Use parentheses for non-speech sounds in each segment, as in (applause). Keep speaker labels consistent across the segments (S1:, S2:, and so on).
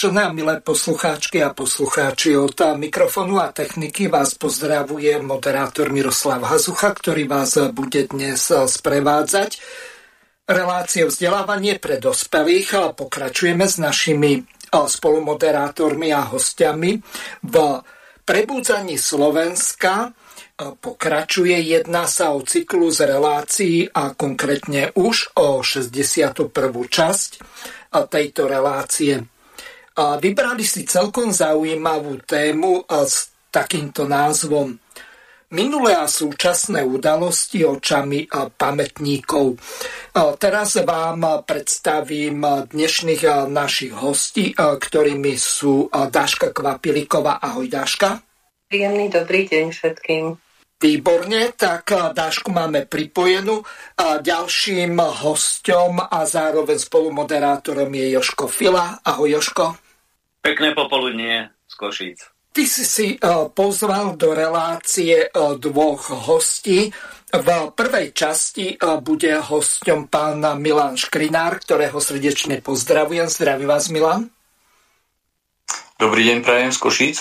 S1: Vážené a milé poslucháčky a poslucháči, od mikrofónu a techniky vás pozdravuje moderátor Miroslav Hazucha, ktorý vás bude dnes sprevádzať. Relácie vzdelávanie pre dospelých pokračujeme s našimi spolumoderátormi a hostiami. V prebudzaní Slovenska pokračuje, jedná sa o cyklus relácií a konkrétne už o 61. časť tejto relácie. Vybrali si celkom zaujímavú tému s takýmto názvom Minulé a súčasné udalosti očami pamätníkov. Teraz vám predstavím dnešných našich hostí, ktorými sú Dáška Kvapiliková. Ahoj Dáška.
S2: Príjemný dobrý deň všetkým.
S1: Výborne, tak Dášku máme pripojenú. A ďalším hostom a zároveň spolumoderátorom je Joško Fila. Ahoj Joško.
S3: Pekné popoludnie z Košíc.
S1: Ty si si uh, pozval do relácie dvoch hostí. V prvej časti bude hosťom pán Milan Škrinár, ktorého srdečne pozdravujem. Zdraví vás, Milan.
S4: Dobrý deň, prajem z Košíc.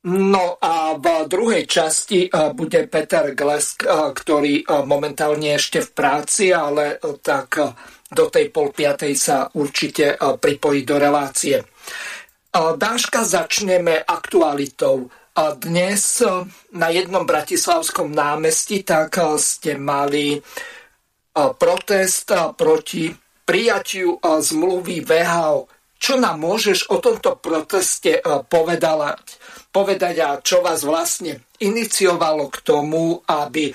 S1: No a v druhej časti bude Peter Glesk, ktorý momentálne ešte v práci, ale tak do tej pol piatej sa určite pripojí do relácie. Dáška začneme aktualitou. Dnes na jednom bratislavskom námestí tak ste mali protest proti prijatiu zmluvy VHO. Čo nám môžeš o tomto proteste povedať? Povedať a čo vás vlastne iniciovalo k tomu, aby e,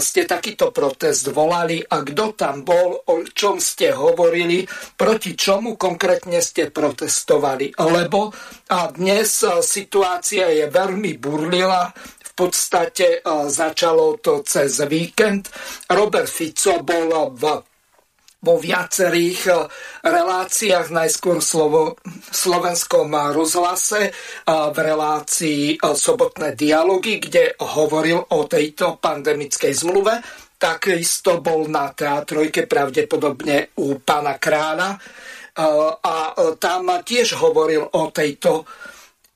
S1: ste takýto protest volali a kto tam bol, o čom ste hovorili, proti čomu konkrétne ste protestovali. Lebo a dnes e, situácia je veľmi burlila, v podstate e, začalo to cez víkend. Robert Fico bol v vo viacerých eh, reláciách, najskôr slovo, slovenskom rozhlase, v relácii eh, Sobotné dialógy, kde hovoril o tejto pandemickej zmluve. Takisto bol na teatrojke pravdepodobne u pána kráľa eh, a tam tiež hovoril o tejto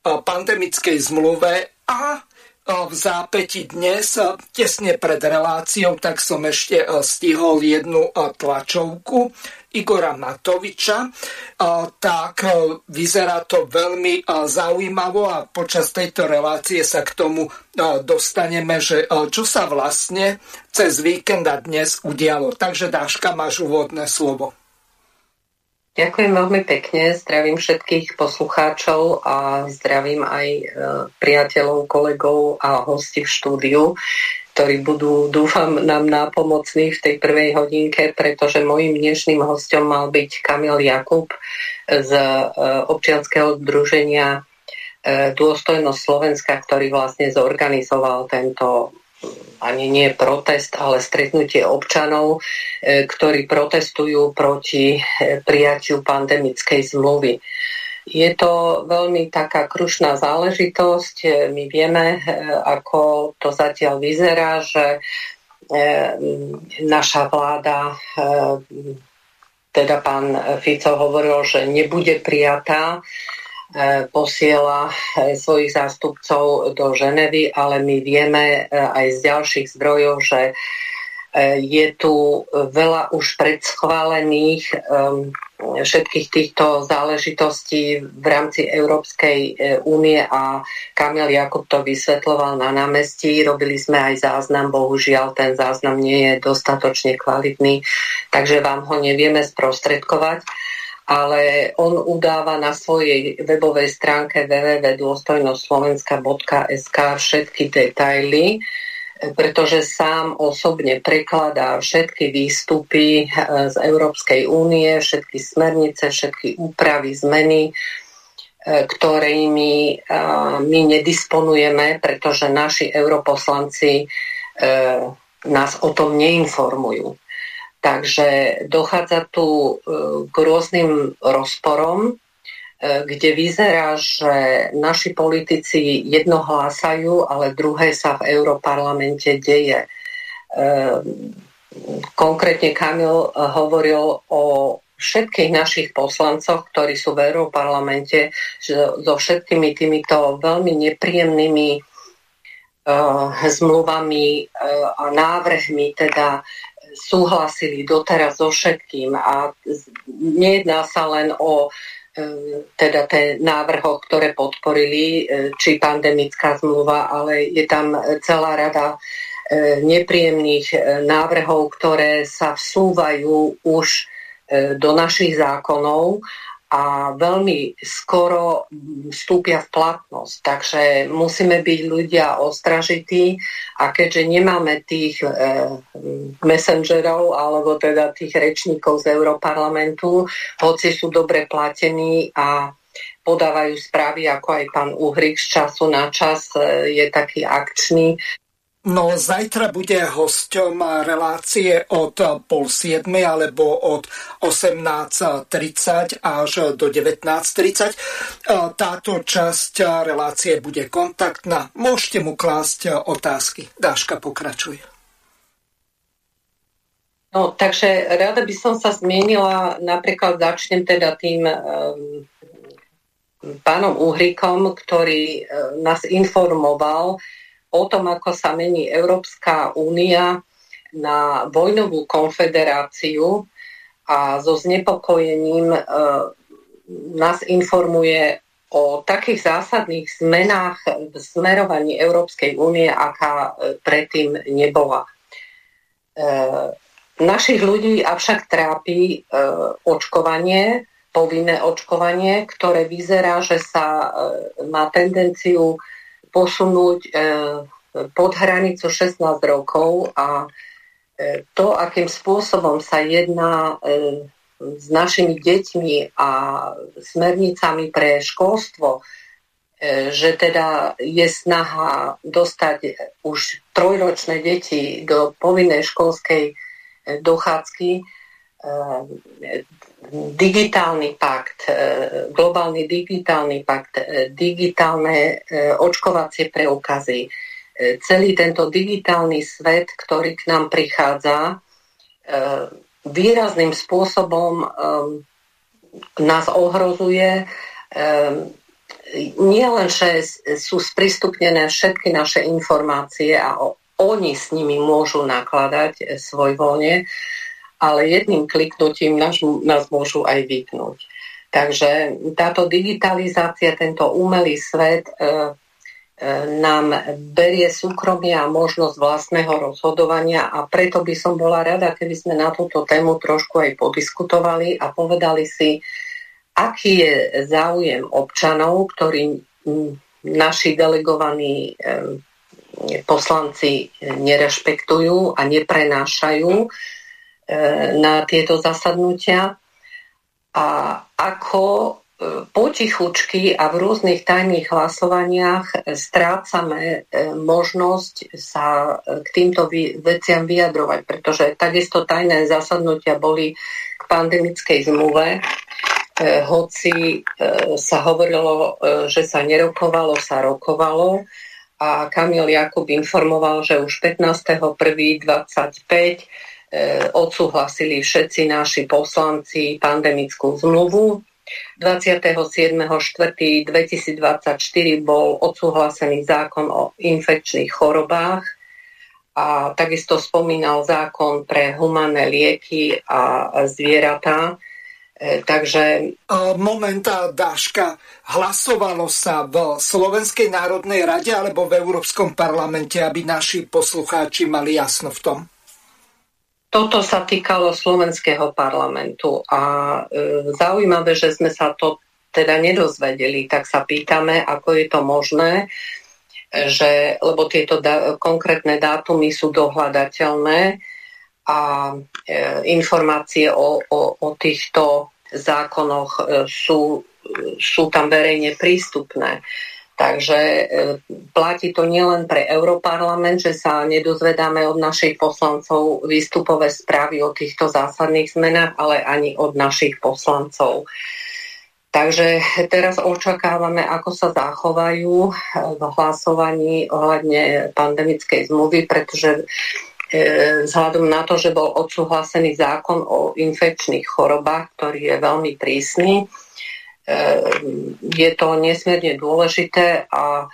S1: pandemickej zmluve a v zápäti dnes, tesne pred reláciou, tak som ešte stihol jednu tlačovku Igora Matoviča. Tak vyzerá to veľmi zaujímavo a počas tejto relácie sa k tomu dostaneme, že čo sa vlastne cez víkend a dnes udialo. Takže Dáška, máš úvodné slovo.
S2: Ďakujem veľmi pekne, zdravím všetkých poslucháčov a zdravím aj e, priateľov, kolegov a hosti v štúdiu, ktorí budú, dúfam, nám nápomocní v tej prvej hodinke, pretože mojim dnešným hostom mal byť Kamil Jakub z e, občianského združenia e, Dôstojnosť Slovenska, ktorý vlastne zorganizoval tento ani nie protest, ale stretnutie občanov, e, ktorí protestujú proti e, prijatiu pandemickej zmluvy. Je to veľmi taká krušná záležitosť. E, my vieme, ako to zatiaľ vyzerá, že naša vláda, teda pán Fico hovoril, že nebude prijatá posiela e, svojich zástupcov do Ženevy, ale my vieme e, aj z ďalších zdrojov, že je tu veľa už predschválených všetkých týchto záležitostí v rámci Európskej únie a Kamil Jakub to vysvetloval na námestí. Robili sme aj záznam, bohužiaľ ten záznam nie je dostatočne kvalitný, takže vám ho nevieme sprostredkovať ale on udáva na svojej webovej stránke www.dôstojnostslovenska.sk všetky detaily pretože sám osobne prekladá všetky výstupy z Európskej únie, všetky smernice, všetky úpravy, zmeny, ktorými my nedisponujeme, pretože naši europoslanci nás o tom neinformujú. Takže dochádza tu k rôznym rozporom E, kde vyzerá, že naši politici jedno hlásajú, ale druhé sa v Európarlamente deje. E, konkrétne Kamil hovoril o všetkých našich poslancoch, ktorí sú v Európarlamente, so všetkými týmito veľmi nepríjemnými zmluvami a návrhmi teda súhlasili doteraz so všetkým a nejedná sa len o teda ten návrh, ktoré podporili, e, či pandemická zmluva, ale je tam celá rada e, nepríjemných e, návrhov, ktoré sa vsúvajú už do našich zákonov a veľmi skoro vstúpia v platnosť. Takže musíme byť ľudia ostražití a keďže nemáme tých e, messengerov alebo teda tých rečníkov z Európarlamentu, hoci sú dobre platení a podávajú správy, ako aj pán Uhrik z času na čas e, je taký akčný,
S1: No, zajtra bude hosťom relácie od pol siedmej alebo od 18.30 až do 19.30. Táto časť relácie bude kontaktná. Môžete mu klásť otázky. Dáška pokračuje.
S2: No, takže rada by som sa zmienila, napríklad začnem teda tým um, pánom Uhrikom, ktorý uh, nás informoval, o tom, ako sa mení Európska únia na vojnovú konfederáciu a so znepokojením e, nás informuje o takých zásadných zmenách v smerovaní Európskej únie, aká e, predtým nebola. E, našich ľudí avšak trápi e, očkovanie, povinné očkovanie, ktoré vyzerá, že sa e, má tendenciu posunúť e, pod hranicu 16 rokov a e, to, akým spôsobom sa jedná e, s našimi deťmi a smernicami pre školstvo, že teda je snaha dostať už trojročné deti do povinnej školskej dochádzky, digitálny pakt, e, globálny digitálny pakt, e, digitálne e, očkovacie preukazy, celý tento digitálny svet, ktorý k nám prichádza, výrazným spôsobom nás ohrozuje. Nie len, že sú sprístupnené všetky naše informácie a oni s nimi môžu nakladať svoj voľne, ale jedným kliknutím nás, nás môžu aj vypnúť. Takže táto digitalizácia, tento umelý svet e, e, nám berie súkromie a možnosť vlastného rozhodovania a preto by som bola rada, keby sme na túto tému trošku aj podiskutovali a povedali si, aký je záujem občanov, ktorí naši delegovaní e, poslanci nerešpektujú a neprenášajú na tieto zasadnutia. A ako e, potichučky a v rôznych tajných hlasovaniach strácame e, možnosť sa k týmto veciam vyjadrovať, pretože takisto tajné zasadnutia boli k pandemickej zmluve, hoci sa hovorilo, že sa nerokovalo, sa rokovalo. A Kamil Jakub informoval, že už 15.1.25 E, odsúhlasili všetci naši poslanci pandemickú zmluvu. 27.4.2024 bol odsúhlasený zákon o infekčných chorobách a takisto spomínal zákon pre humanné lieky a zvieratá. E, takže...
S1: Momenta Dáška, hlasovalo sa v Slovenskej národnej rade alebo v Európskom parlamente, aby naši poslucháči mali jasno v tom?
S2: Toto sa týkalo slovenského parlamentu a e, zaujímavé, že sme sa to teda nedozvedeli, tak sa pýtame, ako je to možné. že, lebo tieto da, konkrétne dátumy sú dohľadateľné a e, informácie o, o, o týchto zákonoch e, sú, sú tam verejne prístupné. Takže e, platí to nielen pre Európarlament, že sa nedozvedáme od našich poslancov výstupové správy o týchto zásadných zmenách, ale ani od našich poslancov. Takže teraz očakávame, ako sa zachovajú v hlasovaní ohľadne pandemickej zmluvy, pretože e, vzhľadom na to, že bol odsúhlasený zákon o infekčných chorobách, ktorý je veľmi prísny, je to nesmierne dôležité a e,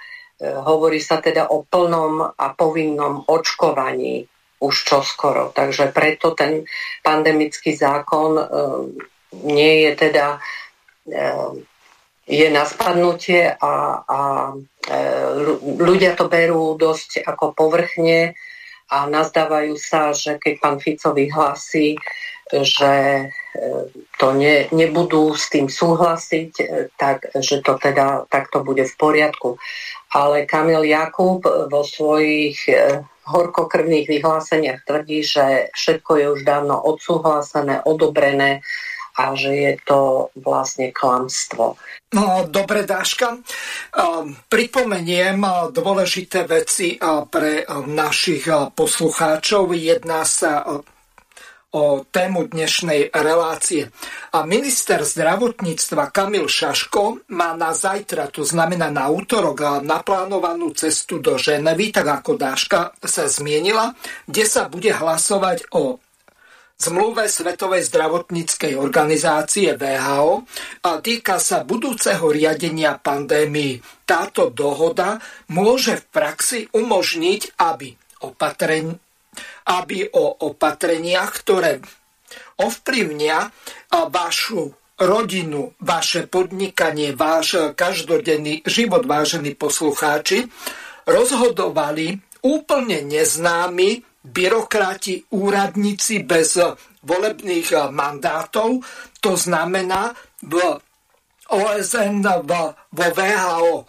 S2: hovorí sa teda o plnom a povinnom očkovaní už čoskoro. Takže preto ten pandemický zákon e, nie je teda je na spadnutie a, a ľudia to berú dosť ako povrchne a nazdávajú sa, že keď pán Fico vyhlási, že to ne, nebudú s tým súhlasiť, e, tak že to teda takto bude v poriadku. Ale Kamil Jakub vo svojich e, horkokrvných vyhláseniach tvrdí, že všetko je už dávno odsúhlasené, odobrené a že je to vlastne klamstvo.
S1: No, dobre, Dáška. Pripomeniem dôležité veci pre našich poslucháčov. Jedná sa o tému dnešnej relácie. A minister zdravotníctva Kamil Šaško má na zajtra, to znamená na útorok, naplánovanú cestu do Ženevy, tak ako Dáška sa zmienila, kde sa bude hlasovať o zmluve Svetovej zdravotníckej organizácie VHO a týka sa budúceho riadenia pandémii. Táto dohoda môže v praxi umožniť, aby opatrenie aby o opatreniach, ktoré ovplyvnia vašu rodinu, vaše podnikanie, váš každodenný život, vážení poslucháči, rozhodovali úplne neznámi byrokrati, úradníci bez volebných mandátov, to znamená v OSN, vo VHO.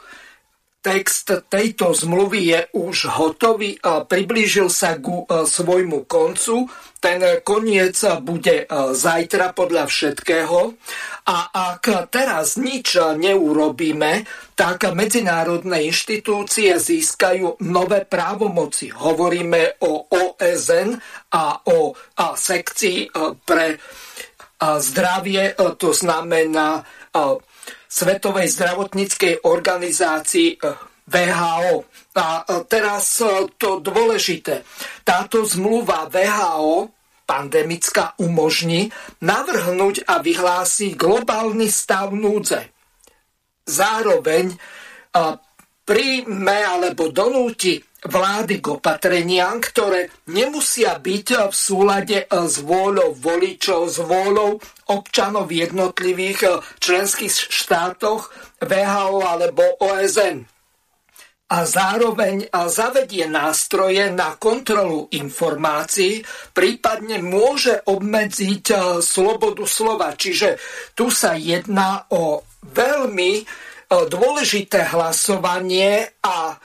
S1: Text tejto zmluvy je už hotový a priblížil sa ku e, svojmu koncu. Ten koniec bude e, zajtra podľa všetkého. A ak teraz nič neurobíme, tak medzinárodné inštitúcie získajú nové právomoci. Hovoríme o OSN a o a sekcii e, pre zdravie, to znamená Svetovej zdravotníckej organizácii VHO. Eh, a eh, teraz eh, to dôležité. Táto zmluva VHO pandemická umožní navrhnúť a vyhlásiť globálny stav núdze. Zároveň príjme alebo donúti vlády k opatreniam, ktoré nemusia byť v súlade eh, s vôľou voličov, s vôľou občanov v jednotlivých eh, členských štátoch VHO alebo OSN. A zároveň a zavedie nástroje na kontrolu informácií, prípadne môže obmedziť eh, slobodu slova. Čiže tu sa jedná o veľmi dôležité hlasovanie a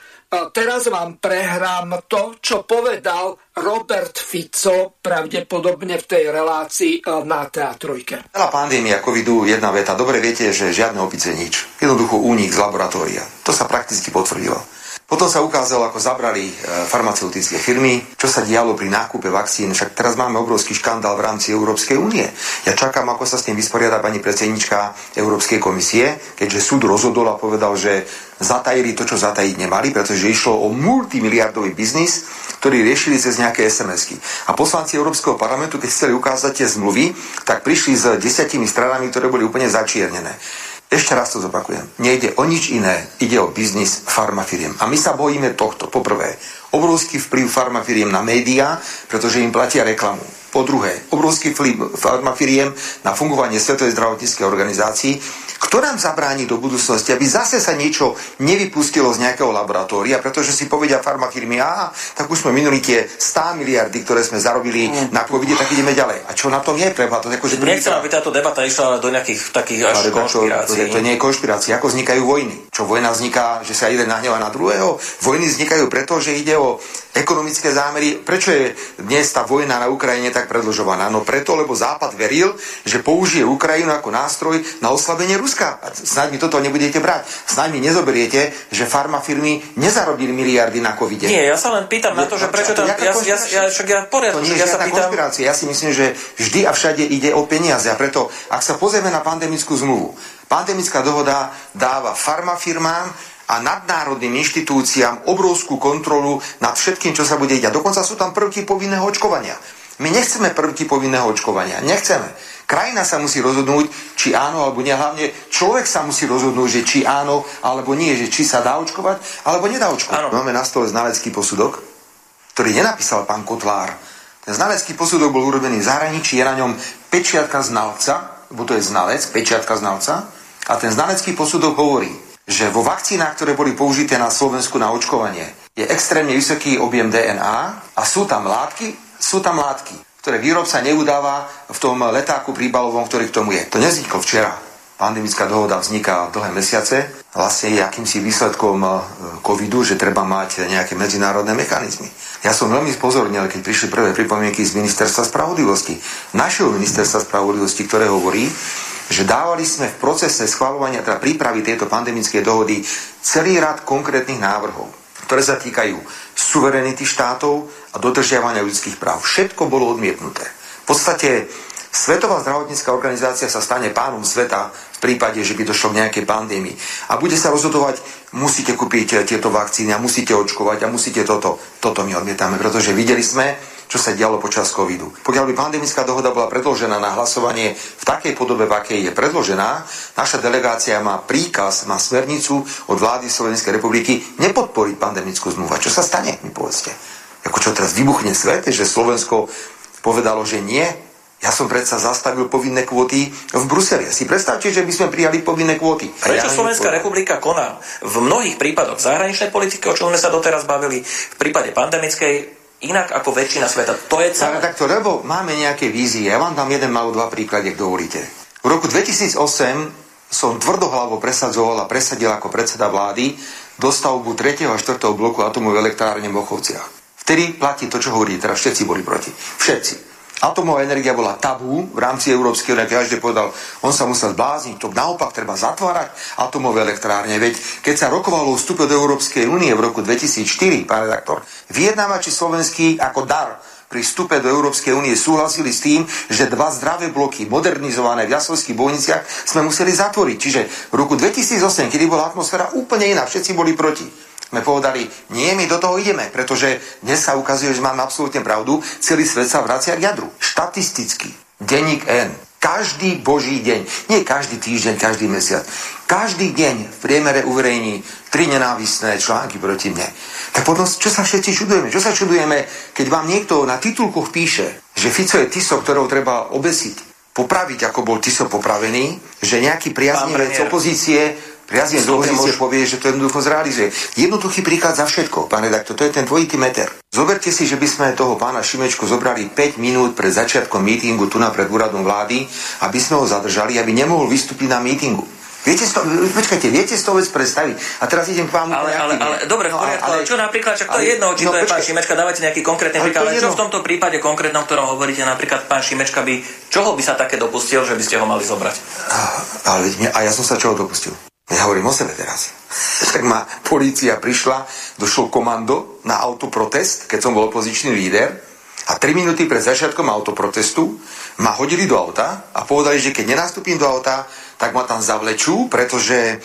S1: teraz vám prehrám to, čo povedal Robert Fico pravdepodobne v tej relácii e, na teatrojke.
S5: Celá pandémia covidu, jedna veta. Dobre viete, že žiadne opice nič. Jednoducho únik z laboratória. To sa prakticky potvrdilo. Potom sa ukázalo, ako zabrali e, farmaceutické firmy, čo sa dialo pri nákupe vakcín. Však teraz máme obrovský škandál v rámci Európskej únie. Ja čakám, ako sa s tým vysporiada pani predsednička Európskej komisie, keďže súd rozhodol a povedal, že zatajili to, čo zatajiť nemali, pretože išlo o multimiliardový biznis, ktorý riešili cez nejaké SMS-ky. A poslanci Európskeho parlamentu, keď chceli ukázať tie zmluvy, tak prišli s desiatimi stranami, ktoré boli úplne začiernené. Ešte raz to zopakujem. Nejde o nič iné, ide o biznis farmafiriem. A my sa bojíme tohto. Poprvé, obrovský vplyv farmafiriem na médiá, pretože im platia reklamu. Po druhé, obrovský vplyv farmafiriem na fungovanie Svetovej zdravotníckej organizácii, Kto nám zabráni do budúcnosti, aby zase sa niečo nevypustilo z nejakého laboratória, pretože si povedia farmafirmy, a tak už sme minuli tie 100 miliardy, ktoré sme zarobili mm. na covid tak ideme ďalej. A čo na tom je? To
S6: akože Nechcem, aby táto debata išla do nejakých takých až konšpirácií.
S5: To, to, to nie je konšpirácia. Ako vznikajú vojny? Čo vojna vzniká, že sa jeden nahneva na druhého? Vojny vznikajú preto, že ide o ekonomické zámery. Prečo je dnes tá vojna na Ukrajine tak predlžovaná? No preto, lebo Západ veril, že použije Ukrajinu ako nástroj na oslabenie Ruska. A snáď mi toto nebudete brať. Snáď mi nezoberiete, že farmafirmy nezarobili miliardy na covid
S6: Nie, ja sa len pýtam na to, že prečo tam... Ja, ja, ja, však ja poriadku,
S5: to nie je
S6: ja sa
S5: pýtam... Ja si myslím, že vždy a všade ide o peniaze. A preto, ak sa pozrieme na pandemickú zmluvu, pandemická dohoda dáva farmafirmám a nadnárodným inštitúciám obrovskú kontrolu nad všetkým, čo sa bude diať. Dokonca sú tam prvky povinného očkovania. My nechceme prvky povinného očkovania. Nechceme. Krajina sa musí rozhodnúť, či áno alebo nie. Hlavne človek sa musí rozhodnúť, že či áno alebo nie, že či sa dá očkovať alebo nedá očkovať. Áno. Máme na stole znalecký posudok, ktorý nenapísal pán Kotlár. Ten znalecký posudok bol urobený v zahraničí, je na ňom pečiatka znalca, bo to je znalec, pečiatka znalca, a ten znalecký posudok hovorí, že vo vakcínach, ktoré boli použité na Slovensku na očkovanie, je extrémne vysoký objem DNA a sú tam látky, sú tam látky, ktoré výrobca neudáva v tom letáku príbalovom, ktorý k tomu je. To nevzniklo včera. Pandemická dohoda vzniká dlhé mesiace. Vlastne je akýmsi výsledkom e, covidu, že treba mať nejaké medzinárodné mechanizmy. Ja som veľmi spozornil, keď prišli prvé pripomienky z ministerstva spravodlivosti. Našeho ministerstva spravodlivosti, ktoré hovorí, že dávali sme v procese schvalovania, teda prípravy tejto pandemickej dohody celý rad konkrétnych návrhov, ktoré sa týkajú suverenity štátov a dodržiavania ľudských práv. Všetko bolo odmietnuté. V podstate Svetová zdravotnícká organizácia sa stane pánom sveta v prípade, že by došlo k nejakej pandémii. A bude sa rozhodovať, musíte kúpiť tieto vakcíny a musíte očkovať a musíte toto. Toto my odmietame, pretože videli sme, čo sa dialo počas covidu. Pokiaľ by pandemická dohoda bola predložená na hlasovanie v takej podobe, v akej je predložená, naša delegácia má príkaz, má smernicu od vlády Slovenskej republiky nepodporiť pandemickú zmluvu. A čo sa stane, mi povedzte? Ako čo teraz vybuchne svet, že Slovensko povedalo, že nie, ja som predsa zastavil povinné kvóty v Bruseli. Si predstavte, že by sme prijali povinné kvóty.
S6: Prečo ja Slovenská republika koná v mnohých prípadoch zahraničnej politiky, o čom sme sa doteraz bavili, v prípade pandemickej inak ako väčšina sveta. To je celé.
S5: Tak, takto, lebo máme nejaké vízie. Ja vám dám jeden malo dva príklady, ak dovolíte. V roku 2008 som tvrdohlavo presadzoval a presadil ako predseda vlády dostavbu 3. a 4. bloku atomovej elektrárne v Mochovciach. Vtedy platí to, čo hovorí, teraz všetci boli proti. Všetci. Atomová energia bola tabú v rámci Európskej únie. Každý povedal, on sa musel zblázniť. To naopak treba zatvárať atomové elektrárne. Veď keď sa rokovalo o vstupe do Európskej únie v roku 2004, pán redaktor, vyjednávači slovenský ako dar pri vstupe do Európskej únie súhlasili s tým, že dva zdravé bloky modernizované v Jaslovských bojniciach sme museli zatvoriť. Čiže v roku 2008, kedy bola atmosféra úplne iná, všetci boli proti sme povedali, nie, my do toho ideme, pretože dnes sa ukazuje, že máme absolútne pravdu, celý svet sa vracia k jadru. Štatisticky, denník N, každý boží deň, nie každý týždeň, každý mesiac, každý deň v priemere uverejní tri nenávisné články proti mne. Tak potom, čo sa všetci čudujeme? Čo sa čudujeme, keď vám niekto na titulkoch píše, že Fico je Tiso, ktorou treba obesiť, popraviť, ako bol Tiso popravený, že nejaký priaznivec opozície Priazne z opozície povie, že to jednoducho zrealizuje. Jednoduchý príklad za všetko, pán redaktor, to je ten dvojitý meter. Zoberte si, že by sme toho pána Šimečku zobrali 5 minút pred začiatkom mítingu tu na pred úradom vlády, aby sme ho zadržali, aby nemohol vystúpiť na mítingu. Viete to, počkajte, viete si to vec predstaviť? A teraz idem k vám...
S6: Ale, ale, ale, dobre, no, ale, ale, čo napríklad, čak to ale, je jedno, či no, to je počkaj, pán Šimečka, dávate nejaký konkrétny príklad, ale, ale čo v tomto prípade konkrétnom, ktorom hovoríte, napríklad pán Šimečka by, čoho by sa také dopustil, že by ste ho mali zobrať?
S5: Ale, a ja som sa čoho dopustil? Ja hovorím o sebe teraz. (laughs) Tak ma polícia prišla, došlo komando na autoprotest, keď som bol opozičný líder a 3 minúty pred začiatkom autoprotestu ma hodili do auta a povedali, že keď nenastúpim do auta, tak ma tam zavlečú, pretože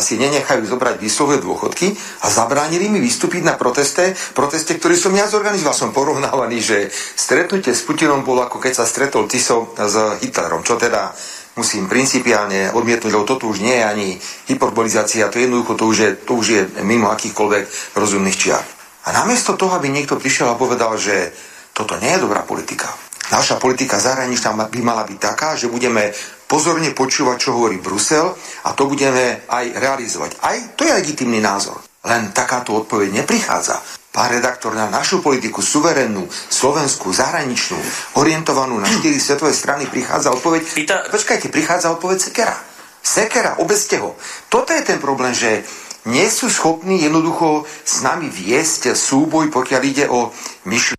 S5: si nenechajú zobrať výsluhové dôchodky a zabránili mi vystúpiť na proteste, proteste, ktorý som ja zorganizoval. Som porovnávaný, že stretnutie s Putinom bolo ako keď sa stretol Tiso s Hitlerom, čo teda musím principiálne odmietnúť, lebo toto už nie je ani hyperbolizácia, to jednoducho to už je, to už je mimo akýchkoľvek rozumných čiar. A namiesto toho, aby niekto prišiel a povedal, že toto nie je dobrá politika, naša politika zahraničná by mala byť taká, že budeme pozorne počúvať, čo hovorí Brusel a to budeme aj realizovať. Aj to je legitimný názor. Len takáto odpoveď neprichádza. Pán redaktor, na našu politiku, suverennú, slovenskú, zahraničnú, orientovanú na štyri svetové strany, prichádza odpoveď... Pýta... Počkajte, prichádza odpoveď Sekera. Sekera, obezte ho. Toto je ten problém, že nie sú schopní jednoducho s nami viesť súboj, pokiaľ ide o myšlienky.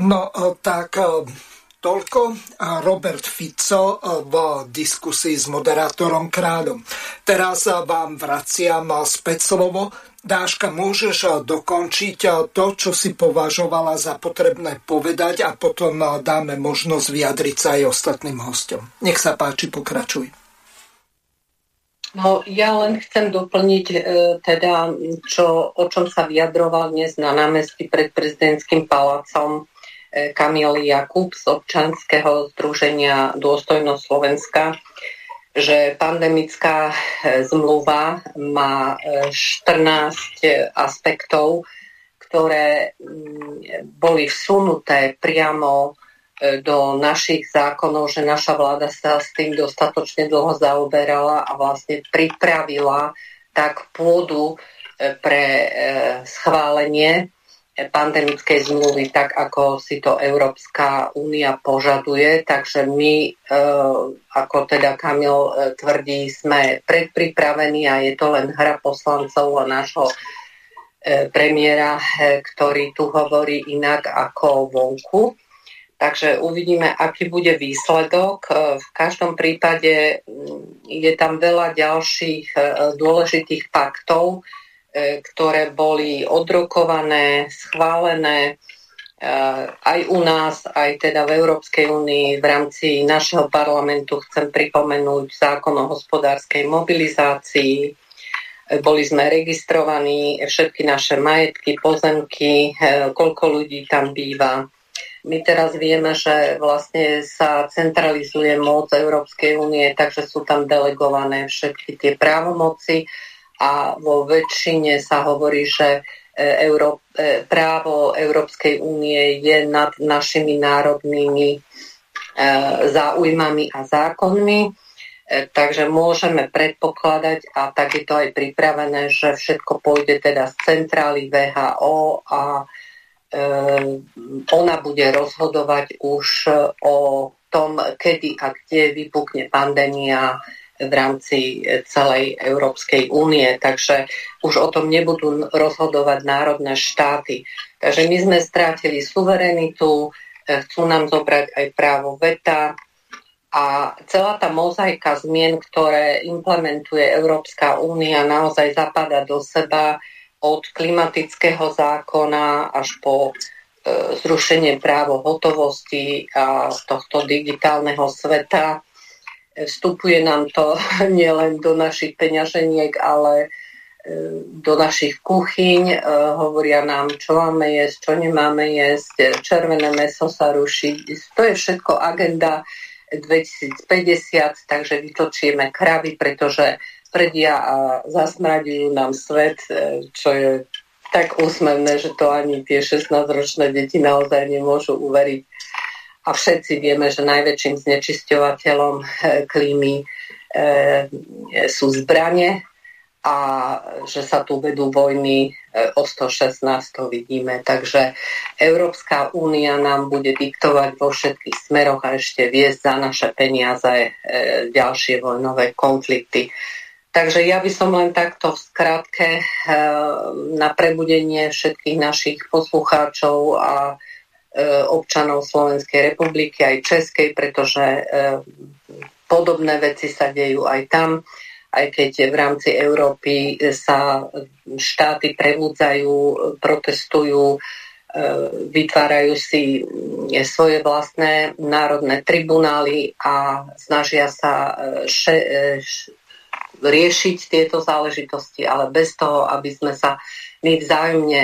S1: No, tak Toľko Robert Fico e, v diskusii s moderátorom Kráľom. Teraz vám vraciam späť slovo. Dáška, môžeš dokončiť to, čo si považovala za potrebné povedať a potom dáme možnosť vyjadriť sa aj ostatným hostom. Nech sa páči, pokračuj.
S2: No, ja len chcem doplniť e, teda, čo, o čom sa vyjadroval dnes na námestí pred prezidentským palácom E, Kamil Jakub z občanského združenia Dôstojnosť Slovenska, že pandemická e, zmluva má 14 e, aspektov, ktoré mm, boli vsunuté priamo do našich zákonov, že naša vláda sa s tým dostatočne dlho zaoberala a vlastne pripravila tak pôdu pre schválenie pandemickej zmluvy, tak ako si to Európska únia požaduje. Takže my, e, ako teda Kamil e, tvrdí, sme predpripravení a je to len hra poslancov a nášho e, premiéra, ktorý tu hovorí inak ako vonku. Takže uvidíme, aký bude výsledok. V každom prípade je tam veľa ďalších dôležitých faktov, ktoré boli odrokované, schválené e, aj u nás, aj teda v Európskej únii v rámci našeho parlamentu chcem pripomenúť zákon o hospodárskej mobilizácii. E, boli sme registrovaní, všetky naše majetky, pozemky, koľko ľudí tam býva. My teraz vieme, že vlastne sa centralizuje moc Európskej únie, takže sú tam delegované všetky tie právomoci a vo väčšine sa hovorí, že e, Euró- e, právo Európskej únie je nad našimi národnými e, záujmami a zákonmi. Takže môžeme predpokladať, a tak je to aj pripravené, že všetko pôjde teda z centrály VHO a ona bude rozhodovať už o tom, kedy a kde vypukne pandémia v rámci e, celej Európskej únie, takže už o tom nebudú rozhodovať národné štáty. Takže my sme strátili suverenitu, e, chcú nám zobrať aj právo veta. A celá tá mozaika zmien, ktoré implementuje Európska únia, naozaj zapada do seba od klimatického zákona až po e, zrušenie právo hotovosti a z tohto digitálneho sveta vstupuje nám to (laughs) nielen do našich peňaženiek, ale e, do našich kuchyň, e, hovoria nám, čo máme jesť, čo nemáme jesť, červené meso sa ruší. To je všetko agenda 2050, takže vytočíme kravy, pretože predia a zasmraďujú nám svet, e, čo je tak úsmevné, že to ani tie 16-ročné deti naozaj nemôžu uveriť a všetci vieme, že najväčším znečisťovateľom eh, klímy eh, sú zbranie a že sa tu vedú vojny eh, o 116 to vidíme. Takže Európska únia nám bude diktovať vo všetkých smeroch a ešte viesť za naše peniaze ďalšie vojnové konflikty. Takže ja by som len takto v skratke na prebudenie všetkých našich poslucháčov a občanov Slovenskej republiky, aj Českej, pretože e, podobné veci sa dejú aj tam, aj keď v rámci Európy sa štáty prevúdzajú, protestujú, e, vytvárajú si svoje vlastné národné tribunály a snažia sa še, riešiť tieto záležitosti, ale bez toho, aby sme sa my vzájomne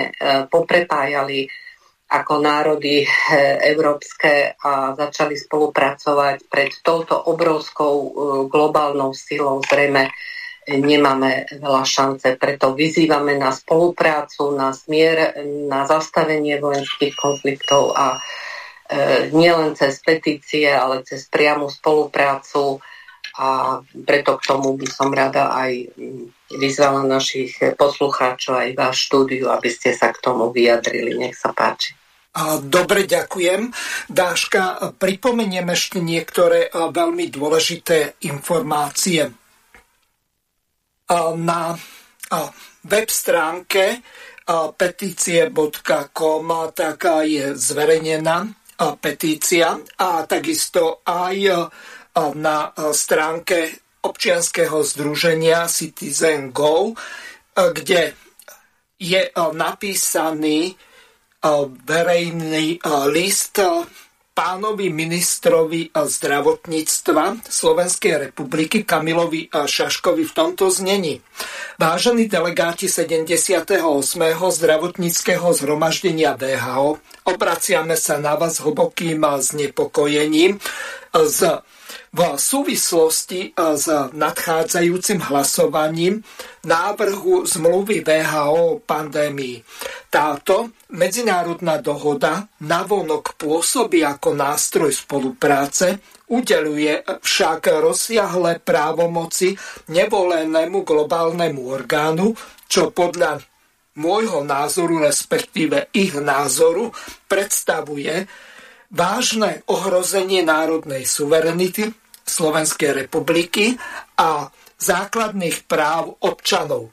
S2: poprepájali ako národy eh, európske a začali spolupracovať pred touto obrovskou eh, globálnou silou. Zrejme eh, nemáme veľa šance, preto vyzývame na spoluprácu, na smier, na zastavenie vojenských konfliktov a nielen cez petície, ale cez priamu spoluprácu a preto k tomu by som rada aj vyzvala našich poslucháčov aj váš štúdiu, aby ste sa k tomu vyjadrili. Nech sa páči.
S1: Dobre, ďakujem. Dáška, pripomeniem ešte niektoré veľmi dôležité informácie. Na web stránke petície.com taká je zverejnená petícia a takisto aj na stránke občianského združenia Citizen Go, kde je napísaný verejný list pánovi ministrovi zdravotníctva Slovenskej republiky Kamilovi Šaškovi v tomto znení. Vážení delegáti 78. zdravotníckého zhromaždenia VHO, obraciame sa na vás hlbokým znepokojením z v súvislosti e, s nadchádzajúcim hlasovaním návrhu zmluvy VHO o pandémii. Táto medzinárodná dohoda navonok pôsobí ako nástroj spolupráce, udeluje však rozsiahle právomoci nevolenému globálnemu orgánu, čo podľa môjho názoru, respektíve ich názoru, predstavuje vážne ohrozenie národnej suverenity, Slovenskej republiky a základných práv občanov.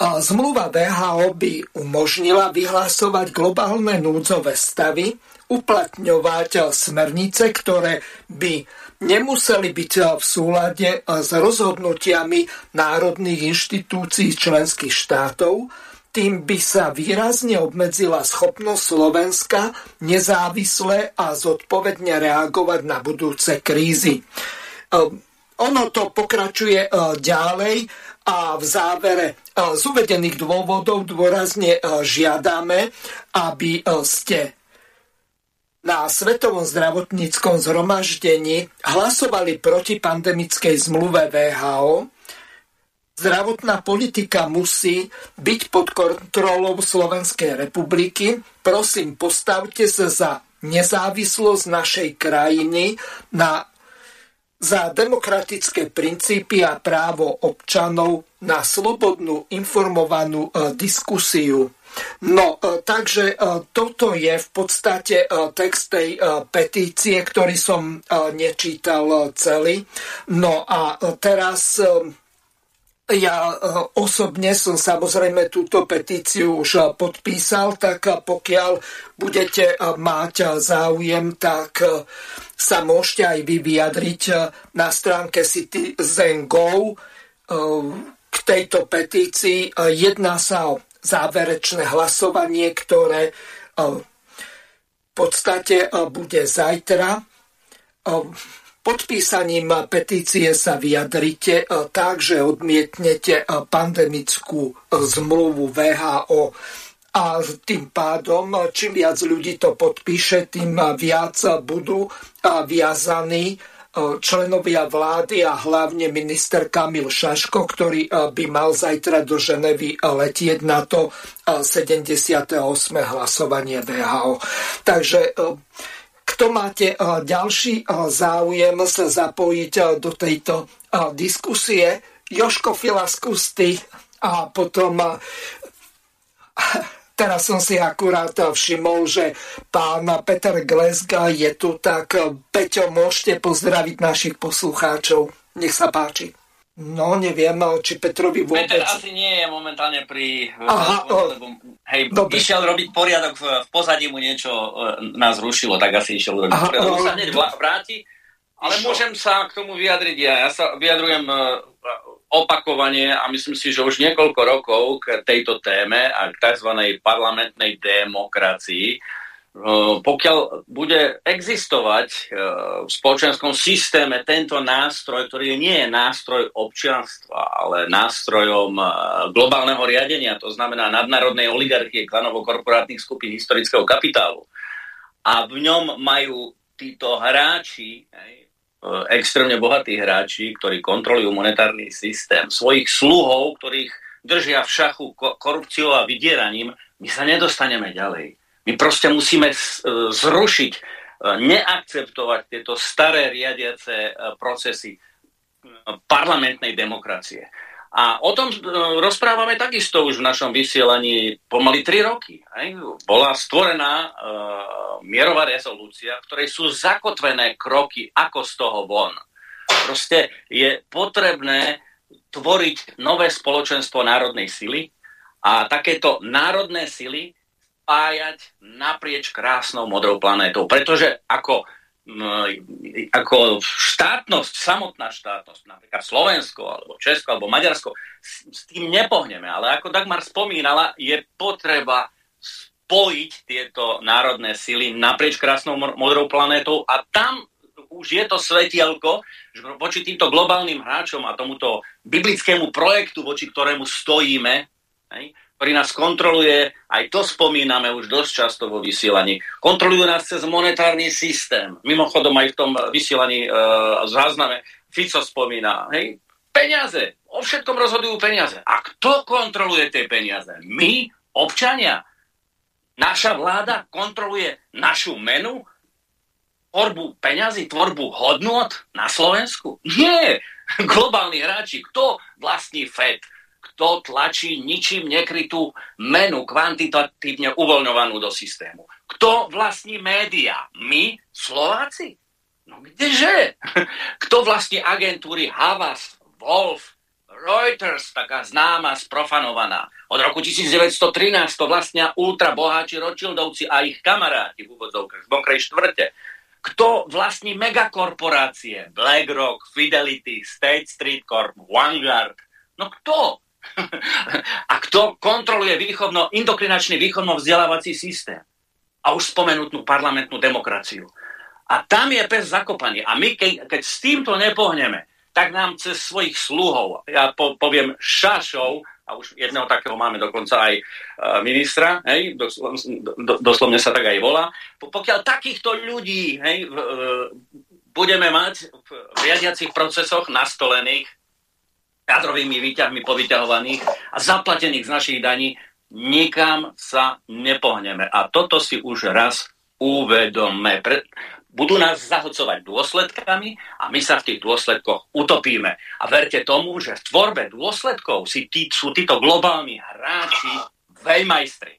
S1: Zmluva VHO by umožnila vyhlasovať globálne núdzové stavy, uplatňovať smernice, ktoré by nemuseli byť v súlade s rozhodnutiami národných inštitúcií členských štátov, tým by sa výrazne obmedzila schopnosť Slovenska nezávisle a zodpovedne reagovať na budúce krízy. Ehm, ono to pokračuje e, ďalej a v závere e, z uvedených dôvodov dôrazne e, žiadame, aby ste na Svetovom zdravotníckom zhromaždení hlasovali proti pandemickej zmluve VHO, Zdravotná politika musí byť pod kontrolou Slovenskej republiky. Prosím, postavte sa za nezávislosť našej krajiny na za demokratické princípy a právo občanov na slobodnú informovanú e, diskusiu. No, e, takže e, toto je v podstate text tej petície, ktorý som nečítal celý. No a teraz ja eh, osobne som samozrejme túto petíciu už eh, podpísal, tak eh, pokiaľ budete mať záujem, tak sa môžete aj vy vyjadriť na stránke Citizen Go k tejto petícii. Jedná sa o záverečné hlasovanie, ktoré v podstate bude zajtra Podpísaním petície sa vyjadrite e, tak, že odmietnete e, pandemickú e, zmluvu VHO a tým pádom, čím viac ľudí to podpíše, tým viac budú viazaní členovia vlády a hlavne minister Kamil Šaško, ktorý by mal zajtra do Ženevy letieť na to 78. hlasovanie VHO. Takže kto máte ďalší záujem sa zapojiť do tejto diskusie, Joško Fila skústy a potom (laughs) teraz som si akurát všimol, že pán Peter Gleska je tu, tak Peťo, môžete pozdraviť našich poslucháčov. Nech sa páči. No, neviem, či Petrovi vôbec...
S3: Peter asi nie je momentálne pri... Aha, lebo, hej, dobre. išiel robiť poriadok, v, pozadí mu niečo uh, nás rušilo, tak asi išiel robiť Aha, poriadok. No, sa hneď vráti, ale išlo. môžem sa k tomu vyjadriť ja. Ja sa vyjadrujem uh, opakovane a myslím si, že už niekoľko rokov k tejto téme a k tzv. parlamentnej demokracii pokiaľ bude existovať v spoločenskom systéme tento nástroj, ktorý nie je nástroj občianstva, ale nástrojom globálneho riadenia, to znamená nadnárodnej oligarchie, klanovo-korporátnych skupín historického kapitálu. A v ňom majú títo hráči, extrémne bohatí hráči, ktorí kontrolujú monetárny systém, svojich sluhov, ktorých držia v šachu korupciou a vydieraním, my sa nedostaneme ďalej my proste musíme e, zrušiť, e, neakceptovať tieto staré riadiace e, procesy. parlamentnej demokracie. A o tom rozprávame takisto už v našom vysielaní pomaly 3 roky. Bola stvorená mierová rezolúcia, v ktorej sú zakotvené kroky, ako z toho von. Proste je potrebné tvoriť nové spoločenstvo národnej sily a takéto národné sily spájať naprieč krásnou modrou planétou. Pretože ako ako štátnosť, samotná štátnosť, napríklad Slovensko, alebo Česko, alebo Maďarsko, s, s tým nepohneme. Ale ako Dagmar spomínala, je potreba spojiť tieto národné sily naprieč krásnou modrou planétou a tam už je to svetielko, že voči týmto globálnym hráčom a tomuto biblickému projektu, voči ktorému stojíme, ktorý nás kontroluje, aj to spomíname už dosť často vo vysielaní. Kontrolujú nás cez monetárny systém. Mimochodom aj v tom vysielaní e, zázname Fico spomína, hej, peniaze. O všetkom rozhodujú peniaze. A kto kontroluje tie peniaze? My, občania. Naša vláda kontroluje našu menu, tvorbu peňazí, tvorbu hodnot na Slovensku? Nie! (laughs) Globálni hráči. Kto vlastní FED? Kto tlačí ničím nekrytú menu kvantitatívne uvoľňovanú do systému. Kto vlastní média? My, Slováci? No kdeže? (laughs) Kto vlastní agentúry Havas, Wolf, Reuters, taká známa, sprofanovaná. Od roku 1913 to vlastnia ultraboháči Rothschildovci a ich kamaráti v úvodzovkách z Bonkrej štvrte. Kto vlastní megakorporácie? BlackRock, Fidelity, State Street Corp, Vanguard. No kto? A kto kontroluje výchovno, indokrinačný výchovno-vzdelávací systém a už spomenutnú parlamentnú demokraciu. A tam je pes zakopaný. A my, keď, keď s týmto nepohneme, tak nám cez svojich sluhov, ja po, poviem šašov, a už jedného takého máme dokonca aj uh, ministra, hej, doslo, do, doslovne sa tak aj volá, pokiaľ takýchto ľudí hej, v, budeme mať v riadiacich procesoch nastolených, kadrovými výťahmi povyťahovaných a zaplatených z našich daní, nikam sa nepohneme. A toto si už raz uvedome. Budú nás zahlcovať dôsledkami a my sa v tých dôsledkoch utopíme. A verte tomu, že v tvorbe dôsledkov si tí, sú títo globálni hráči veľmajstri.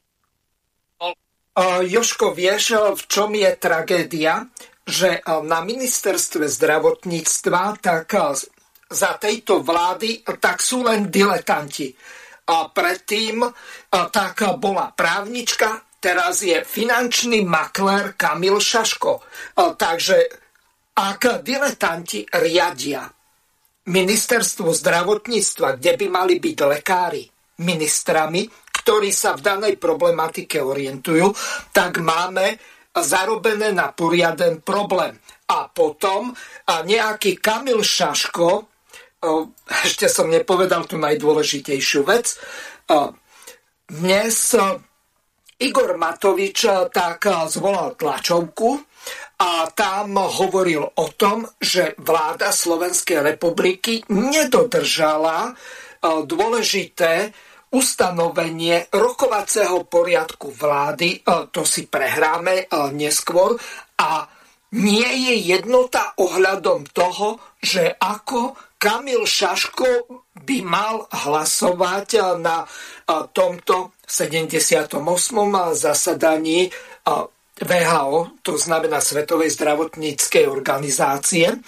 S1: Uh, Joško, vieš, v čom je tragédia? Že na ministerstve zdravotníctva tak za tejto vlády, tak sú len diletanti. A predtým tak bola právnička, teraz je finančný makler Kamil Šaško. Takže ak diletanti riadia ministerstvo zdravotníctva, kde by mali byť lekári ministrami, ktorí sa v danej problematike orientujú, tak máme zarobené na poriaden problém. A potom a nejaký Kamil Šaško ešte som nepovedal tú najdôležitejšiu vec. Dnes Igor Matovič tak zvolal tlačovku a tam hovoril o tom, že vláda Slovenskej republiky nedodržala dôležité ustanovenie rokovacieho poriadku vlády, to si prehráme neskôr, a nie je jednota ohľadom toho, že ako Kamil Šaško by mal hlasovať na tomto 78. zasadaní VHO, to znamená Svetovej zdravotníckej organizácie,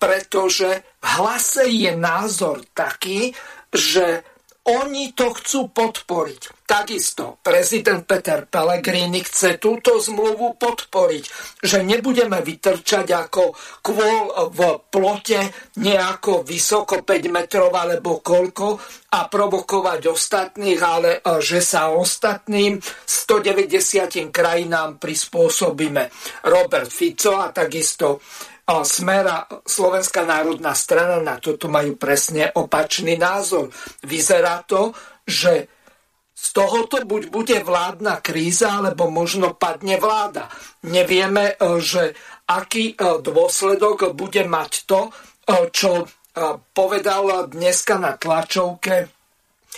S1: pretože v hlase je názor taký, že oni to chcú podporiť. Takisto prezident Peter Pellegrini chce túto zmluvu podporiť, že nebudeme vytrčať ako kvôl v plote nejako vysoko 5 metrov alebo koľko a provokovať ostatných, ale e, že sa ostatným 190 krajinám prispôsobíme. Robert Fico a takisto Smera Slovenská národná strana na toto majú presne opačný názor. Vyzerá to, že z tohoto buď bude vládna kríza, alebo možno padne vláda. Nevieme, e, že aký e, dôsledok bude mať to, e, čo povedal dneska na tlačovke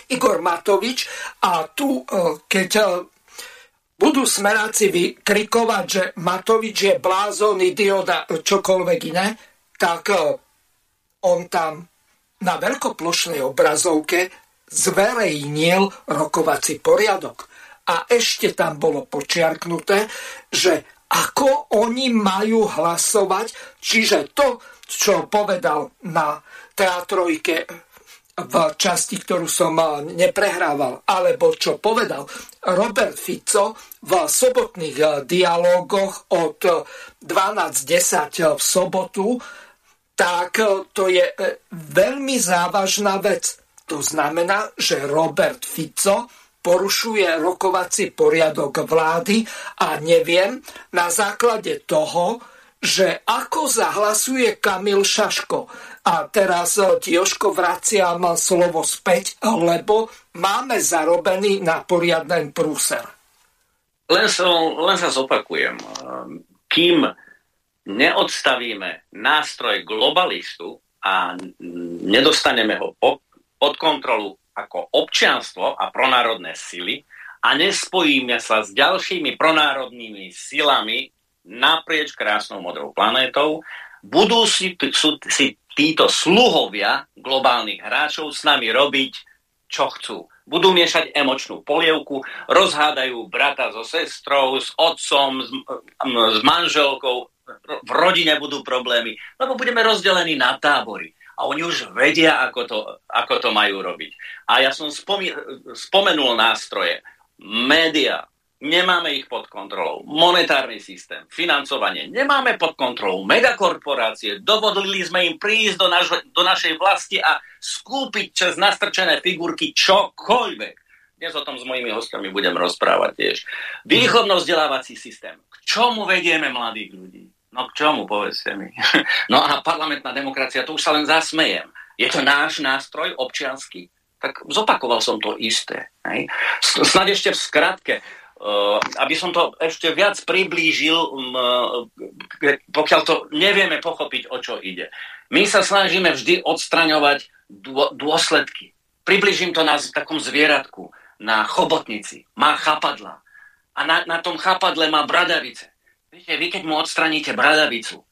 S1: Igor Matovič. A tu, keď budú smeráci vykrikovať, že Matovič je blázon, idiot a čokoľvek iné, tak e, on tam na veľkoplošnej obrazovke zverejnil rokovací poriadok. A ešte tam bolo počiarknuté, že ako oni majú hlasovať, čiže to, čo povedal na teatrojke časti, ktorú som neprehrával, alebo čo povedal Robert Fico v sobotných dialógoch od 12.10 v sobotu, tak to je veľmi závažná vec. To znamená, že Robert Fico porušuje rokovací poriadok vlády a neviem na základe toho, že ako zahlasuje Kamil Šaško. A teraz e, ti Joško vraciam slovo späť, lebo máme zarobený na poriadny prúser.
S3: Len, sa, len sa zopakujem. Kým neodstavíme nástroj globalistu a nedostaneme ho pod kontrolu ako občianstvo a pronárodné sily a nespojíme sa s ďalšími pronárodnými silami naprieč krásnou modrou planétou, budú si, sú, si títo sluhovia globálnych hráčov s nami robiť, čo chcú. Budú miešať emočnú polievku, rozhádajú brata so sestrou, s otcom, s, s manželkou, v rodine budú problémy, lebo budeme rozdelení na tábory. A oni už vedia, ako to, ako to majú robiť. A ja som spomenul nástroje. Média, nemáme ich pod kontrolou. Monetárny systém, financovanie, nemáme pod kontrolou. Megakorporácie, dovodili sme im prísť do, naš, do našej vlasti a skúpiť čas nastrčené figurky čokoľvek. Dnes o tom s mojimi hostiami budem rozprávať tiež. Výchovno-vzdelávací systém. K čomu vedieme mladých ľudí? No k čomu, povedzte mi. (laughs) No a parlamentná demokracia, to už sa len zasmejem. Je to náš nástroj občiansky? Tak zopakoval som to isté. Hej? Snad ešte v skratke. Uh, aby som to ešte viac priblížil, um, pokiaľ to nevieme pochopiť, o čo ide. My sa snažíme vždy odstraňovať dô, dôsledky. Priblížim to na takom zvieratku, na chobotnici. Má chapadla. A na, na tom chapadle má bradavice. Viete, vy keď mu odstraníte bradavicu,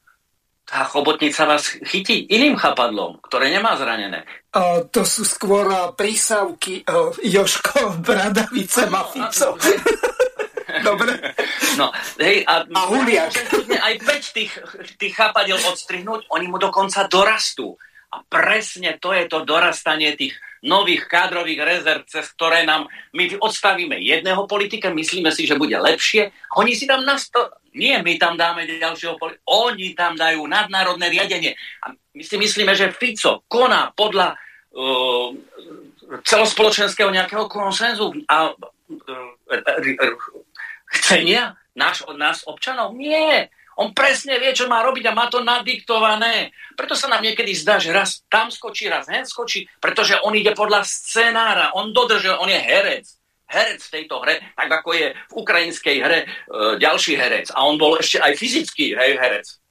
S3: tá chobotnica vás chytí iným chapadlom, ktoré nemá zranené.
S1: Uh, to sú skôr prísavky uh, Joško, bradavice, mafico. Dobre.
S3: No, hej, a,
S1: a huliak.
S3: Aj 5 tých, tých chápadiel odstrihnúť, oni mu dokonca dorastú. A presne to je to dorastanie tých nových kádrových rezerv, cez ktoré nám my odstavíme jedného politika, myslíme si, že bude lepšie. Oni si tam nasto... Nie, my tam dáme ďalšieho politika. Oni tam dajú nadnárodné riadenie. A my si myslíme, že Fico koná podľa uh, celospoločenského nejakého konsenzu a uh, chcenia náš, nás občanov? Nie. On presne vie, čo má robiť a má to nadiktované. Preto sa nám niekedy zdá, že raz tam skočí, raz hen skočí, pretože on ide podľa scenára. On dodržuje, on je herec. Herec v tejto hre, tak ako je v ukrajinskej hre e, ďalší herec. A on bol ešte aj fyzický hej, herec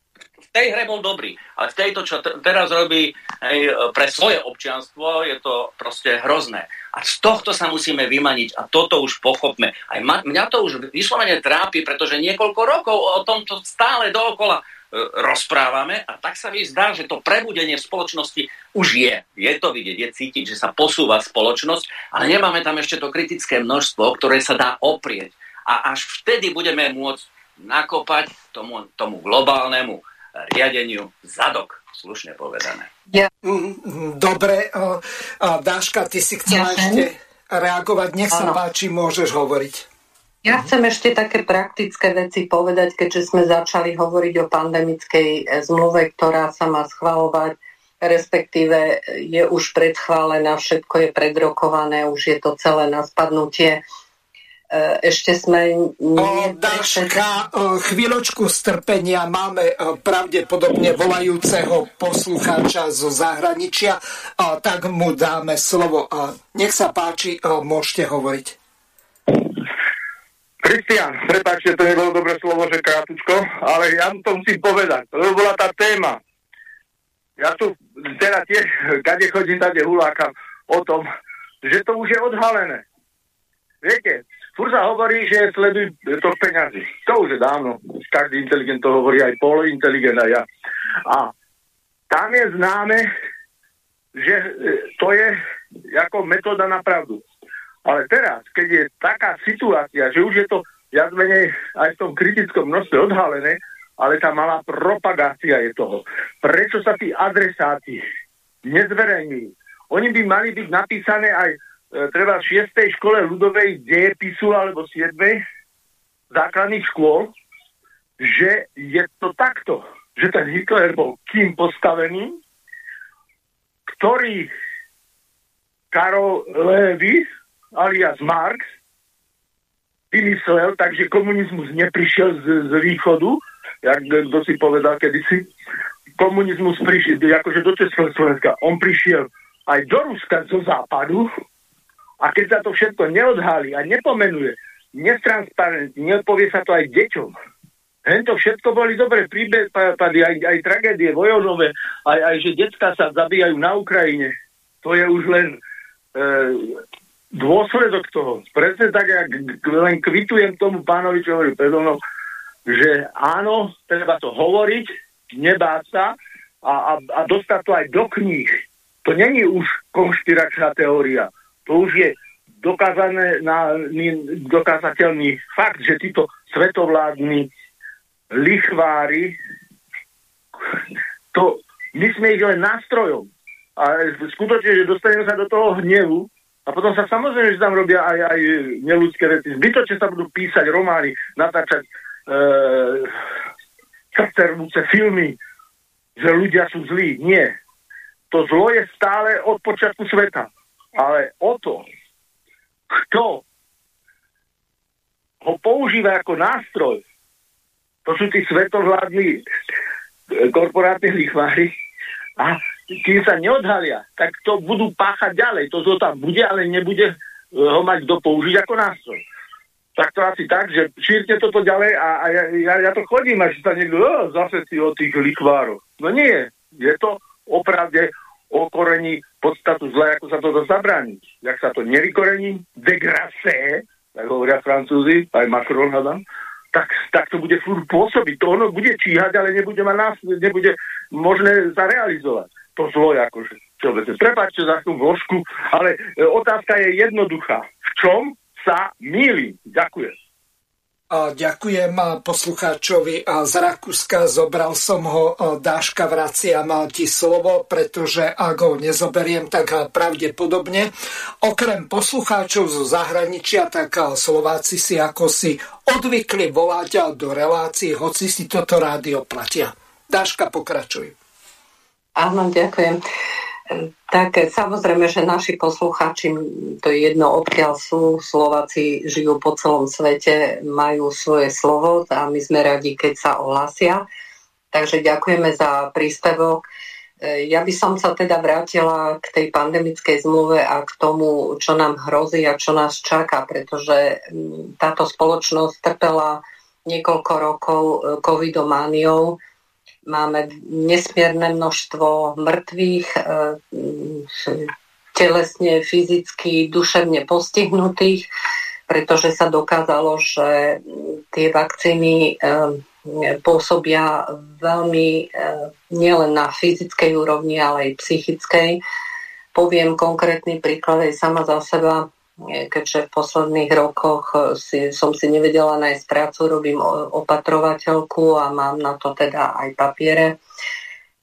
S3: tej hre bol dobrý, ale v tejto, čo teraz robí hej, pre svoje občianstvo, je to proste hrozné. A z tohto sa musíme vymaniť a toto už pochopme. Aj ma- mňa to už vyslovene trápi, pretože niekoľko rokov o tomto stále dookola e, rozprávame a tak sa mi zdá, že to prebudenie v spoločnosti už je. Je to vidieť, je cítiť, že sa posúva spoločnosť, ale nemáme tam ešte to kritické množstvo, ktoré sa dá oprieť. A až vtedy budeme môcť nakopať tomu, tomu globálnemu riadeniu zadok, slušne povedané.
S1: Ja. Dobre, Dáška, ty si chcela ja ešte reagovať. Nech sa ano. páči, môžeš hovoriť.
S2: Ja chcem ešte také praktické veci povedať, keďže sme začali hovoriť o pandemickej e, zmluve, ktorá sa má schvalovať, respektíve je už predchválená, všetko je predrokované, už je to celé na spadnutie E, ešte sme...
S1: O, Daška, chvíľočku strpenia máme e, pravdepodobne volajúceho poslucháča zo zahraničia, tak mu dáme slovo. Nech sa páči, môžete hovoriť.
S7: Kristian, prepáčte, to nebolo dobré slovo, že krátučko, ale ja to musím povedať. To bola tá téma. Ja tu teda tiež, kade chodím, tady hulákam o tom, že to už je odhalené. Viete, Fur sa hovorí, že sledujú to peňazí. To už je dávno. Každý inteligent to hovorí, aj polointeligent, aj ja. A tam je známe, že e, to je ako metóda na pravdu. Ale teraz, keď je taká situácia, že už je to viac menej aj v tom kritickom množstve odhalené, ale tá malá propagácia je toho. Prečo sa tí adresáti nezverejňujú? Oni by mali byť napísané aj treba v 6. škole ľudovej dejepisu alebo 7. základných škôl, že je to takto, že ten Hitler bol kým postavený, ktorý Karol Levy alias Marx vymyslel, takže komunizmus neprišiel z, z východu, jak kto si povedal kedysi, komunizmus prišiel, akože do Československa, on prišiel aj do Ruska zo západu a keď sa to všetko neodhalí a nepomenuje, netransparentne, neodpovie sa to aj deťom. Hento všetko boli dobré prípady, aj, aj tragédie vojovové, aj, aj že detská sa zabíjajú na Ukrajine. To je už len e, dôsledok toho. Presne tak, jak len kvitujem tomu pánovi, čo hovorí mnou, že áno, treba to hovoriť, nebáť sa a, a, a dostať to aj do kníh. To není už konšpiračná teória. To už je dokázané na, dokázateľný fakt, že títo svetovládni lichvári, to my sme ich len nástrojom. A skutočne, že dostaneme sa do toho hnevu a potom sa samozrejme, že tam robia aj, aj neludské veci. Zbytočne sa budú písať romány, natáčať e, filmy, že ľudia sú zlí. Nie. To zlo je stále od počiatku sveta. Ale o to, kto ho používa ako nástroj, to sú tí svetovládni korporátni lichvári a kým sa neodhalia, tak to budú páchať ďalej. To, to tam bude, ale nebude ho mať kto použiť ako nástroj. Tak to asi tak, že šírte toto ďalej a, a ja, ja, ja to chodím, až sa niekto, zase si o tých lichvároch. No nie, je to opravde o korení podstatu zle, ako sa to dá zabrániť. Jak sa to nevykorení, degrasé, tak hovoria francúzi, aj Macron hľadám, tak, tak to bude furt pôsobiť. To ono bude číhať, ale nebude, mať nás, nebude možné zarealizovať. To zlo akože všeobecne. Prepačte za tú vložku, ale e, otázka je jednoduchá. V čom sa míli? Ďakujem.
S1: Ďakujem poslucháčovi z Rakúska. Zobral som ho, Dáška, vraciam ti slovo, pretože ak ho nezoberiem, tak pravdepodobne. Okrem poslucháčov zo zahraničia, tak Slováci si ako si odvykli volať do relácií, hoci si toto rádio platia. Dáška, pokračuj.
S2: Áno, ďakujem. Tak samozrejme, že naši poslucháči, to je jedno, odkiaľ sú, Slováci žijú po celom svete, majú svoje slovo a my sme radi, keď sa ohlasia. Takže ďakujeme za príspevok. Ja by som sa teda vrátila k tej pandemickej zmluve a k tomu, čo nám hrozí a čo nás čaká, pretože táto spoločnosť trpela niekoľko rokov e, covidomániou, Máme nesmierne množstvo mŕtvych, e, telesne, fyzicky, duševne postihnutých, pretože sa dokázalo, že tie vakcíny e, pôsobia veľmi e, nielen na fyzickej úrovni, ale aj psychickej. Poviem konkrétny príklad aj sama za seba keďže v posledných rokoch eh, si, som si nevedela nájsť prácu, robím opatrovateľku a mám na to teda aj papiere.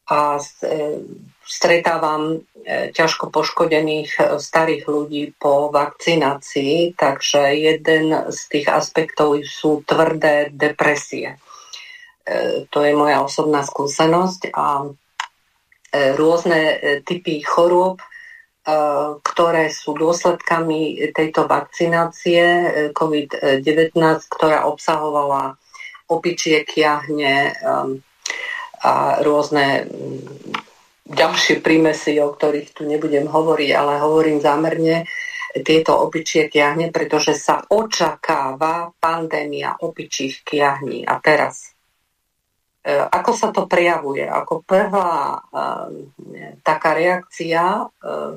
S2: A eh, stretávam eh, ťažko poškodených starých ľudí po vakcinácii, takže jeden z tých aspektov sú tvrdé depresie. To je moja osobná skúsenosť a rôzne typy chorôb ktoré sú dôsledkami tejto vakcinácie e, COVID-19, ktorá obsahovala opičie kiahne e, a rôzne ďalšie prímesy, o ktorých tu nebudem hovoriť, ale hovorím zámerne tieto opičie kiahne, pretože sa očakáva pandémia opičích kiahní. A teraz E, ako sa to prejavuje? Ako prvá e, taká reakcia, e,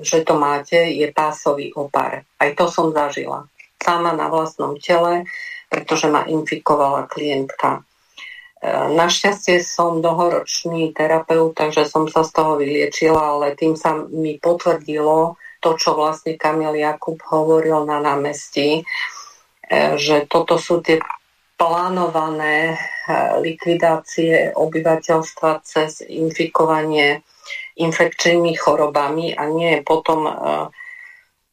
S2: že to máte, je pásový opar. Aj to som zažila. Sama na vlastnom tele, pretože ma infikovala klientka. Našťastie som dlhoročný terapeut, takže som sa z toho vyliečila, ale tým sa mi potvrdilo to, čo vlastne Kamil Jakub hovoril na námestí, že toto sú tie plánované likvidácie obyvateľstva cez infikovanie infekčnými chorobami a nie potom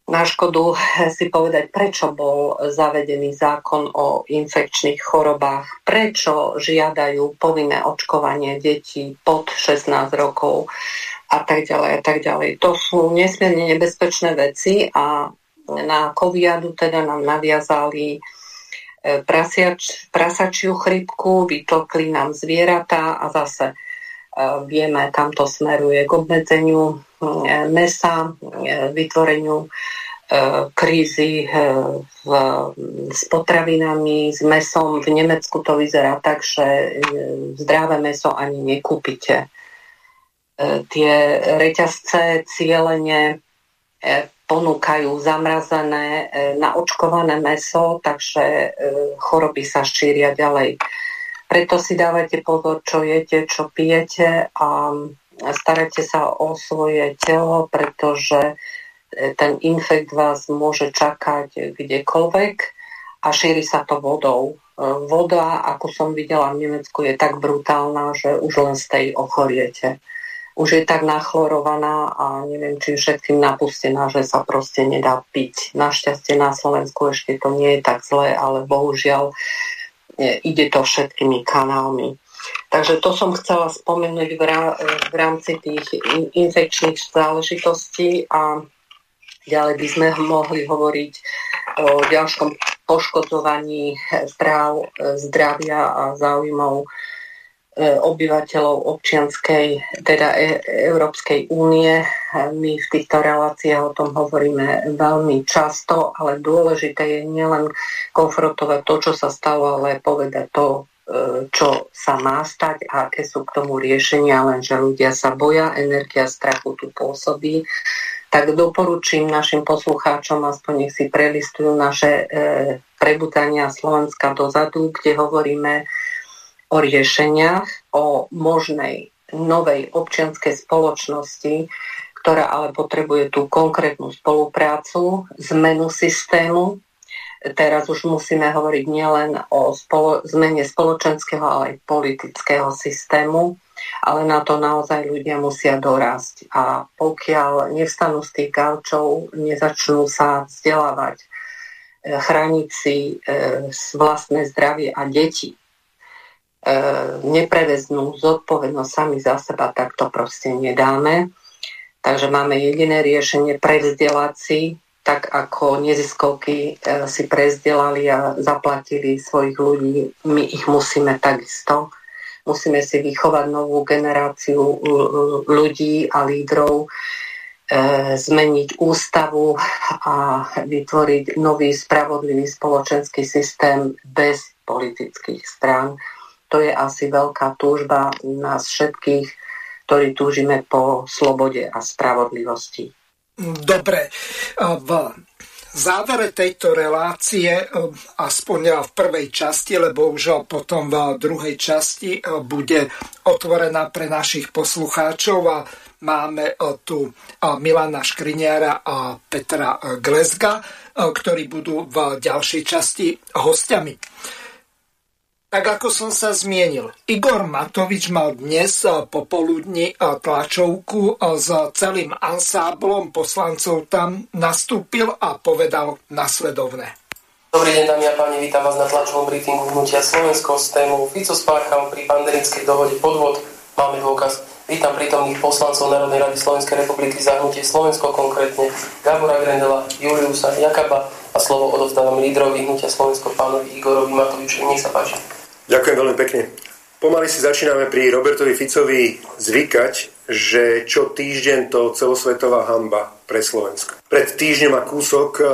S2: na škodu si povedať, prečo bol zavedený zákon o infekčných chorobách, prečo žiadajú povinné očkovanie detí pod 16 rokov a tak ďalej a tak ďalej. To sú nesmierne nebezpečné veci a na koviadu teda nám naviazali e, prasiač, prasačiu chrypku, vytlkli nám zvieratá a zase e, vieme, kam to smeruje k obmedzeniu e, mesa, vytvoreniu krízy s potravinami, s mesom. V Nemecku to vyzerá tak, že zdravé meso ani nekúpite. Tie reťazce cieľene ponúkajú zamrazené, e, naočkované meso, takže e, choroby sa šíria ďalej. Preto si dávajte pozor, čo jete, čo pijete a starajte sa o svoje telo, pretože e, ten infekt vás môže čakať kdekoľvek a šíri sa to vodou. Voda, ako som videla v Nemecku, je tak brutálna, že už len z tej ochoriete už je tak nachlorovaná a neviem, či všetkým napustená, že sa proste nedá piť. Našťastie na Slovensku ešte to nie je tak zlé, ale bohužiaľ ide to všetkými kanálmi. Takže to som chcela spomenúť v rámci tých infekčných záležitostí a ďalej by sme mohli hovoriť o ďalšom poškodzovaní práv zdravia a záujmov E, obyvateľov občianskej, teda e- Európskej únie. My v týchto reláciách o tom hovoríme veľmi často, ale dôležité je nielen konfrontovať to, čo sa stalo, ale povedať to, e, čo sa má stať a aké sú k tomu riešenia, lenže ľudia sa boja, energia strachu tu pôsobí. Tak doporučím našim poslucháčom, aspoň nech si prelistujú naše e, prebudania Slovenska dozadu, kde hovoríme o riešeniach, o možnej novej občianskej spoločnosti, ktorá ale potrebuje tú konkrétnu spoluprácu, zmenu systému. Teraz už musíme hovoriť nielen o spolo- zmene spoločenského, ale aj politického systému, ale na to naozaj ľudia musia dorásť. A pokiaľ nevstanú z tých gaučov, nezačnú sa vzdelávať, eh, chrániť si e, vlastné zdravie a deti, E, nepreveznú zodpovednosť sami za seba, tak to proste nedáme. Takže máme jediné riešenie prevzdelať si, tak ako neziskovky e, si prezdelali a zaplatili svojich ľudí, my ich musíme takisto. Musíme si vychovať novú generáciu ľudí a lídrov, e, zmeniť ústavu a vytvoriť nový spravodlivý spoločenský systém bez politických strán to je asi veľká túžba nás všetkých, ktorí túžime po slobode a spravodlivosti.
S1: Dobre, v závere tejto relácie, aspoň v prvej časti, lebo už potom v druhej časti bude otvorená pre našich poslucháčov a máme tu Milana Škriniara a Petra Glezga, ktorí budú v ďalšej časti hostiami. Tak ako som sa zmienil, Igor Matovič mal dnes popoludní tlačovku s celým ansáblom poslancov tam nastúpil a povedal nasledovné.
S8: Dobrý deň, dámy a páni, vítam vás na tlačovom briefingu Hnutia Slovensko s témou Fico spáchal pri pandemickej dohode podvod. Máme dôkaz. Vítam prítomných poslancov Národnej rady Slovenskej republiky za hnutie Slovensko, konkrétne Gábora Grendela, Juliusa Jakaba a slovo odovzdávam lídrovi hnutia Slovensko pánovi Igorovi Matovičovi. Nech sa páči.
S9: Ďakujem veľmi pekne. Pomaly si začíname pri Robertovi Ficovi zvykať, že čo týždeň to celosvetová hamba pre Slovensko. Pred týždňom a kúsok eh,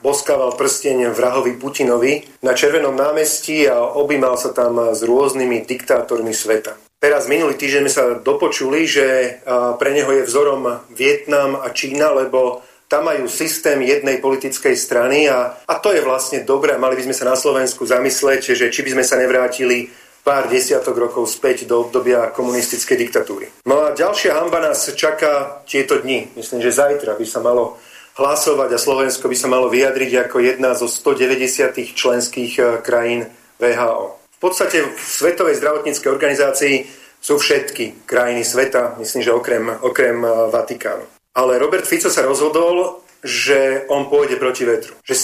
S9: boskával prsteň vrahovi Putinovi na Červenom námestí a objímal sa tam s rôznymi diktátormi sveta. Teraz minulý týždeň sme sa dopočuli, že eh, pre neho je vzorom Vietnam a Čína, lebo tam majú systém jednej politickej strany a, a to je vlastne dobré. Mali by sme sa na Slovensku zamysleť, že či by sme sa nevrátili pár desiatok rokov späť do obdobia komunistickej diktatúry. No a ďalšia hamba nás čaká tieto dni. Myslím, že zajtra by sa malo hlasovať a Slovensko by sa malo vyjadriť ako jedna zo 190 členských eh, krajín VHO. V podstate v Svetovej zdravotníckej organizácii sú všetky krajiny sveta, myslím, že okrem, okrem eh, Vatikánu. Ale Robert Fico sa rozhodol, že on pôjde proti vetru. Že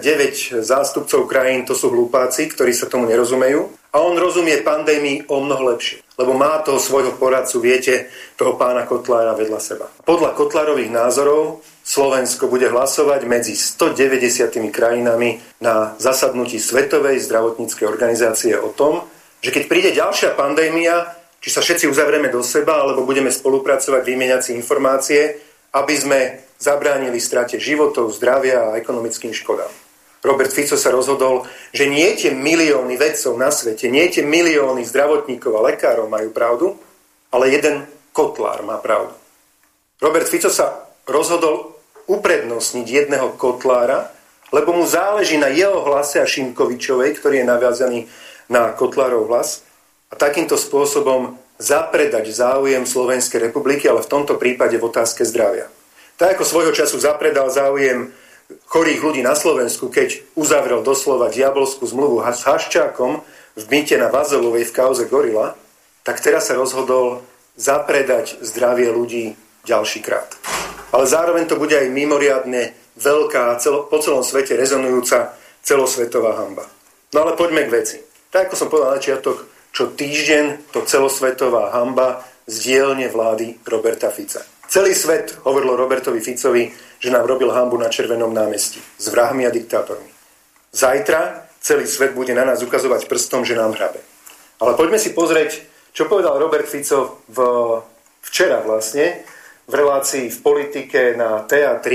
S9: 189 zástupcov krajín to sú hlupáci, ktorí sa tomu nerozumejú a on rozumie pandémii o mnoho lepšie. Lebo má toho svojho poradcu, viete, toho pána Kotlára vedľa seba. Podľa Kotlárových názorov Slovensko bude hlasovať medzi 190 krajinami na zasadnutí Svetovej zdravotníckej organizácie o tom, že keď príde ďalšia pandémia, či sa všetci uzavrieme do seba, alebo budeme spolupracovať, vymieňať si informácie, aby sme zabránili strate životov, zdravia a ekonomickým škodám. Robert Fico sa rozhodol, že nie tie milióny vedcov na svete, nie tie milióny zdravotníkov a lekárov majú pravdu, ale jeden kotlár má pravdu. Robert Fico sa rozhodol uprednostniť jedného kotlára, lebo mu záleží na jeho hlase a Šimkovičovej, ktorý je naviazaný na kotlárov hlas a takýmto spôsobom zapredať záujem Slovenskej republiky, ale v tomto prípade v otázke zdravia. Tak ako svojho času zapredal záujem chorých ľudí na Slovensku, keď uzavrel doslova diabolskú zmluvu s Haščákom v byte na Vazelovej v kauze Gorila, tak teraz sa rozhodol zapredať zdravie ľudí ďalší krát. Ale zároveň to bude aj mimoriadne veľká, celo, po celom svete rezonujúca celosvetová hamba. No ale poďme k veci. Tak ako som povedal na začiatok, čo týždeň to celosvetová hamba z dielne vlády Roberta Fica. Celý svet hovoril Robertovi Ficovi, že nám robil hambu na Červenom námestí s vrahmi a diktátormi. Zajtra celý svet bude na nás ukazovať prstom, že nám hrabe. Ale poďme si pozrieť, čo povedal Robert Fico v, včera vlastne v relácii v politike na TA3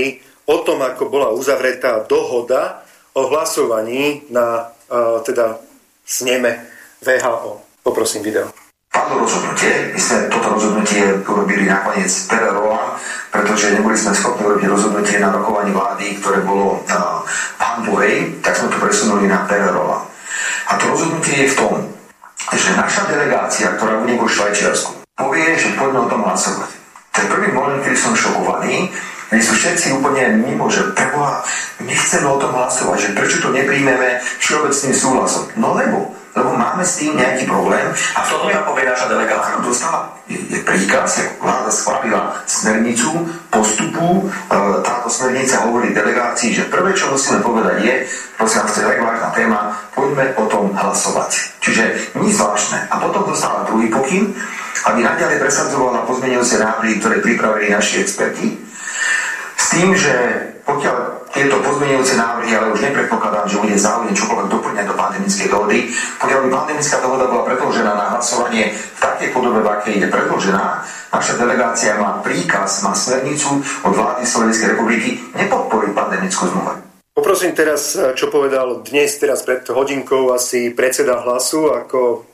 S9: o tom, ako bola uzavretá dohoda o hlasovaní na uh, teda sneme VHO. Poprosím video
S5: padlo rozhodnutie. My sme toto rozhodnutie urobili nakoniec Rola, pretože neboli sme schopní urobiť rozhodnutie na rokovaní vlády, ktoré bolo uh, v Hamburgej, tak sme to presunuli na Rola. A to rozhodnutie je v tom, že naša delegácia, ktorá bude vo Švajčiarsku, povie, že poďme o tom hlasovať. To je prvý moment, kedy som šokovaný, my sú všetci úplne mimo, že preboha, my chceme o tom hlasovať, že prečo to nepríjmeme všeobecným súhlasom. No lebo lebo máme s tým nejaký problém. A
S6: v tom povie naša delegácia.
S5: dostala je, príkaz, vláda schválila smernicu postupu. E, táto smernica hovorí delegácii, že prvé, čo musíme povedať je, prosím vás, to je vážna téma, poďme o tom hlasovať. Čiže nič zvláštne. A potom dostala druhý pokyn, aby naďalej presadzovala pozmenujúce návrhy, ktoré pripravili naši experti, s tým, že pokiaľ tieto pozmeňujúce návrhy, ale už nepredpokladám, že bude záujem čokoľvek doplňať do pandemickej dohody. Pokiaľ by pandemická dohoda bola predložená na hlasovanie v takej podobe, v akej je predložená, naša delegácia má príkaz, má smernicu od vlády Slovenskej republiky nepodporiť pandemickú zmluvu.
S9: Poprosím teraz, čo povedal dnes, teraz pred hodinkou asi predseda hlasu, ako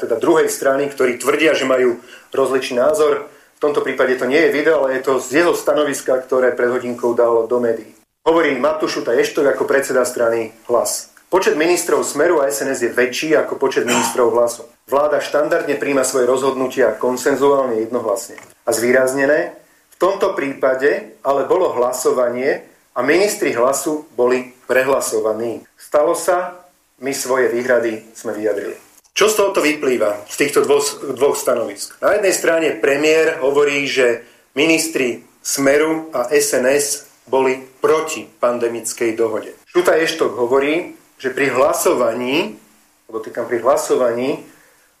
S9: teda druhej strany, ktorí tvrdia, že majú rozličný názor. V tomto prípade to nie je video, ale je to z jeho stanoviska, ktoré pred hodinkou dal do médií. Hovorí Matúšu Eštok ako predseda strany Hlas. Počet ministrov Smeru a SNS je väčší ako počet ministrov Hlasu. Vláda štandardne príjma svoje rozhodnutia konsenzuálne jednohlasne. A zvýraznené, v tomto prípade ale bolo hlasovanie a ministri hlasu boli prehlasovaní. Stalo sa, my svoje výhrady sme vyjadrili. Čo z tohoto vyplýva z týchto dvoch, dvoch stanovisk? Na jednej strane premiér hovorí, že ministri Smeru a SNS boli proti pandemickej dohode. Šuta Eštok hovorí, že pri hlasovaní, dotýkam pri hlasovaní,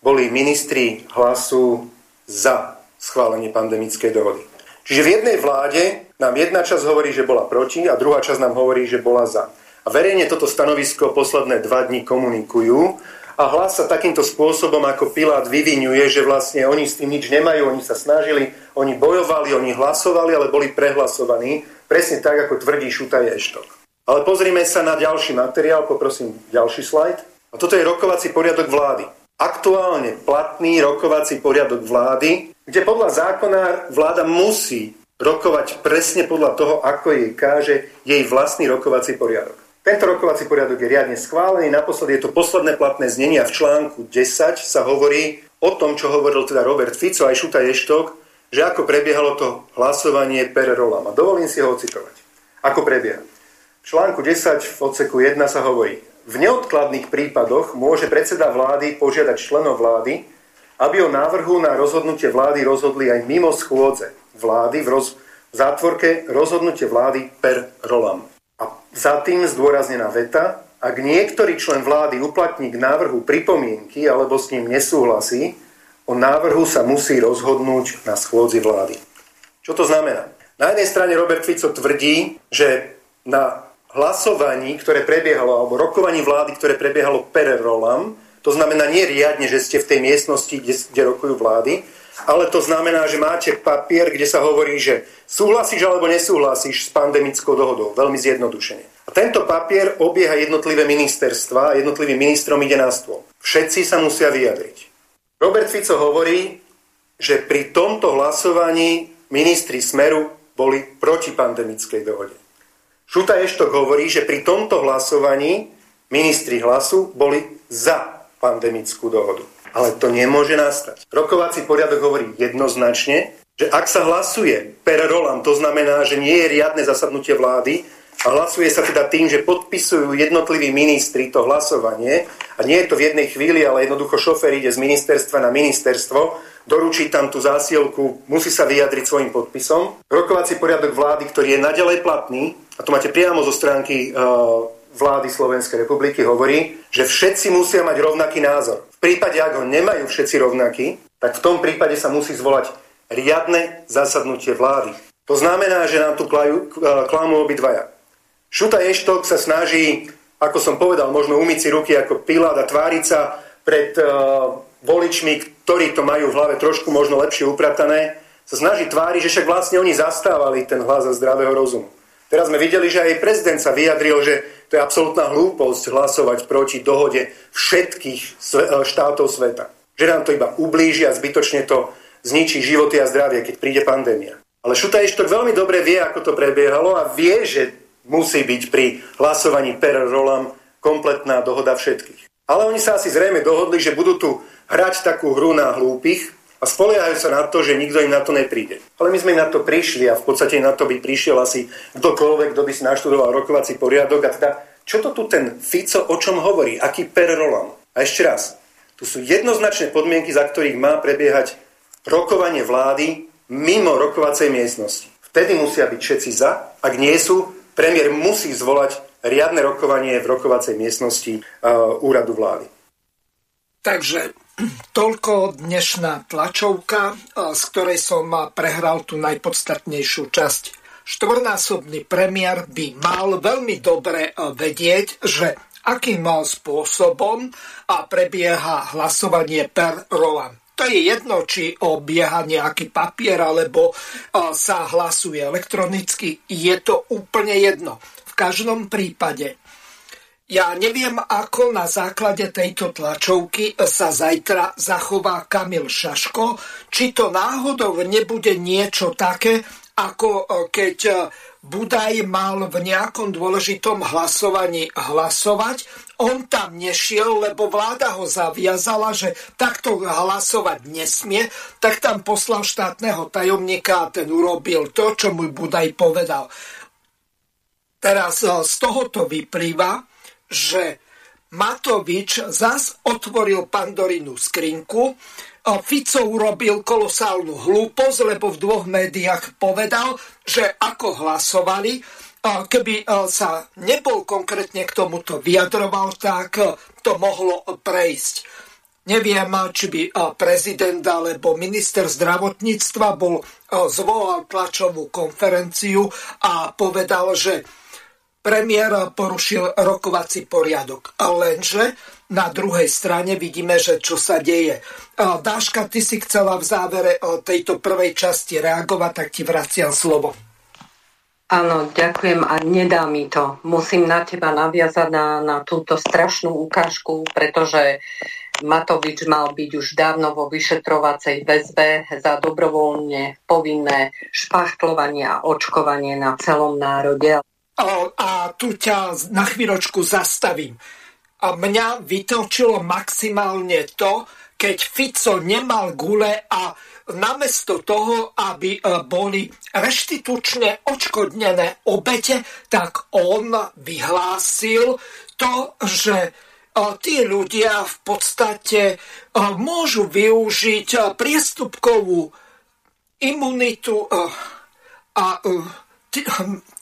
S9: boli ministri hlasu za schválenie pandemickej dohody. Čiže v jednej vláde nám jedna časť hovorí, že bola proti a druhá časť nám hovorí, že bola za. A verejne toto stanovisko posledné dva dní komunikujú a hlas sa takýmto spôsobom, ako Pilát vyvinuje, že vlastne oni s tým nič nemajú, oni sa snažili, oni bojovali, oni hlasovali, ale boli prehlasovaní, presne tak, ako tvrdí Šutaj Eštok. Ale pozrime sa na ďalší materiál, poprosím ďalší slajd. A toto je rokovací poriadok vlády. Aktuálne platný rokovací poriadok vlády, kde podľa zákona vláda musí rokovať presne podľa toho, ako jej káže jej vlastný rokovací poriadok. Tento rokovací poriadok je riadne schválený, naposledy je to posledné platné znenie a v článku 10 sa hovorí o tom, čo hovoril teda Robert Fico aj Šuta Ještok, že ako prebiehalo to hlasovanie per rolam. A dovolím si ho ocitovať. Ako prebieha. V článku 10 v odseku 1 sa hovorí, v neodkladných prípadoch môže predseda vlády požiadať členov vlády, aby o návrhu na rozhodnutie vlády rozhodli aj mimo schôdze vlády v, roz, v zátvorke rozhodnutie vlády per rolam. A za tým zdôraznená veta, ak niektorý člen vlády uplatní k návrhu pripomienky alebo s ním nesúhlasí, o návrhu sa musí rozhodnúť na schôdzi vlády. Čo to znamená? Na jednej strane Robert Fico tvrdí, že na hlasovaní, ktoré prebiehalo, alebo rokovaní vlády, ktoré prebiehalo per rolam, to znamená nie riadne, že ste v tej miestnosti, kde, kde rokujú vlády, ale to znamená, že máte papier, kde sa hovorí, že súhlasíš alebo nesúhlasíš s pandemickou dohodou. Veľmi zjednodušene. A tento papier obieha jednotlivé ministerstva a jednotlivým ministrom ide na stôl. Všetci sa musia vyjadriť. Robert Fico hovorí, že pri tomto hlasovaní ministri Smeru boli proti pandemickej dohode. Šuta Eštok hovorí, že pri tomto hlasovaní ministri hlasu boli za pandemickú dohodu. Ale to nemôže nastať. Rokovací poriadok hovorí jednoznačne, že ak sa hlasuje per rolam, to znamená, že nie je riadne zasadnutie vlády a hlasuje sa teda tým, že podpisujú jednotliví ministri to hlasovanie a nie je to v jednej chvíli, ale jednoducho šofer ide z ministerstva na ministerstvo, doručí tam tú zásielku, musí sa vyjadriť svojim podpisom. Rokovací poriadok vlády, ktorý je naďalej platný, a to máte priamo zo stránky uh, vlády Slovenskej republiky hovorí, že všetci musia mať rovnaký názor. V prípade, ak ho nemajú všetci rovnaký, tak v tom prípade sa musí zvolať riadne zasadnutie vlády. To znamená, že nám tu klamú obidvaja. Šuta Eštok sa snaží, ako som povedal, možno umyť si ruky ako Pilát a tváriť sa pred uh, voličmi, ktorí to majú v hlave trošku možno lepšie upratané, sa snaží tváriť, že však vlastne oni zastávali ten hlas za zdravého rozumu. Teraz sme videli, že aj prezident sa vyjadril, že to je absolútna hlúposť hlasovať proti dohode všetkých e, štátov sveta. Že nám to iba ublíži a zbytočne to zničí životy a zdravie, keď príde pandémia. Ale Šuta Eštok veľmi dobre vie, ako to prebiehalo a vie, že musí byť pri hlasovaní per rolam kompletná dohoda všetkých. Ale oni sa asi zrejme dohodli, že budú tu hrať takú hru na hlúpych a spoliehajú sa na to, že nikto im na to nepríde. Ale my sme na to prišli a v podstate na to by prišiel asi kdokoľvek, kto by si naštudoval rokovací poriadok a teda čo to tu ten Fico o čom hovorí, aký per rolam. A ešte raz, tu sú jednoznačné podmienky, za ktorých má prebiehať rokovanie vlády mimo rokovacej miestnosti. Vtedy musia byť všetci za, ak nie sú, premiér musí zvolať riadne rokovanie v rokovacej miestnosti uh, úradu vlády.
S1: Takže toľko dnešná tlačovka, z ktorej som prehral tú najpodstatnejšiu časť. Štvornásobný premiér by mal veľmi dobre vedieť, že akým spôsobom prebieha hlasovanie per rolam. To je jedno, či obieha nejaký papier, alebo sa hlasuje elektronicky. Je to úplne jedno. V každom prípade ja neviem, ako na základe tejto tlačovky sa zajtra zachová Kamil Šaško, či to náhodou nebude niečo také, ako e, keď e, Budaj mal v nejakom dôležitom hlasovaní hlasovať. On tam nešiel, lebo vláda ho zaviazala, že takto hlasovať nesmie, tak tam poslal štátneho tajomníka a ten urobil to, čo mu Budaj povedal. Teraz e, z tohoto vyplýva, že Matovič zas otvoril Pandorinu skrinku, Fico urobil kolosálnu hlúposť, lebo v dvoch médiách povedal, že ako hlasovali, keby sa nebol konkrétne k tomuto vyjadroval, tak to mohlo prejsť. Neviem, či by prezident alebo minister zdravotníctva bol zvolal tlačovú konferenciu a povedal, že premiér porušil rokovací poriadok. Lenže na druhej strane vidíme, že čo sa deje. Dáška, ty si chcela v závere tejto prvej časti reagovať, tak ti vraciam slovo.
S2: Áno, ďakujem a nedá mi to. Musím na teba naviazať na, na túto strašnú ukážku, pretože Matovič mal byť už dávno vo vyšetrovacej väzbe za dobrovoľne povinné špachtlovanie a očkovanie na celom národe
S1: a tu ťa na chvíľočku zastavím. A mňa vytočilo maximálne to, keď Fico nemal gule a namiesto toho, aby boli reštitučne odškodnené obete, tak on vyhlásil to, že tí ľudia v podstate môžu využiť priestupkovú imunitu a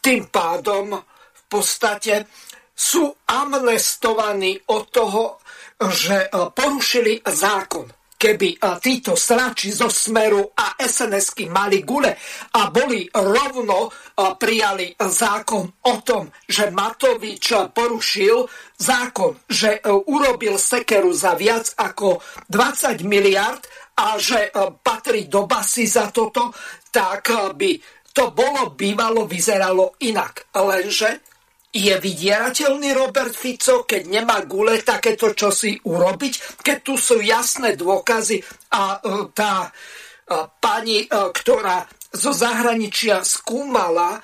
S1: tým pádom v podstate sú amnestovaní od toho, že porušili zákon keby títo sráči zo Smeru a sns mali gule a boli rovno prijali zákon o tom, že Matovič porušil zákon, že e, urobil sekeru za viac ako 20 miliard a že e, patrí do basy za toto, tak e, by to bolo bývalo, vyzeralo inak. Lenže je vydierateľný Robert Fico, keď nemá gule takéto čosi urobiť, keď tu sú jasné dôkazy a e, tá e, pani, e, ktorá zo zahraničia skúmala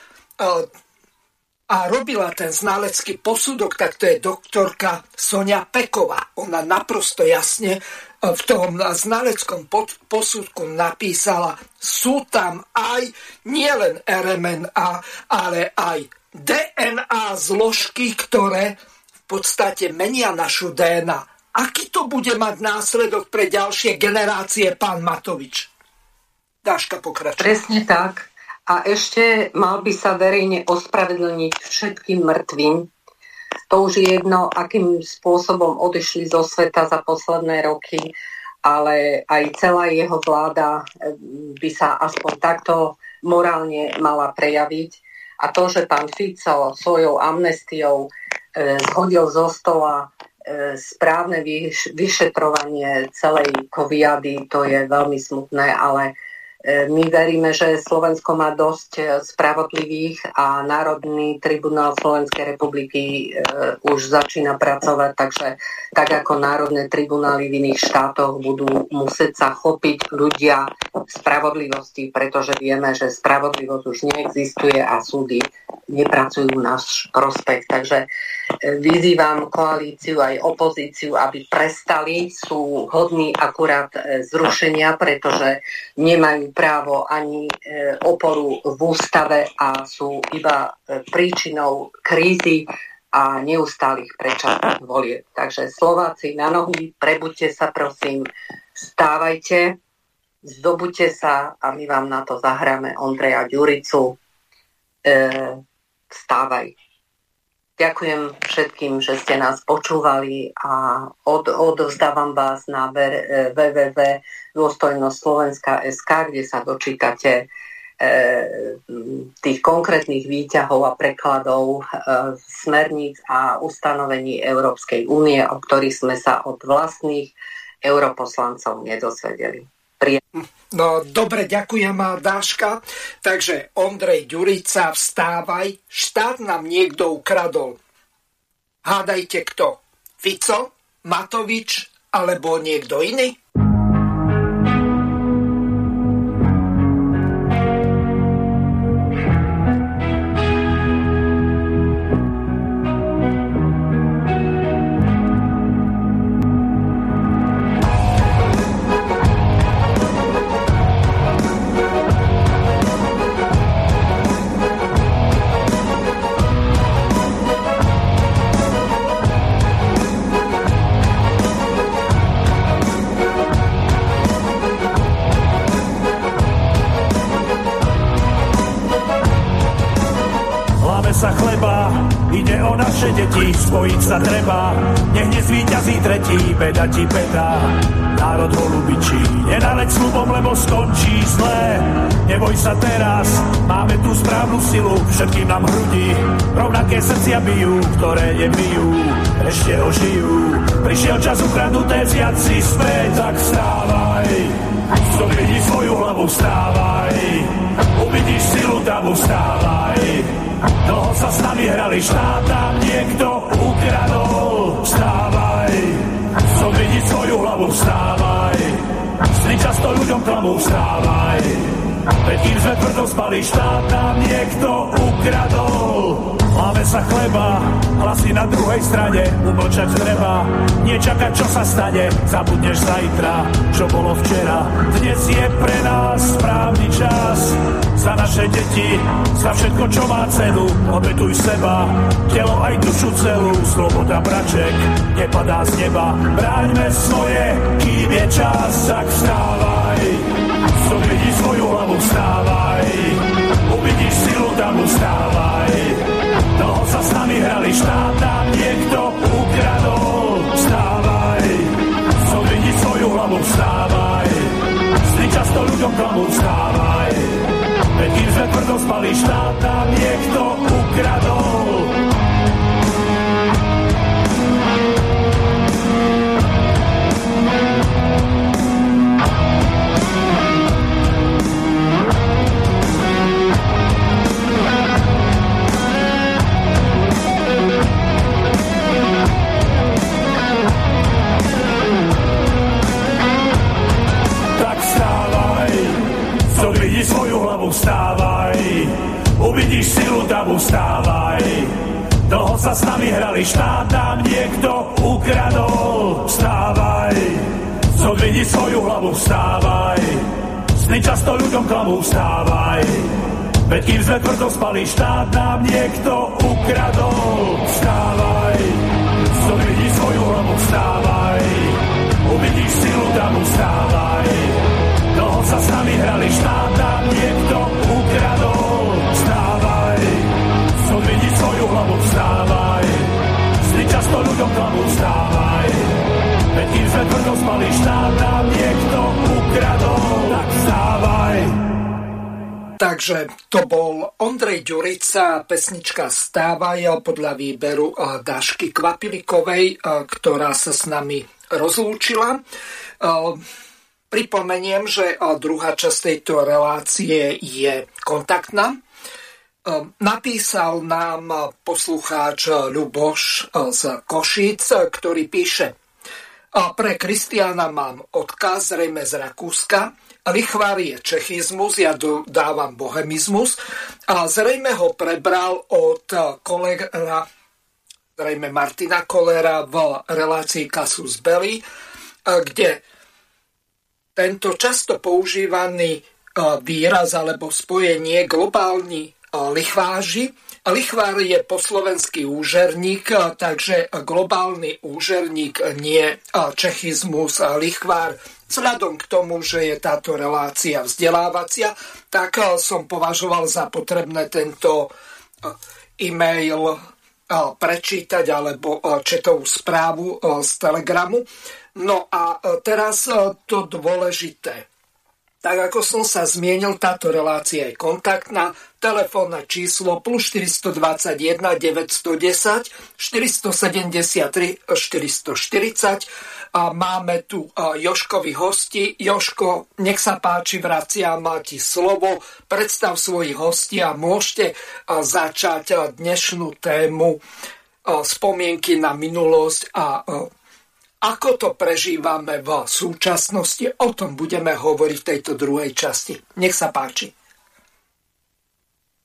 S1: a robila ten znalecký posudok, tak to je doktorka Sonia Peková. Ona naprosto jasne v tom znaleckom posudku napísala, sú tam aj nielen RMNA, ale aj DNA zložky, ktoré v podstate menia našu DNA. Aký to bude mať následok pre ďalšie generácie, pán Matovič? Dáška pokračuje.
S2: Presne tak. A ešte mal by sa verejne ospravedlniť všetkým mŕtvým. To už je jedno, akým spôsobom odišli zo sveta za posledné roky, ale aj celá jeho vláda eh, by sa aspoň takto morálne mala prejaviť a to, že pán Fico svojou amnestiou e, zhodil zo stola e, správne vyš, vyšetrovanie celej koviady, to je veľmi smutné, ale my veríme, že Slovensko má dosť e, spravodlivých a Národný tribunál Slovenskej republiky e, už začína pracovať, takže tak ako národné tribunály v iných štátoch budú musieť sa chopiť ľudia spravodlivosti, pretože vieme, že spravodlivosť už neexistuje a súdy nepracujú náš prospekt. Takže vyzývam koalíciu aj opozíciu, aby prestali, sú hodní akurát zrušenia, pretože nemajú právo ani e, oporu v ústave a sú iba e, príčinou krízy a neustálých predčasných volieb. Takže Slováci na nohy, prebuďte sa prosím, stávajte, zdobuďte sa a my vám na to zahráme Ondreja Ďuricu. E, stávaj. Ďakujem všetkým, že ste nás počúvali a od, odovzdávam vás na www.dôstojnosť Slovenska SK, kde sa dočítate e, tých konkrétnych výťahov a prekladov e, smerníc a ustanovení Európskej únie, o ktorých sme sa od vlastných europoslancov nedozvedeli.
S1: No dobre, ďakujem Dáška. Takže Ondrej Ďurica, vstávaj, štát nám niekto ukradol. Hádajte kto? Fico, Matovič alebo niekto iný?
S10: Spojiť sa treba, nech nezvíťazí tretí, beda ti beda. Národ holubičí, nenaleď slubom, lebo skončí zlé. Neboj sa teraz, máme tu správnu silu, všetkým nám hrudi. Rovnaké srdcia bijú, ktoré nebijú, ešte ožijú. Prišiel čas ukradnuté vziať si späť, tak vstávaj. Vidí svoju hlavu, vstávaj. Uvidíš silu, tam vstávaj. Dlho sa s nami hrali, štát nám niekto ukradol. Vstávaj, som vidí svoju hlavu, vstávaj. Sny často ľuďom klamú, vstávaj. Veď kým sme tvrdo spali, štát nám niekto ukradol. Láme sa chleba, hlasy na druhej strane, umlčať treba, nečakať, čo sa stane, zabudneš zajtra, čo bolo včera. Dnes je pre nás správny čas, za naše deti, za všetko, čo má cenu, obetuj seba, telo aj dušu celú, sloboda braček, nepadá z neba, bráňme svoje, kým je čas, tak vstávaj, zobudí svoju hlavu, vstávaj, uvidíš silu, tam vstávaj, toho sa s nami hrali štát, nám niekto ukradol, vstávaj, zobudí svoju hlavu, vstávaj, sny často ľuďom klamú, vstávaj, Veď kým sme tvrdo spali, štát nám niekto ukradol. Vstávaj. Uvidíš silu davu, vstávaj. Toho sa s nami hrali, štát nám niekto ukradol. Vstávaj. Zodvidi svoju hlavu, vstávaj. Sny často ľuďom klamú, vstávaj. Veď kým sme tvrdo spali, štát nám niekto ukradol. Vstávaj. Zodvidi svoju hlavu, vstávaj. Uvidíš silu davu, vstávaj. Toho sa s nami hrali, štát niekto ukradol. Vstávaj, zodvidi svoju hlavu, vstávaj. Sny často ľuďom klamu, vstávaj. Veď kým sme tvrdo spali, štát nám niekto ukradol. Tak vstávaj.
S1: Takže to bol Ondrej Ďurica, pesnička Stávaj podľa výberu Dašky Kvapilikovej, ktorá sa s nami rozlúčila. Pripomeniem, že druhá časť tejto relácie je kontaktná. Napísal nám poslucháč Ľuboš z Košic, ktorý píše Pre Kristiana mám odkaz, zrejme z Rakúska. Lichvár je čechizmus, ja dodávam bohemizmus. A zrejme ho prebral od kolega, zrejme Martina Kolera v relácii Kasus Belli, kde tento často používaný e, výraz alebo spojenie globálni e, lichváži. Lichvár je po slovenský úžerník, e, takže globálny úžerník nie čechizmus lichvár. Vzhľadom k tomu, že je táto relácia vzdelávacia, tak som považoval za potrebné tento e-mail prečítať alebo četovú správu z Telegramu. No a teraz to dôležité. Tak ako som sa zmienil, táto relácia je kontaktná. Telefónne číslo plus 421 910 473 440. A máme tu Joškovi hosti. Joško, nech sa páči, vraciam ti slovo. Predstav svojich hostí a môžete začať dnešnú tému spomienky na minulosť a ako to prežívame v súčasnosti, o tom budeme hovoriť v tejto druhej časti. Nech sa páči.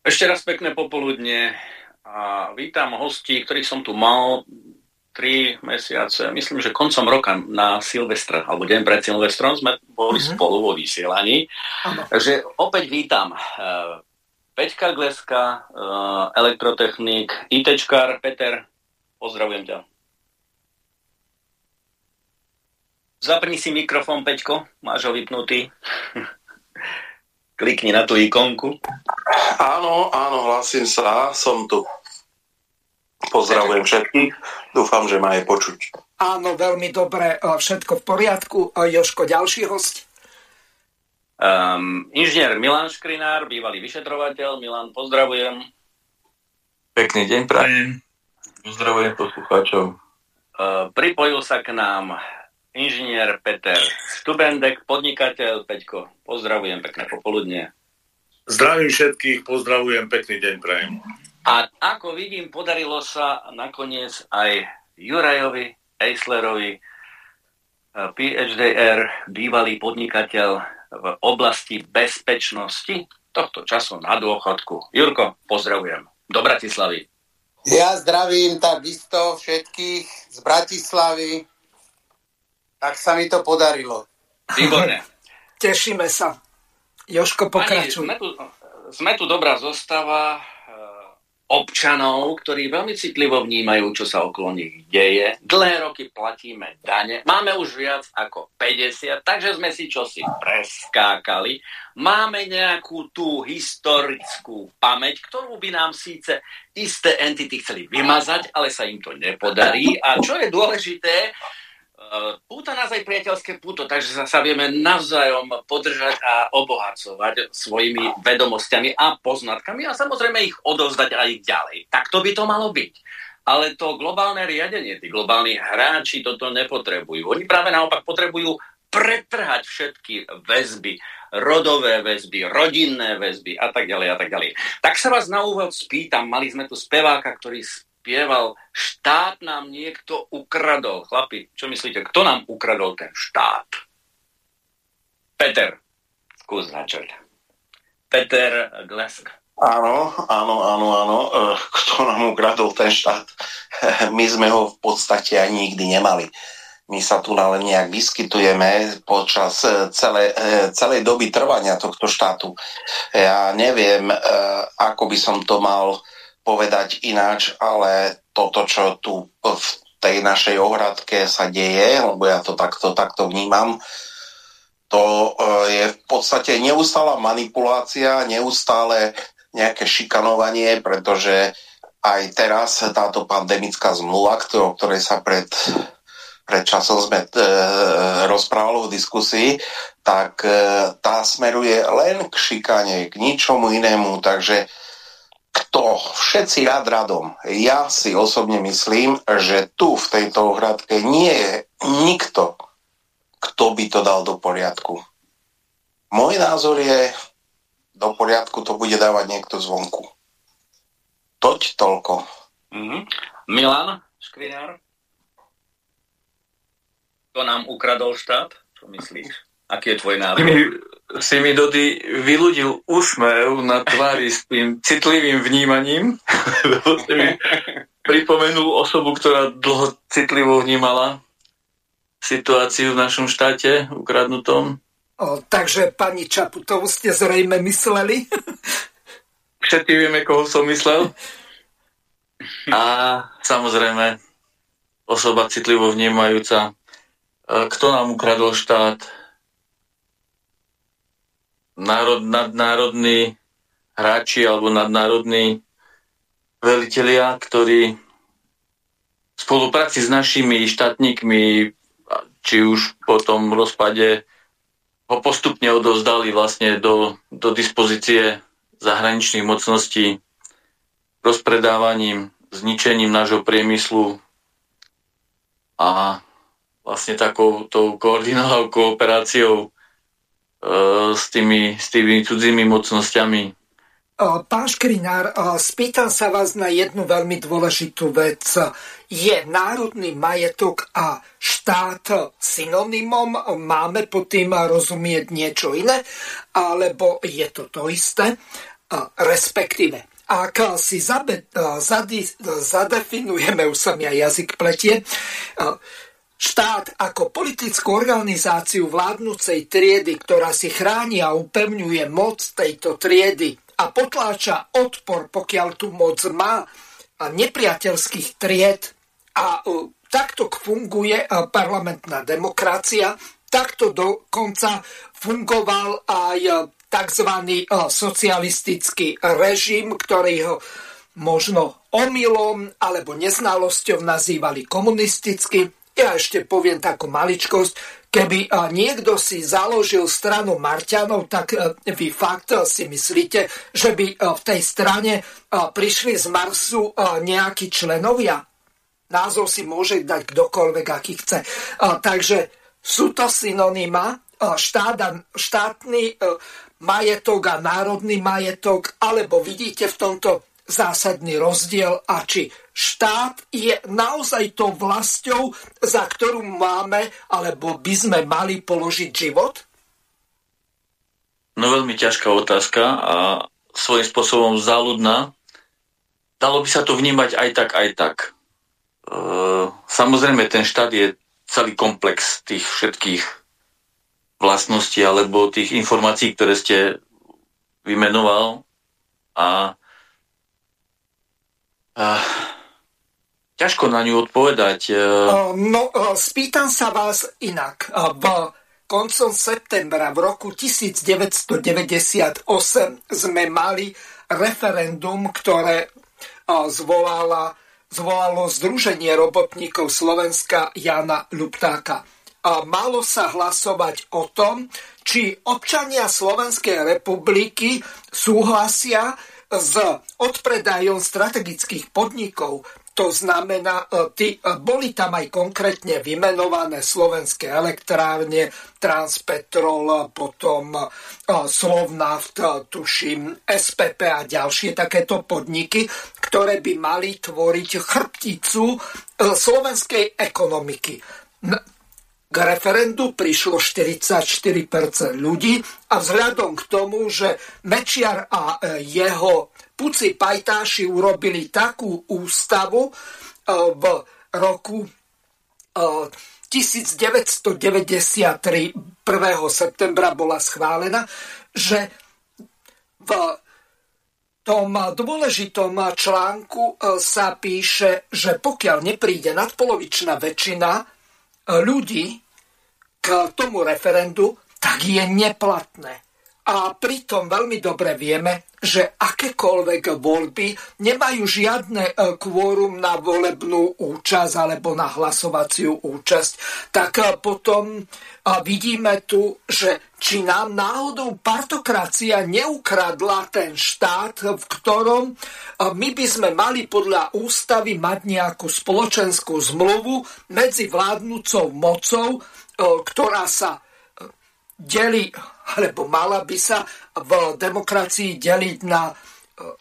S3: Ešte raz pekné popoludne a vítam hostí, ktorých som tu mal tri mesiace, myslím, že koncom roka na Silvestra, alebo deň pred Silvestrom sme boli uh-huh. spolu vo vysielaní. Takže opäť vítam uh, Peťka Gleska, uh, elektrotechnik, ITčkár, Peter, pozdravujem ťa. Zapni si mikrofón, Peťko, máš ho vypnutý. Klikni na tú ikonku.
S11: Áno, áno, hlasím sa, som tu. Pozdravujem všetkých, dúfam, že ma je počuť.
S1: Áno, veľmi dobre, e, všetko v poriadku. E, Joško, ďalší host?
S3: Um, inžinier Milan Škrinár, bývalý vyšetrovateľ. Milan, pozdravujem.
S4: Pekný deň prajem. Pozdravujem poslucháčov.
S3: Uh, pripojil sa k nám inžinier Peter Stubendek, podnikateľ Peťko. Pozdravujem, pekné popoludne.
S12: Zdravím všetkých, pozdravujem, pekný deň prajem.
S3: A ako vidím, podarilo sa nakoniec aj Jurajovi Eislerovi, eh, PHDR, bývalý podnikateľ v oblasti bezpečnosti, tohto času na dôchodku. Jurko, pozdravujem. Do Bratislavy.
S13: Ja zdravím takisto všetkých z Bratislavy. Tak sa mi to podarilo.
S3: Výborne. (laughs)
S1: Tešíme sa. Joško, pokračuj.
S3: Sme tu, sme tu dobrá zostava občanov, ktorí veľmi citlivo vnímajú, čo sa okolo nich deje. Dlhé roky platíme dane. Máme už viac ako 50, takže sme si čosi preskákali. Máme nejakú tú historickú pamäť, ktorú by nám síce isté entity chceli vymazať, ale sa im to nepodarí. A čo je dôležité, Púta nás aj priateľské púto, takže sa, sa vieme navzájom podržať a obohacovať svojimi vedomosťami a poznatkami a samozrejme ich odovzdať aj ďalej. Tak to by to malo byť. Ale to globálne riadenie, tí globálni hráči toto nepotrebujú. Oni práve naopak potrebujú pretrhať všetky väzby, rodové väzby, rodinné väzby a tak ďalej a tak ďalej. Tak sa vás na úvod spýtam, mali sme tu speváka, ktorý spieval, štát nám niekto ukradol. Chlapi, čo myslíte, kto nám ukradol ten štát? Peter, skús začať. Peter Glesk.
S11: Áno, áno, áno, áno. E, kto nám ukradol ten štát? (laughs) My sme ho v podstate ani nikdy nemali. My sa tu len nejak vyskytujeme počas e, celé, e, celej doby trvania tohto štátu. Ja neviem, ako by som to mal povedať ináč, ale toto, čo tu v tej našej ohradke sa deje, lebo ja to takto, takto vnímam, to e, je v podstate neustála manipulácia, neustále nejaké šikanovanie, pretože aj teraz táto pandemická zmluva, o ktorej sa pred, pred časom sme e, rozprávali v diskusii, tak e, tá smeruje len k šikane, k ničomu inému. Takže kto všetci rád radom. Ja si osobne myslím, že tu v tejto ohradke nie je nikto, kto by to dal do poriadku. Môj názor je, do poriadku to bude dávať niekto zvonku. Toť toľko.
S3: Mm-hmm. Milan Škrinár? Kto nám ukradol štát? Čo myslíš? Aký je tvoj názor?
S4: si mi Dody vyľudil úsmev na tvári s tým citlivým vnímaním. (laughs) si mi pripomenul osobu, ktorá dlho citlivo vnímala situáciu v našom štáte ukradnutom.
S1: O, takže pani Čaputovu ste zrejme mysleli? (laughs)
S4: Všetci vieme, koho som myslel. A samozrejme osoba citlivo vnímajúca, e, kto nám ukradol štát, národ, nadnárodní hráči alebo nadnárodní velitelia, ktorí v spolupráci s našimi štátnikmi, či už po tom rozpade ho postupne odovzdali vlastne do, do dispozície zahraničných mocností rozpredávaním, zničením nášho priemyslu a vlastne takou tou koordinovanou kooperáciou s tými, s tými cudzími mocnosťami.
S1: Pán Škrinár, spýtam sa vás na jednu veľmi dôležitú vec. Je národný majetok a štát synonymom? Máme pod tým rozumieť niečo iné? Alebo je to to isté? Respektíve, ak si zabe, zadi, zadefinujeme, už sa mi aj jazyk pletie, Štát ako politickú organizáciu vládnucej triedy, ktorá si chráni a upevňuje moc tejto triedy a potláča odpor, pokiaľ tu moc má, nepriateľských tried a e, takto funguje e, parlamentná demokracia, takto dokonca fungoval aj e, tzv. socialistický režim, ktorý ho možno omylom alebo neznalosťou nazývali komunisticky ja ešte poviem takú maličkosť, keby niekto si založil stranu Marťanov, tak e, vy fakt e, si myslíte, že by e, v tej strane prišli z Marsu nejakí členovia? Názov si môže dať kdokoľvek, aký chce. Takže sú to synonyma štát štátny majetok a národný majetok, alebo vidíte v tomto zásadný rozdiel a či štát je naozaj tou vlastou, za ktorú máme alebo by sme mali položiť život?
S4: No veľmi ťažká otázka a svojím spôsobom záľudná. dalo by sa to vnímať aj tak, aj tak. E, samozrejme, ten štát je celý komplex tých všetkých vlastností alebo tých informácií, ktoré ste vymenoval a, a ťažko na ňu odpovedať. E,
S1: no, spýtam sa vás inak. V koncom septembra v roku 1998 sme mali referendum, ktoré zvolala, zvolalo Združenie robotníkov Slovenska Jana Luptáka. Malo sa hlasovať o tom, či občania Slovenskej republiky súhlasia s odpredajom strategických podnikov to znamená, e, ty, e, boli tam aj konkrétne vymenované slovenské elektrárne, Transpetrol, potom e, Slovnaft, tuším, SPP a ďalšie takéto podniky, ktoré by mali tvoriť chrbticu slovenskej ekonomiky. K referendu prišlo 44% ľudí a vzhľadom k tomu, že Mečiar a jeho Puci pajtáši urobili takú ústavu e, v roku 1993, e, 1. septembra bola schválená, že v tom dôležitom článku e, sa píše, že pokiaľ nepríde nadpolovičná väčšina ľudí k tomu referendu, tak je neplatné. A pritom veľmi dobre vieme, že akékoľvek voľby nemajú žiadne e, kvórum na volebnú účasť alebo na hlasovaciu účasť. Tak e, potom e, vidíme tu, že či nám náhodou partokracia neukradla ten štát, v ktorom my by sme mali podľa ústavy mať nejakú spoločenskú zmluvu medzi vládnúcou mocou, ktorá sa delí alebo mala by sa v demokracii deliť na e,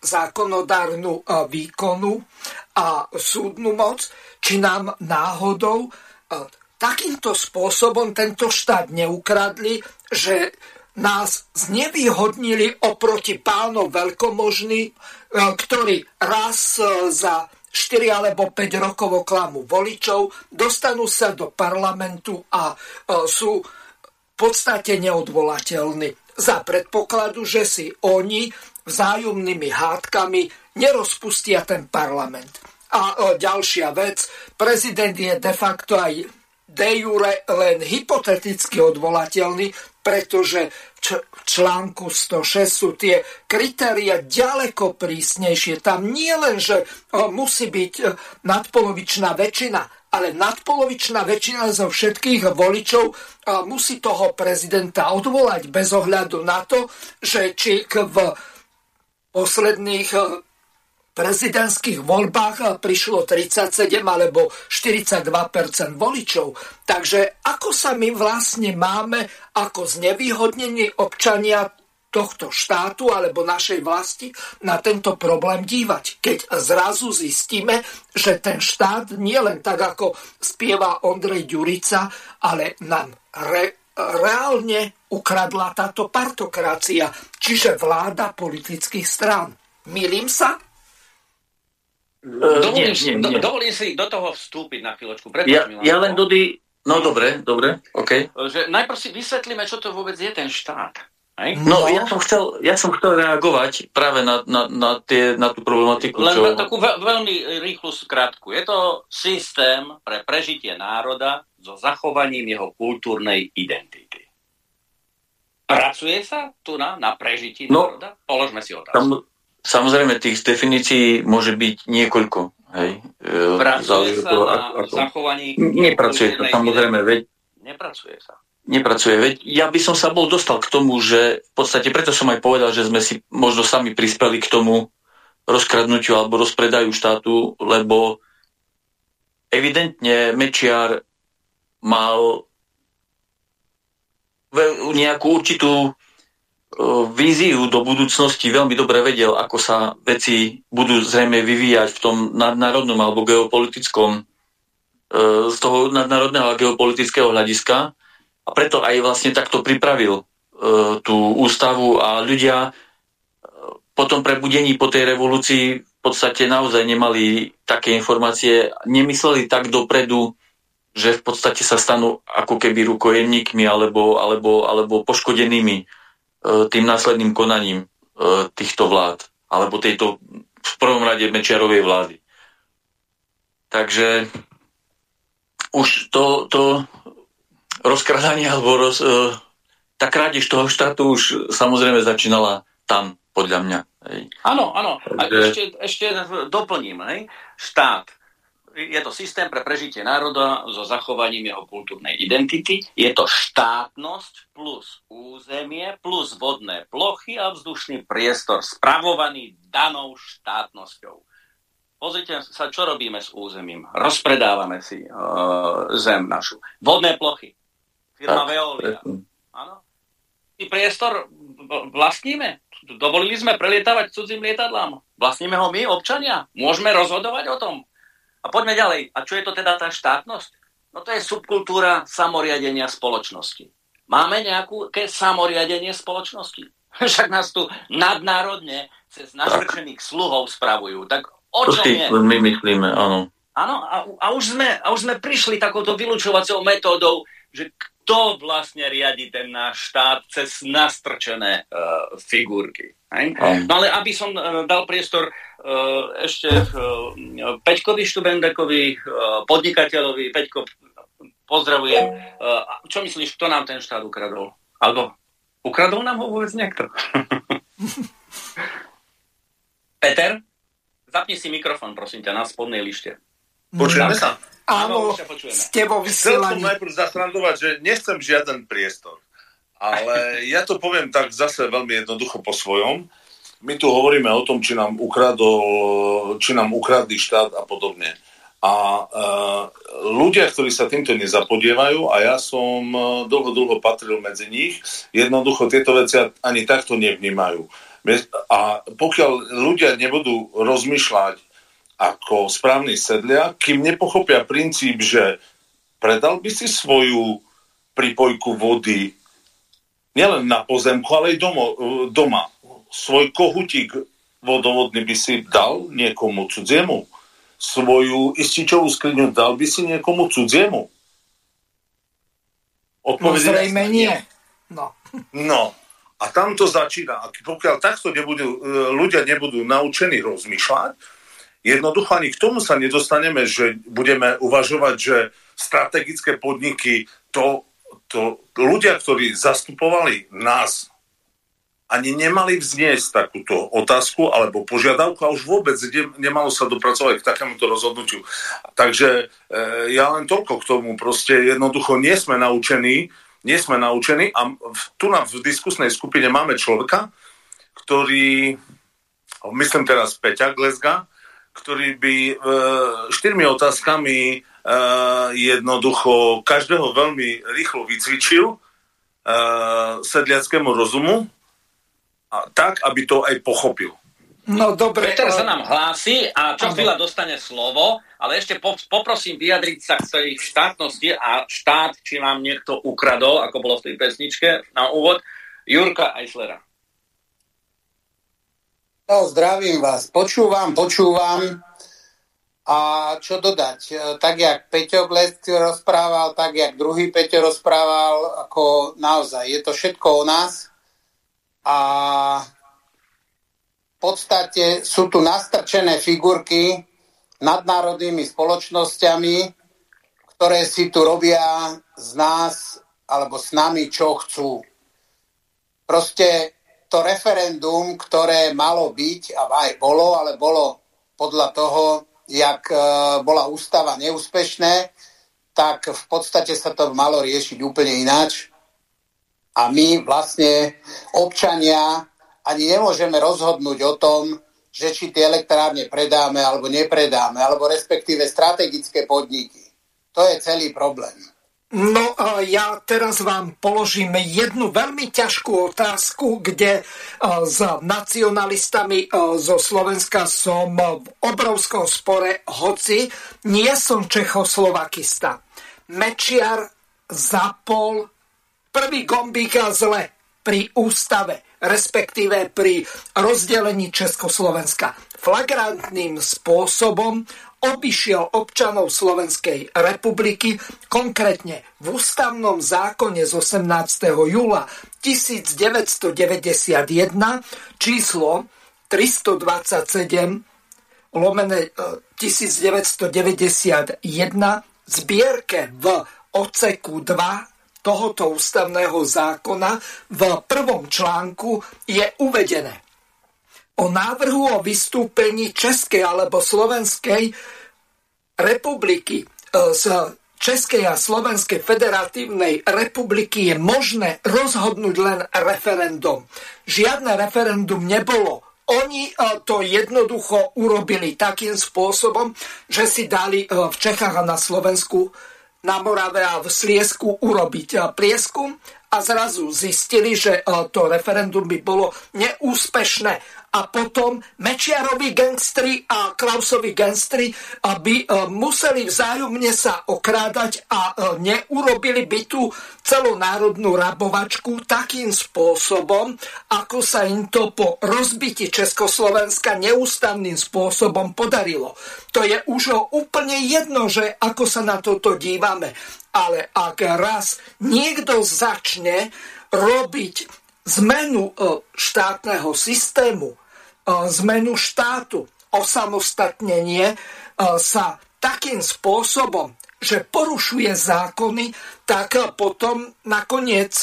S1: zákonodárnu e, výkonu a súdnu moc, či nám náhodou e, takýmto spôsobom tento štát neukradli, že nás znevýhodnili oproti pánov veľkomožný, ktorí raz za 4 alebo 5 rokov oklamu voličov, dostanú sa do parlamentu a sú podstate neodvolateľný za predpokladu, že si oni vzájomnými hádkami nerozpustia ten parlament. A ďalšia vec, prezident je de facto aj de jure len hypoteticky odvolateľný, pretože v článku 106 sú tie kritéria ďaleko prísnejšie. Tam nie len, že musí byť e, nadpolovičná väčšina, ale nadpolovičná väčšina zo všetkých voličov musí toho prezidenta odvolať bez ohľadu na to, že či v posledných e, prezidentských voľbách prišlo 37 alebo 42% voličov. Takže ako sa my vlastne máme ako znevýhodnení občania tohto štátu alebo našej vlasti na tento problém dívať. Keď zrazu zistíme, že ten štát nie len tak, ako spieva Ondrej Ďurica, ale nám re, reálne ukradla táto partokracia, čiže vláda politických strán. Milím sa?
S3: Uh, dovolím, nie, nie, nie. dovolím si do toho vstúpiť na chvíľočku.
S4: Prepáč, ja, ja len Dudy, no dobre, dobre, OK.
S3: Že najprv si vysvetlíme, čo to vôbec je ten štát.
S4: No, no, ja som chcel, ja som chcel reagovať práve na, na, na, tie, na tú problematiku.
S3: Len čo... takú veľ, veľmi rýchlu skratku. Je to systém pre prežitie národa so zachovaním jeho kultúrnej identity. Pracuje sa tu na, na prežití no, národa? Položme si otázku. Tam,
S4: samozrejme, tých definícií môže byť niekoľko. Hej.
S3: E, Pracuje sa to, na ako, zachovaní...
S4: Nepracuje sa, samozrejme, veď...
S3: Nepracuje sa
S4: nepracuje. Veď ja by som sa bol dostal k tomu, že v podstate preto som aj povedal, že sme si možno sami prispeli k tomu rozkradnutiu alebo rozpredaju štátu, lebo evidentne Mečiar mal nejakú určitú víziu do budúcnosti veľmi dobre vedel, ako sa veci budú zrejme vyvíjať v tom nadnárodnom alebo geopolitickom z toho nadnárodného a geopolitického hľadiska a preto aj vlastne takto pripravil e, tú ústavu a ľudia e, po tom prebudení, po tej revolúcii podstate naozaj nemali také informácie, nemysleli tak dopredu, že v podstate sa stanú ako keby rukojemníkmi alebo, alebo, alebo poškodenými e, tým následným konaním týchto vlád alebo tejto v prvom rade Mečiarovej vlády. Takže už to, to rozkradanie alebo roz, e, tá krádež toho štátu už samozrejme začínala tam, podľa mňa.
S3: Áno, áno. A ešte, ešte doplním. Hej. Štát je to systém pre prežitie národa so zachovaním jeho kultúrnej identity. Je to štátnosť plus územie plus vodné plochy a vzdušný priestor spravovaný danou štátnosťou. Pozrite sa, čo robíme s územím. Rozpredávame si uh, zem našu. Vodné plochy. Firma Veolia. Áno. I priestor vlastníme. Dovolili sme prelietavať cudzím lietadlám. Vlastníme ho my, občania. Môžeme rozhodovať o tom. A poďme ďalej. A čo je to teda tá štátnosť? No to je subkultúra samoriadenia spoločnosti. Máme nejaké samoriadenie spoločnosti? (laughs) Však nás tu nadnárodne cez nastrčených sluhov spravujú. Tak o čom je?
S4: My myslíme, áno.
S3: Áno, a, a, už sme, a už sme prišli takouto vylúčovacou metódou, že kto vlastne riadi ten náš štát cez nastrčené uh, figurky. No ale aby som uh, dal priestor uh, ešte uh, Peťkovi Štubendekovi, uh, podnikateľovi. Peťko, pozdravujem. Uh, čo myslíš, kto nám ten štát ukradol? Alebo ukradol nám ho vôbec niekto? (laughs) Peter, zapni si mikrofón, prosím ťa, na spodnej lište.
S12: Počujeme sa?
S1: Áno, ste vo vysielaní.
S12: Chcel som najprv zastrandovať, že nechcem žiaden priestor. Ale (laughs) ja to poviem tak zase veľmi jednoducho po svojom. My tu hovoríme o tom, či nám, ukradol, či nám ukradli štát a podobne. A e, ľudia, ktorí sa týmto nezapodievajú, a ja som e, dlho, dlho patril medzi nich, jednoducho tieto veci ani takto nevnímajú. A pokiaľ ľudia nebudú rozmýšľať ako správny sedlia, kým nepochopia princíp, že predal by si svoju pripojku vody nielen na pozemku, ale aj domo, doma. Svoj kohutík vodovodný by si dal niekomu cudziemu. Svoju ističovú skriňu dal by si niekomu cudziemu.
S1: Odpovedie no zrejme nie. No. (laughs)
S12: no. A tam to začína. A pokiaľ takto nebudú, e, ľudia nebudú naučení rozmýšľať, Jednoducho ani k tomu sa nedostaneme, že budeme uvažovať, že strategické podniky, to, to ľudia, ktorí zastupovali nás, ani nemali vzniesť takúto otázku alebo požiadavku a už vôbec nemalo sa dopracovať k takémuto rozhodnutiu. Takže e, ja len toľko k tomu, proste jednoducho nie sme naučení, nie sme naučení a v, tu na, v diskusnej skupine máme človeka, ktorý, myslím teraz Peťa Glezga, ktorý by e, štyrmi otázkami e, jednoducho každého veľmi rýchlo vycvičil e, sedliackému rozumu a tak, aby to aj pochopil.
S1: No dobre.
S3: Peter sa nám hlási a čo chvíľa dostane slovo, ale ešte poprosím vyjadriť sa k tej štátnosti a štát, či nám niekto ukradol, ako bolo v tej pesničke na úvod, Jurka Eislera.
S13: No, zdravím vás. Počúvam, počúvam. A čo dodať? E, tak, jak Peťo Blesk rozprával, tak, jak druhý Peťo rozprával, ako naozaj, je to všetko o nás. A v podstate sú tu nastrčené figurky nadnárodnými spoločnosťami, ktoré si tu robia z nás alebo s nami, čo chcú. Proste to referendum, ktoré malo byť, a aj bolo, ale bolo podľa toho, jak e, bola ústava neúspešné, tak v podstate sa to malo riešiť úplne ináč. A my vlastne občania ani nemôžeme rozhodnúť o tom, že či tie elektrárne predáme alebo nepredáme, alebo respektíve strategické podniky. To je celý problém.
S1: No ja teraz vám položím jednu veľmi ťažkú otázku, kde s nacionalistami zo Slovenska som v obrovskom spore, hoci nie som Čechoslovakista. Mečiar zapol prvý gombík a zle pri ústave, respektíve pri rozdelení Československa. Flagrantným spôsobom obišiel občanov Slovenskej republiky, konkrétne v ústavnom zákone z 18. júla 1991 číslo 327 lomené 1991 zbierke v oceku 2 tohoto ústavného zákona v prvom článku je uvedené o návrhu o vystúpení Českej alebo Slovenskej republiky e, z Českej a Slovenskej federatívnej republiky je možné rozhodnúť len referendum. Žiadne referendum nebolo. Oni e, to jednoducho urobili takým spôsobom, že si dali e, v Čechách a na Slovensku, na Morave a v Sliesku urobiť prieskum a zrazu zistili, že to referendum by bolo neúspešné a potom Mečiarovi gangstri a Klausovi gangstri by e, museli vzájomne sa okrádať a e, neurobili by tú celonárodnú rabovačku takým spôsobom, ako sa im to po rozbiti Československa neústavným spôsobom podarilo. To je už úplne jedno, že ako sa na toto dívame. Ale ak raz niekto začne robiť zmenu e, štátneho systému, zmenu štátu, osamostatnenie sa takým spôsobom, že porušuje zákony, tak potom nakoniec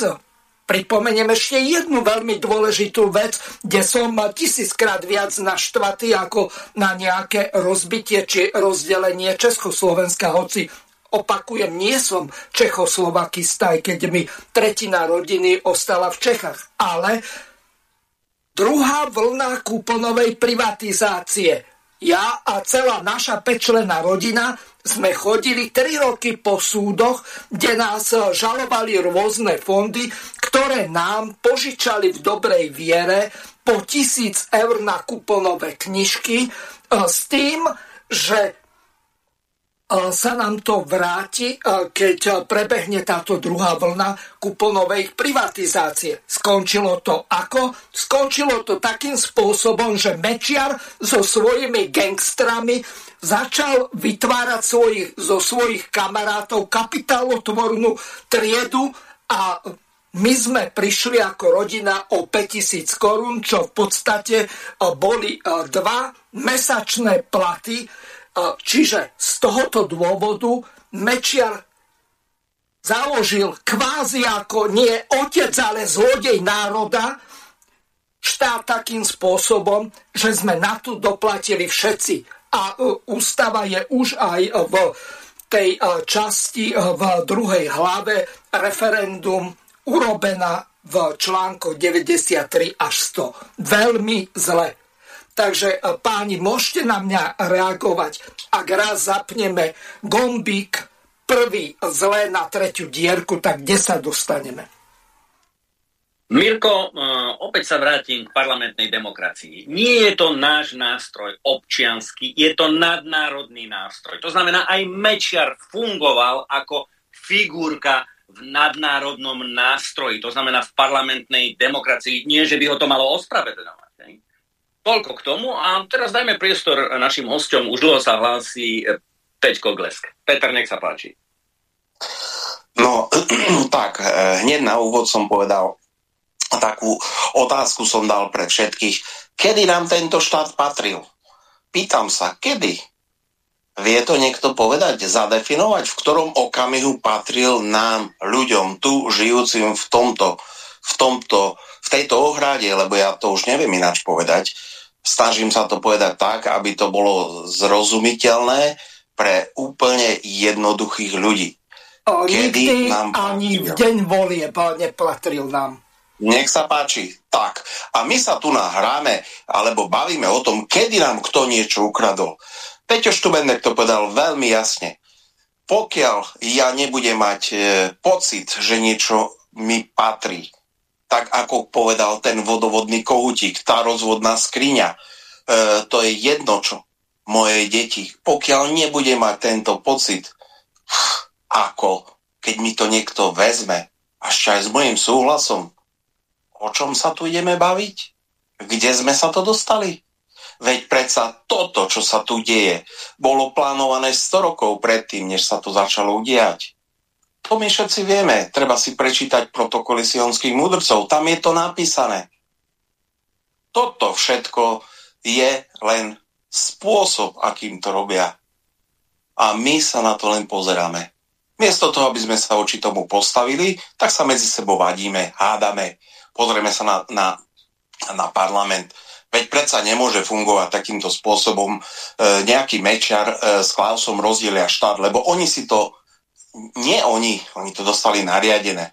S1: pripomeniem ešte jednu veľmi dôležitú vec, kde som tisíckrát viac naštvatý ako na nejaké rozbitie či rozdelenie Československa, hoci opakujem, nie som Čechoslovakista, aj keď mi tretina rodiny ostala v Čechách. Ale Druhá vlna kúponovej privatizácie. Ja a celá naša pečlená rodina sme chodili 3 roky po súdoch, kde nás žalovali rôzne fondy, ktoré nám požičali v dobrej viere po tisíc eur na kuponové knižky e, s tým, že sa nám to vráti, keď prebehne táto druhá vlna kuponovej privatizácie. Skončilo to ako? Skončilo to takým spôsobom, že Mečiar so svojimi gangstrami začal vytvárať svojich, zo svojich kamarátov kapitálotvornú triedu a my sme prišli ako rodina o 5000 korún, čo v podstate boli dva mesačné platy Čiže z tohoto dôvodu Mečiar založil kvázi ako nie otec, ale zlodej národa štát takým spôsobom, že sme na to doplatili všetci. A e, ústava je už aj v tej e, časti e, v druhej hlave referendum urobená v článku 93 až 100. Veľmi zle. Takže e, páni, môžete na mňa reagovať, ak raz zapneme gombík prvý zlé na tretiu dierku, tak kde sa dostaneme?
S3: Mirko, e, opäť sa vrátim k parlamentnej demokracii. Nie je to náš nástroj občiansky, je to nadnárodný nástroj. To znamená, aj Mečiar fungoval ako figurka v nadnárodnom nástroji, to znamená v parlamentnej demokracii. Nie, že by ho to malo ospravedlňovať. Toľko k tomu a teraz dajme priestor našim hosťom. Už dlho sa hlási eh, Peťko Glesk. Peter, nech sa páči.
S11: No, (clears throat) tak, eh, hneď na úvod som povedal, takú otázku som dal pre všetkých. Kedy nám tento štát patril? Pýtam sa, kedy? Vie to niekto povedať, zadefinovať, v ktorom okamihu patril nám, ľuďom, tu žijúcim v tomto, v tomto, v tejto ohrade, lebo ja to už neviem ináč povedať, Snažím sa to povedať tak, aby to bolo zrozumiteľné pre úplne jednoduchých ľudí.
S1: O, Kedy nám ani v deň volieb neplatril nám.
S11: Nech sa páči. Tak. A my sa tu nahráme, alebo bavíme o tom, kedy nám kto niečo ukradol. Peťo Štubendek to povedal veľmi jasne. Pokiaľ ja nebudem mať e, pocit, že niečo mi patrí, tak ako povedal ten vodovodný kohutík, tá rozvodná skriňa. E, to je jedno čo. Moje deti, pokiaľ nebude mať tento pocit, ako keď mi to niekto vezme, až aj s mojim súhlasom, o čom sa tu ideme baviť? Kde sme sa to dostali? Veď predsa toto, čo sa tu deje, bolo plánované 100 rokov predtým, než sa to začalo udiať. To my všetci vieme. Treba si prečítať protokoly sionských mudrcov. Tam je to napísané. Toto všetko je len spôsob, akým to robia. A my sa na to len pozeráme. Miesto toho, aby sme sa oči tomu postavili, tak sa medzi sebou vadíme, hádame, pozrieme sa na, na, na parlament Veď predsa nemôže fungovať takýmto spôsobom e, nejaký mečiar e, s Klausom rozdielia štát, lebo oni si to, nie oni, oni to dostali nariadené.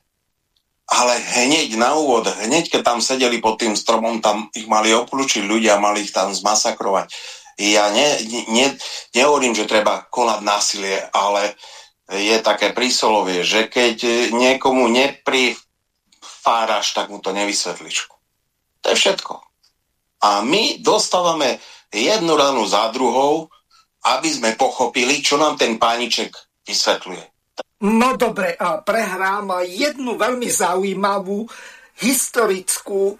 S11: Ale hneď na úvod, hneď keď tam sedeli pod tým stromom, tam ich mali obklúčiť ľudia, mali ich tam zmasakrovať. Ja ne, ne, nehovorím, že treba konať násilie, ale je také prísolovie, že keď niekomu neprifáraš, tak mu to nevysvetlíš. To je všetko. A my dostávame jednu ranu za druhou, aby sme pochopili, čo nám ten pániček vysvetľuje.
S1: No dobre, a prehrám jednu veľmi zaujímavú historickú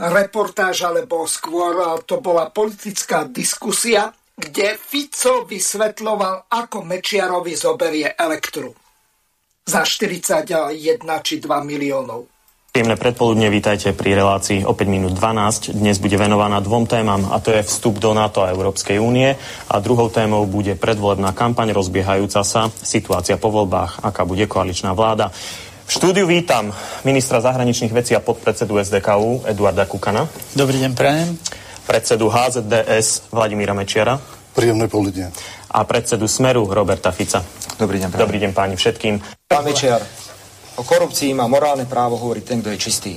S1: reportáž, alebo skôr to bola politická diskusia, kde Fico vysvetľoval, ako Mečiarovi zoberie elektru za 41 či 2 miliónov.
S14: Príjemné predpoludne, vítajte pri relácii o 5 minút 12. Dnes bude venovaná dvom témam, a to je vstup do NATO a Európskej únie a druhou témou bude predvolebná kampaň rozbiehajúca sa, situácia po voľbách, aká bude koaličná vláda. V štúdiu vítam ministra zahraničných vecí a podpredsedu SDKU Eduarda Kukana.
S15: Dobrý deň, prajem.
S14: Predsedu HZDS Vladimíra Mečiara.
S16: Príjemné poludne.
S14: A predsedu Smeru Roberta Fica.
S5: Dobrý deň, prajem.
S14: Dobrý deň páni všetkým.
S5: Pán Mečiar, O korupcii má morálne právo hovoriť ten, kto je čistý.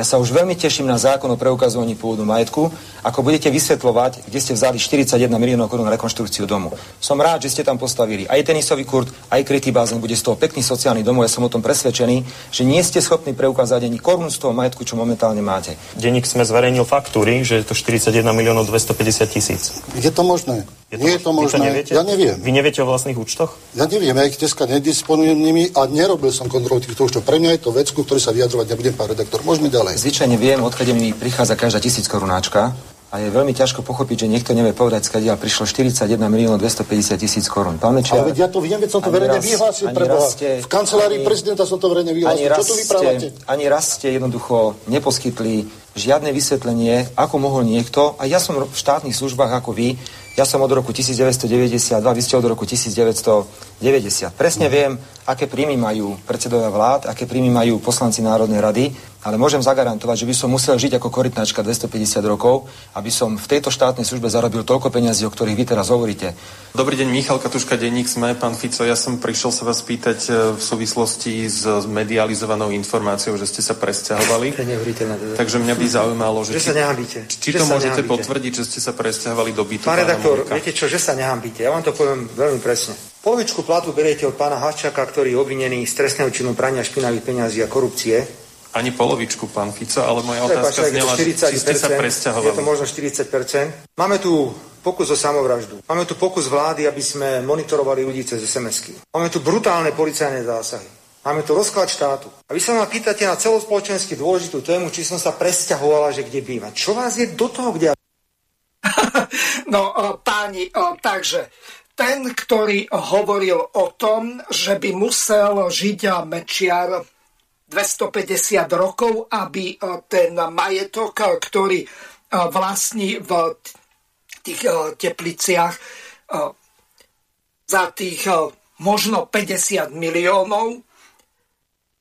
S5: Ja sa už veľmi teším na zákon o preukazovaní pôvodu majetku, ako budete vysvetľovať, kde ste vzali 41 miliónov korún na rekonštrukciu domu. Som rád, že ste tam postavili aj tenisový kurt, aj krytý bazén, bude z toho pekný sociálny domov. Ja som o tom presvedčený, že nie ste schopní preukázať ani korunu z toho majetku, čo momentálne máte.
S14: Denník sme zverejnil faktúry, že je to 41 miliónov 250 tisíc.
S16: Je to možné? Je to, Nie je to možné.
S14: To
S16: ja neviem.
S14: Vy neviete o vlastných účtoch?
S16: Ja neviem, ja ich dneska nedisponujem nimi a nerobil som kontrolu týchto účtov. Pre mňa je to vec, ktorý sa vyjadrovať nebudem, pán redaktor. Môžeme ďalej.
S5: Zvyčajne viem, odkade mi prichádza každá tisíc korunáčka a je veľmi ťažko pochopiť, že niekto nevie povedať, skadiaľ prišlo 41 miliónov 250 tisíc korún.
S16: Pán Mečiar, Ale ja to viem, veď som to verejne vyhlásil pre Boha. Ste, v kancelárii ani, prezidenta som to verejne vyhlásil. Čo tu vyprávate?
S5: Ani raz ste jednoducho neposkytli žiadne vysvetlenie, ako mohol niekto, a ja som v štátnych službách ako vy, ja som od roku 1992, vy ste od roku 1990. Presne viem, aké príjmy majú predsedovia vlád, aké príjmy majú poslanci Národnej rady ale môžem zagarantovať, že by som musel žiť ako korytnačka 250 rokov, aby som v tejto štátnej službe zarobil toľko peniazí, o ktorých vy teraz hovoríte.
S17: Dobrý deň, Michal Katuška, denník sme. Pán Fico, ja som prišiel sa vás pýtať e, v súvislosti s medializovanou informáciou, že ste sa presťahovali. Takže mňa by zaujímalo, že,
S18: že či, sa nehambíte.
S17: či to môžete nehambíte. potvrdiť, že ste sa presťahovali do bytu.
S18: Pán redaktor, viete čo, že sa nehambíte. Ja vám to poviem veľmi presne. Polovičku platu beriete od pána Hačaka, ktorý je obvinený z trestného činu prania špinavých peňazí a korupcie
S17: ani polovičku, pán Fico, ale moja otázka znela, či ste sa presťahovali.
S18: Je to možno 40%. Máme tu pokus o samovraždu. Máme tu pokus vlády, aby sme monitorovali ľudí cez SMS-ky. Máme tu brutálne policajné zásahy. Máme tu rozklad štátu. A vy sa ma pýtate na celospoločensky dôležitú tému, či som sa presťahovala, že kde bývam. Čo vás je do toho, kde... (laughs)
S1: no, páni, takže ten, ktorý hovoril o tom, že by musel žiť Mečiar 250 rokov, aby ten majetok, ktorý vlastní v tých tepliciach za tých možno 50 miliónov,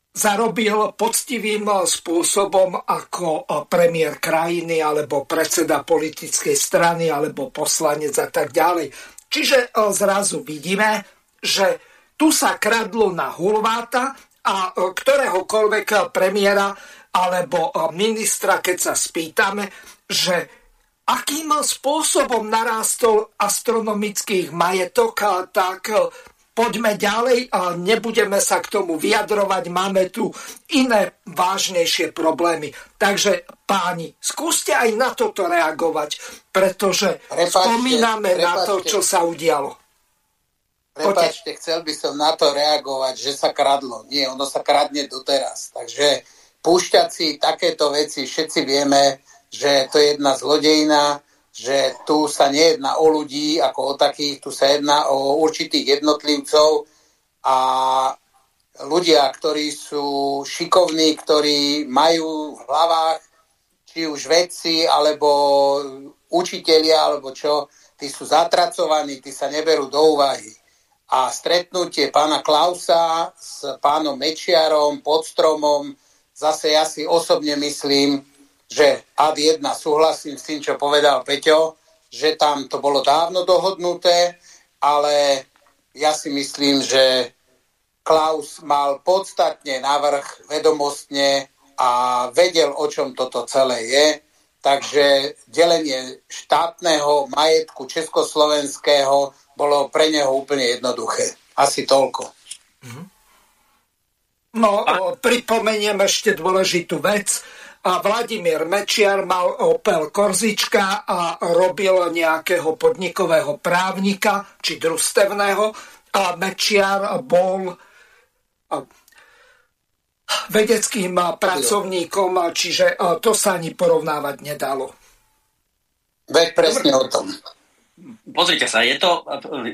S1: zarobil poctivým spôsobom ako premiér krajiny alebo predseda politickej strany alebo poslanec a tak ďalej. Čiže zrazu vidíme, že tu sa kradlo na hulváta a ktoréhokoľvek premiéra alebo ministra, keď sa spýtame, že akým spôsobom narástol astronomický majetok, tak poďme ďalej a nebudeme sa k tomu vyjadrovať. Máme tu iné vážnejšie problémy. Takže páni, skúste aj na toto reagovať, pretože prepačte, spomíname prepačte. na to, čo sa udialo.
S13: Prepačte, chcel by som na to reagovať, že sa kradlo. Nie, ono sa kradne doteraz. Takže púšťať si takéto veci, všetci vieme, že to je jedna zlodejina, že tu sa nejedná o ľudí ako o takých, tu sa jedná o určitých jednotlivcov a ľudia, ktorí sú šikovní, ktorí majú v hlavách či už vedci, alebo učitelia, alebo čo, tí sú zatracovaní, tí sa neberú do úvahy. A stretnutie pána Klausa s pánom Mečiarom pod stromom, zase ja si osobne myslím, že ad jedna súhlasím s tým, čo povedal Peťo, že tam to bolo dávno dohodnuté, ale ja si myslím, že Klaus mal podstatne navrh vedomostne a vedel, o čom toto celé je. Takže delenie štátneho majetku československého bolo pre neho úplne jednoduché. Asi toľko.
S1: No, pripomeniem ešte dôležitú vec a Vladimír Mečiar mal Opel Korzička a robil nejakého podnikového právnika či družstevného a Mečiar bol vedeckým pracovníkom, čiže to sa ani porovnávať nedalo.
S13: Veď presne o tom.
S3: Pozrite sa, je to,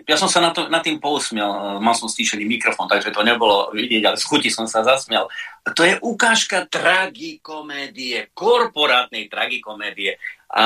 S3: ja som sa na, to, na tým pousmiel, mal som stíšený mikrofón, takže to nebolo vidieť, ale z chuti som sa zasmial. To je ukážka tragikomédie, korporátnej tragikomédie. A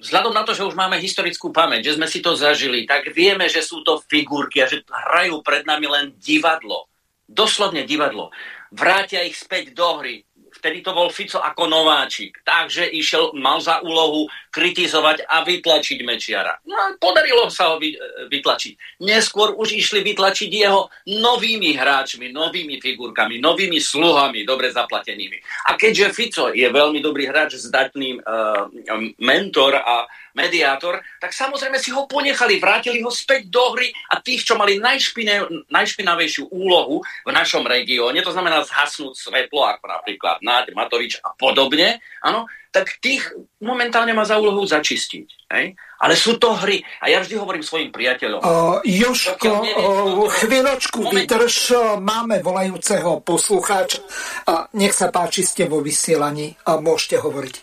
S3: vzhľadom na to, že už máme historickú pamäť, že sme si to zažili, tak vieme, že sú to figurky a že hrajú pred nami len divadlo. Doslovne divadlo. Vrátia ich späť do hry vtedy to bol Fico ako nováčik, takže išiel, mal za úlohu kritizovať a vytlačiť Mečiara. No a podarilo sa ho vy, vytlačiť. Neskôr už išli vytlačiť jeho novými hráčmi, novými figurkami, novými sluhami, dobre zaplatenými. A keďže Fico je veľmi dobrý hráč, zdatný uh, mentor a mediátor, tak samozrejme si ho ponechali, vrátili ho späť do hry a tých, čo mali najšpinavejšiu úlohu v našom regióne, to znamená zhasnúť svetlo, ako napríklad Náď, Matovič a podobne, áno, tak tých momentálne má za úlohu začistiť. Hej? Ale sú to hry. A ja vždy hovorím svojim priateľom.
S1: Uh, Joško, uh, chvíľočku moment. vydrž. Máme volajúceho poslucháča. Uh, nech sa páči, ste vo vysielaní a môžete hovoriť.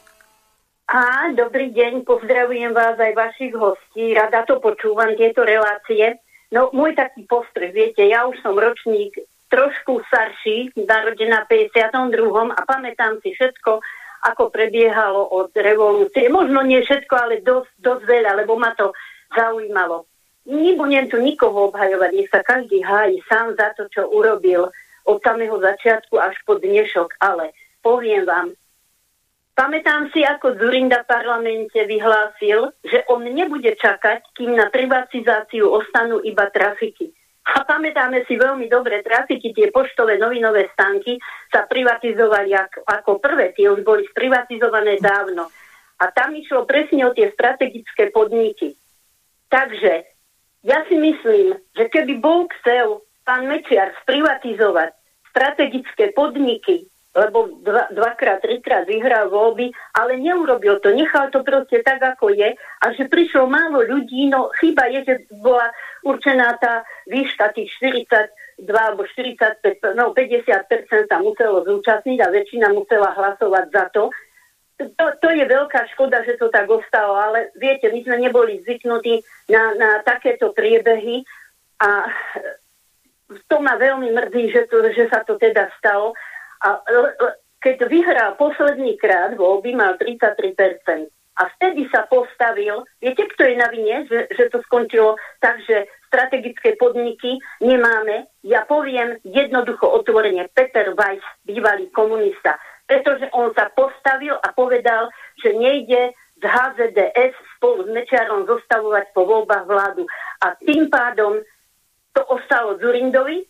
S19: A dobrý deň, pozdravujem vás aj vašich hostí, rada to počúvam, tieto relácie. No môj taký postreh, viete, ja už som ročník trošku starší, narodená v 52. a pamätám si všetko, ako prebiehalo od revolúcie. Možno nie všetko, ale dosť, dosť veľa, lebo ma to zaujímalo. Nebudem tu nikoho obhajovať, nech sa každý hájí sám za to, čo urobil od samého začiatku až po dnešok, ale poviem vám, Pamätám si, ako Zurinda v parlamente vyhlásil, že on nebude čakať, kým na privatizáciu ostanú iba trafiky. A pamätáme si veľmi dobre, trafiky, tie poštové novinové stanky sa privatizovali ako, ako prvé, tie už boli sprivatizované dávno. A tam išlo presne o tie strategické podniky. Takže ja si myslím, že keby bol chcel pán Mečiar sprivatizovať strategické podniky lebo dva, dvakrát, trikrát vyhral voľby, ale neurobil to, nechal to proste tak, ako je. A že prišlo málo ľudí, no chyba je, že bola určená tá výška tých 42 alebo 45, no 50% sa muselo zúčastniť a väčšina musela hlasovať za to. To, to je veľká škoda, že to tak ostalo, ale viete, my sme neboli zvyknutí na, na takéto priebehy a to ma veľmi mrzí, že, to, že sa to teda stalo a keď vyhral posledný krát voľby, mal 33%. A vtedy sa postavil, viete, kto je na vine, že, že to skončilo tak, že strategické podniky nemáme. Ja poviem jednoducho otvorene, Peter Weiss, bývalý komunista, pretože on sa postavil a povedal, že nejde z HZDS spolu s Mečiarom zostavovať po voľbách vládu. A tým pádom to ostalo Zurindovi,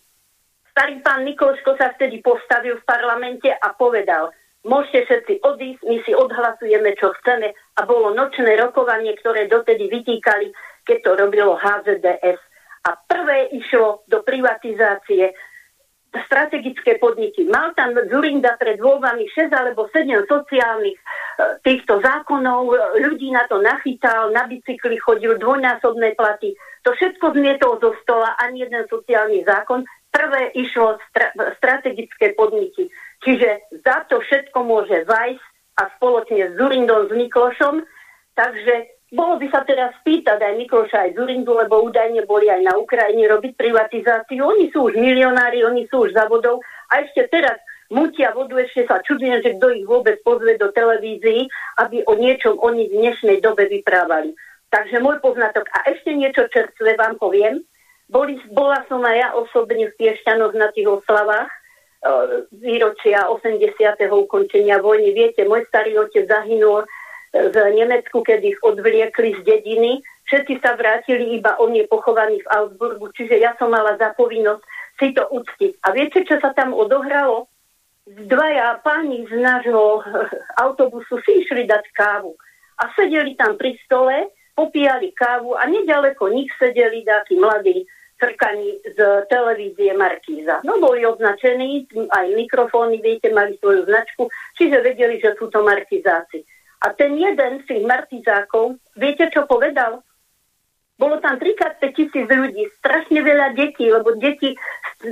S19: Starý pán Mikloško sa vtedy postavil v parlamente a povedal, môžete všetci odísť, my si odhlasujeme, čo chceme. A bolo nočné rokovanie, ktoré dotedy vytýkali, keď to robilo HZDS. A prvé išlo do privatizácie strategické podniky. Mal tam Zurinda pred voľbami 6 alebo 7 sociálnych e, týchto zákonov, ľudí na to nachytal, na bicykli chodil dvojnásobné platy. To všetko zmietol zo stola, ani jeden sociálny zákon prvé išlo stra- strategické podniky. Čiže za to všetko môže Vajs, a spoločne s Zurindom, s Miklošom. Takže bolo by sa teraz spýtať aj Mikloša, aj Zurindu, lebo údajne boli aj na Ukrajine robiť privatizáciu. Oni sú už milionári, oni sú už závodov a ešte teraz mutia vodu, ešte sa čudujem, že kto ich vôbec pozve do televízií, aby o niečom oni v dnešnej dobe vyprávali. Takže môj poznatok. A ešte niečo čerstvé vám poviem. Boli, bola som aj ja osobne v Piešťanoch na tých oslavách e, výročia 80. ukončenia vojny. Viete, môj starý otec zahynul v Nemecku, keď ich odvliekli z dediny. Všetci sa vrátili, iba on je pochovaný v Augsburgu, čiže ja som mala za povinnosť si to uctiť. A viete, čo sa tam odohralo? Dvaja páni z nášho autobusu si išli dať kávu a sedeli tam pri stole, popíjali kávu a nedaleko nich sedeli takí mladí trkaní z televízie Markíza. No boli označení, aj mikrofóny, viete, mali svoju značku, čiže vedeli, že sú to markizáci. A ten jeden z tých martizákov, viete, čo povedal? Bolo tam 35 tisíc ľudí, strašne veľa detí, lebo deti,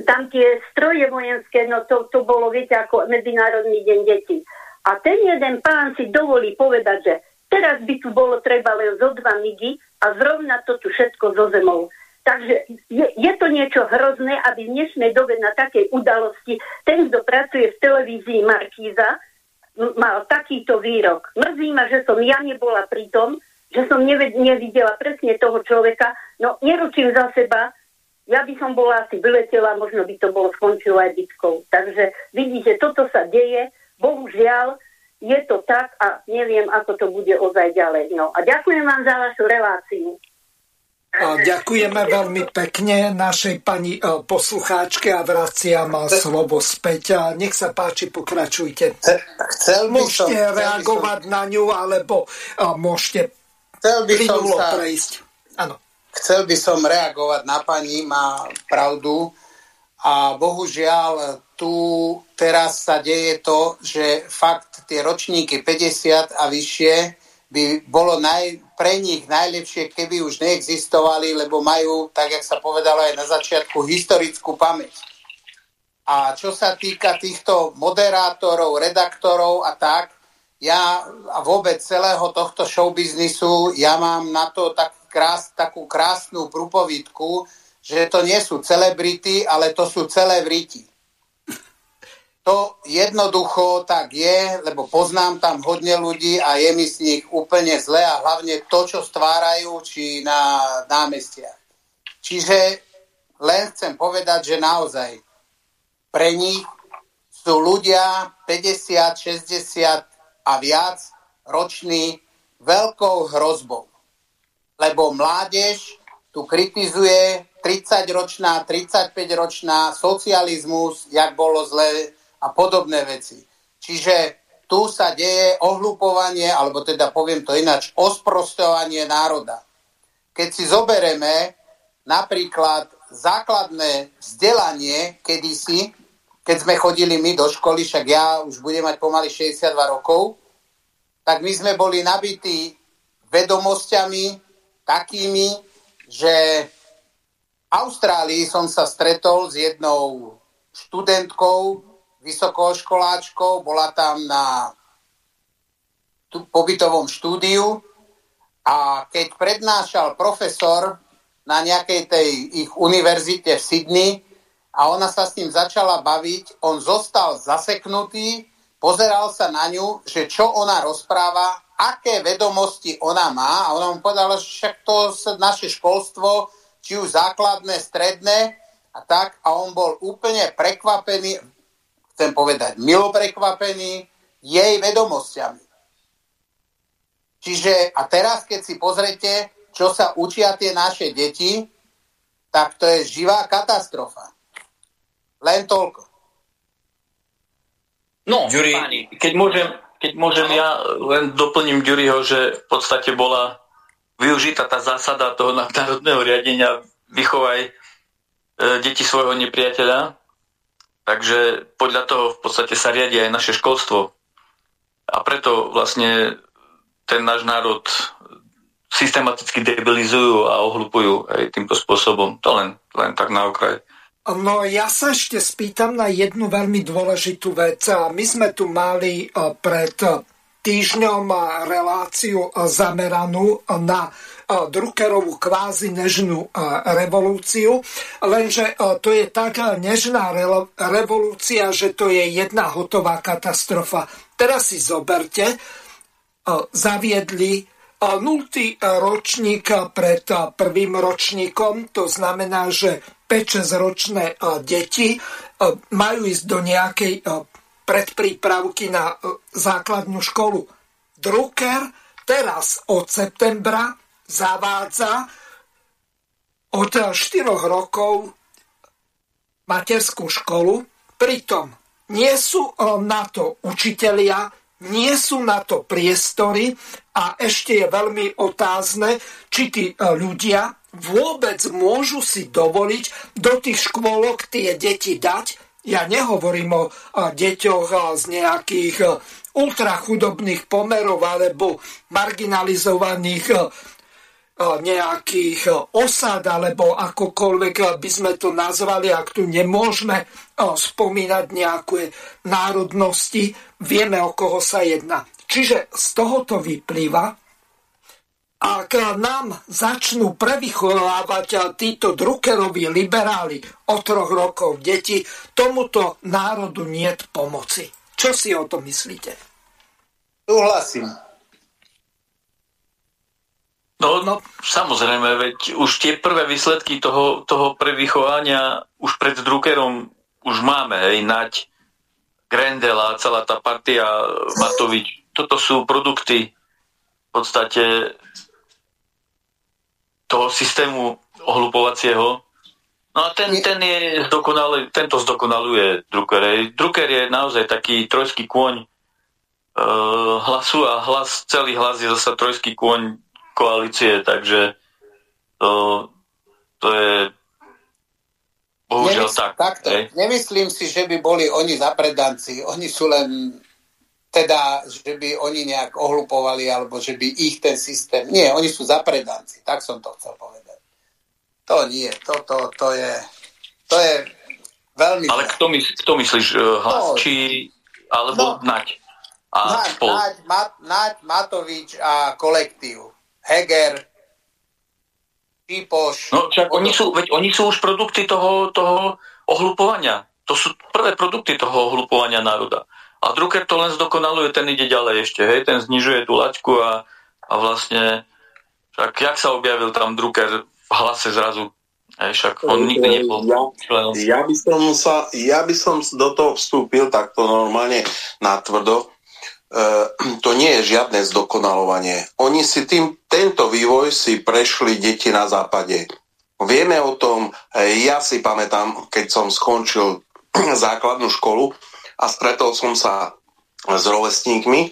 S19: tam tie stroje vojenské, no to, to bolo, viete, ako Medzinárodný deň detí. A ten jeden pán si dovolí povedať, že teraz by tu bolo treba len zo dva migy a zrovna to tu všetko zo zemou. Takže je, je to niečo hrozné, aby v dnešnej dobe na takej udalosti ten, kto pracuje v televízii Markíza, mal takýto výrok. Mrzí ma, že som ja nebola pri tom, že som nevidela presne toho človeka. No, neručím za seba, ja by som bola asi vyletela, možno by to bolo skončilo aj bitkou. Takže vidíte, toto sa deje, bohužiaľ, je to tak a neviem, ako to bude ozaj ďalej. No a ďakujem vám za vašu reláciu.
S1: Ďakujeme veľmi pekne našej pani e, poslucháčke a vraciam slovo späť. Nech sa páči, pokračujte.
S13: Chcel by
S1: môžete
S13: som,
S1: reagovať
S13: som,
S1: na ňu, alebo e, môžete
S13: chcel by som sa,
S1: prejsť. Ano.
S13: Chcel by som reagovať na pani, má pravdu. A bohužiaľ tu teraz sa deje to, že fakt tie ročníky 50 a vyššie by bolo naj, pre nich najlepšie, keby už neexistovali, lebo majú, tak jak sa povedalo aj na začiatku, historickú pamäť. A čo sa týka týchto moderátorov, redaktorov a tak, ja a vôbec celého tohto showbiznisu, ja mám na to tak krás, takú krásnu prúpovidku, že to nie sú celebrity, ale to sú celebriti. To jednoducho tak je, lebo poznám tam hodne ľudí a je mi z nich úplne zle a hlavne to, čo stvárajú, či na námestiach. Čiže len chcem povedať, že naozaj pre nich sú ľudia 50, 60 a viac roční veľkou hrozbou. Lebo mládež tu kritizuje 30-ročná, 35-ročná socializmus, jak bolo zle a podobné veci. Čiže tu sa deje ohlupovanie, alebo teda poviem to ináč, osprostovanie národa. Keď si zobereme napríklad základné vzdelanie kedysi, keď sme chodili my do školy, však ja už budem mať pomaly 62 rokov, tak my sme boli nabití vedomosťami takými, že v Austrálii som sa stretol s jednou študentkou vysokoškoláčkou, bola tam na pobytovom štúdiu a keď prednášal profesor na nejakej tej ich univerzite v Sydney a ona sa s ním začala baviť, on zostal zaseknutý, pozeral sa na ňu, že čo ona rozpráva, aké vedomosti ona má a ona mu povedala, že však to naše školstvo, či už základné, stredné a tak a on bol úplne prekvapený, chcem povedať, milo prekvapený jej vedomosťami. Čiže a teraz, keď si pozrete, čo sa učia tie naše deti, tak to je živá katastrofa. Len toľko.
S4: No, Ďuri, keď môžem, keď môžem ja len doplním Ďuriho, že v podstate bola využitá tá zásada toho národného riadenia vychovaj e, deti svojho nepriateľa Takže podľa toho v podstate sa riadi aj naše školstvo. A preto vlastne ten náš národ systematicky debilizujú a ohlupujú aj týmto spôsobom. To len, len tak na okraj.
S1: No ja sa ešte spýtam na jednu veľmi dôležitú vec. My sme tu mali pred týždňom reláciu zameranú na Druckerovú kvázi nežnú revolúciu, lenže to je tak nežná revolúcia, že to je jedna hotová katastrofa. Teraz si zoberte, zaviedli nultý ročník pred prvým ročníkom, to znamená, že 5-6 ročné deti majú ísť do nejakej predprípravky na základnú školu. Drucker teraz od septembra zavádza. Od 4 rokov materskú školu, pritom nie sú na to učitelia, nie sú na to priestory. A ešte je veľmi otázne, či tí eh, ľudia vôbec môžu si dovoliť do tých škôlok tie deti dať. Ja nehovorím o eh, deťoch z nejakých ultrachudobných pomerov alebo marginalizovaných nejakých osad alebo akokoľvek by sme to nazvali, ak tu nemôžeme spomínať nejaké národnosti, vieme, o koho sa jedná. Čiže z tohoto vyplýva, ak nám začnú prevychovávať títo Druckerovi liberáli o troch rokov deti, tomuto národu nie pomoci. Čo si o to myslíte?
S13: Súhlasím.
S4: No, no, samozrejme, veď už tie prvé výsledky toho, toho prevychovania už pred Druckerom už máme, hej, Nať, Grendela, celá tá partia Matovič, toto sú produkty v podstate toho systému ohlupovacieho. No a ten, ten je zdokonalý, tento zdokonaluje Drucker. Drucker je naozaj taký trojský kôň uh, hlasu a hlas, celý hlas je zase trojský kôň koalície, takže to, to je bohužiaľ Nemysl- tak.
S13: Takto. Nemyslím si, že by boli oni zapredanci. Oni sú len teda, že by oni nejak ohlupovali, alebo že by ich ten systém... Nie, oni sú zapredanci. Tak som to chcel povedať. To nie, to, to, to je... To je veľmi...
S4: Ale kto, mysl, kto myslíš? Eh, hlas no, či... Alebo no, Naď?
S13: A Naď, Naď, Mat, Naď, Matovič a kolektív. Heger, Pípoš.
S4: No čak oni sú, veď oni sú už produkty toho, toho ohlupovania. To sú prvé produkty toho ohlupovania národa. A Drucker to len zdokonaluje, ten ide ďalej ešte, hej, ten znižuje tú laťku a, a vlastne, však jak sa objavil tam Drucker v hlase zrazu, hej, však on nikdy nebol
S11: ja, ja, by som sa, ja by som do toho vstúpil takto normálne natvrdo, Eh, (clears throat) to nie je žiadne zdokonalovanie. Oni si tým, tento vývoj si prešli deti na západe. Vieme o tom, eh, ja si pamätám, keď som skončil (clears throat) základnú školu a stretol som sa s rovesníkmi e,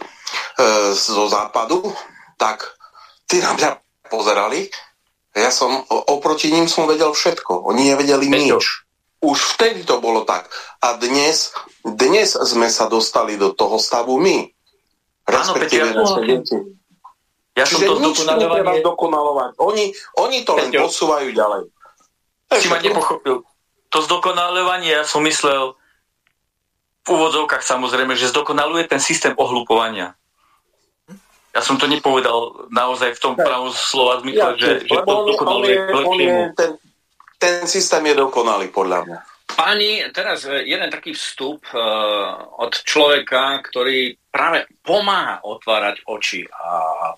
S11: zo západu, tak tí na mňa pozerali. Ja som, oproti ním som vedel všetko. Oni nevedeli nič. Už vtedy to bolo tak. A dnes, dnes sme sa dostali do toho stavu my respektíve Áno, naše deti. Ja Čiže som to nič netreba dokonalovať. Oni, oni to len posúvajú ďalej.
S4: Si ma nepochopil. To zdokonalovanie, ja som myslel v úvodzovkách samozrejme, že zdokonaluje ten systém ohlupovania. Ja som to nepovedal naozaj v tom pravom slova zmysle, ja, že, že to zdokonaluje
S11: ten, ten systém je dokonalý podľa mňa.
S3: Páni, teraz e, jeden taký vstup uh, od človeka, ktorý práve pomáha otvárať oči a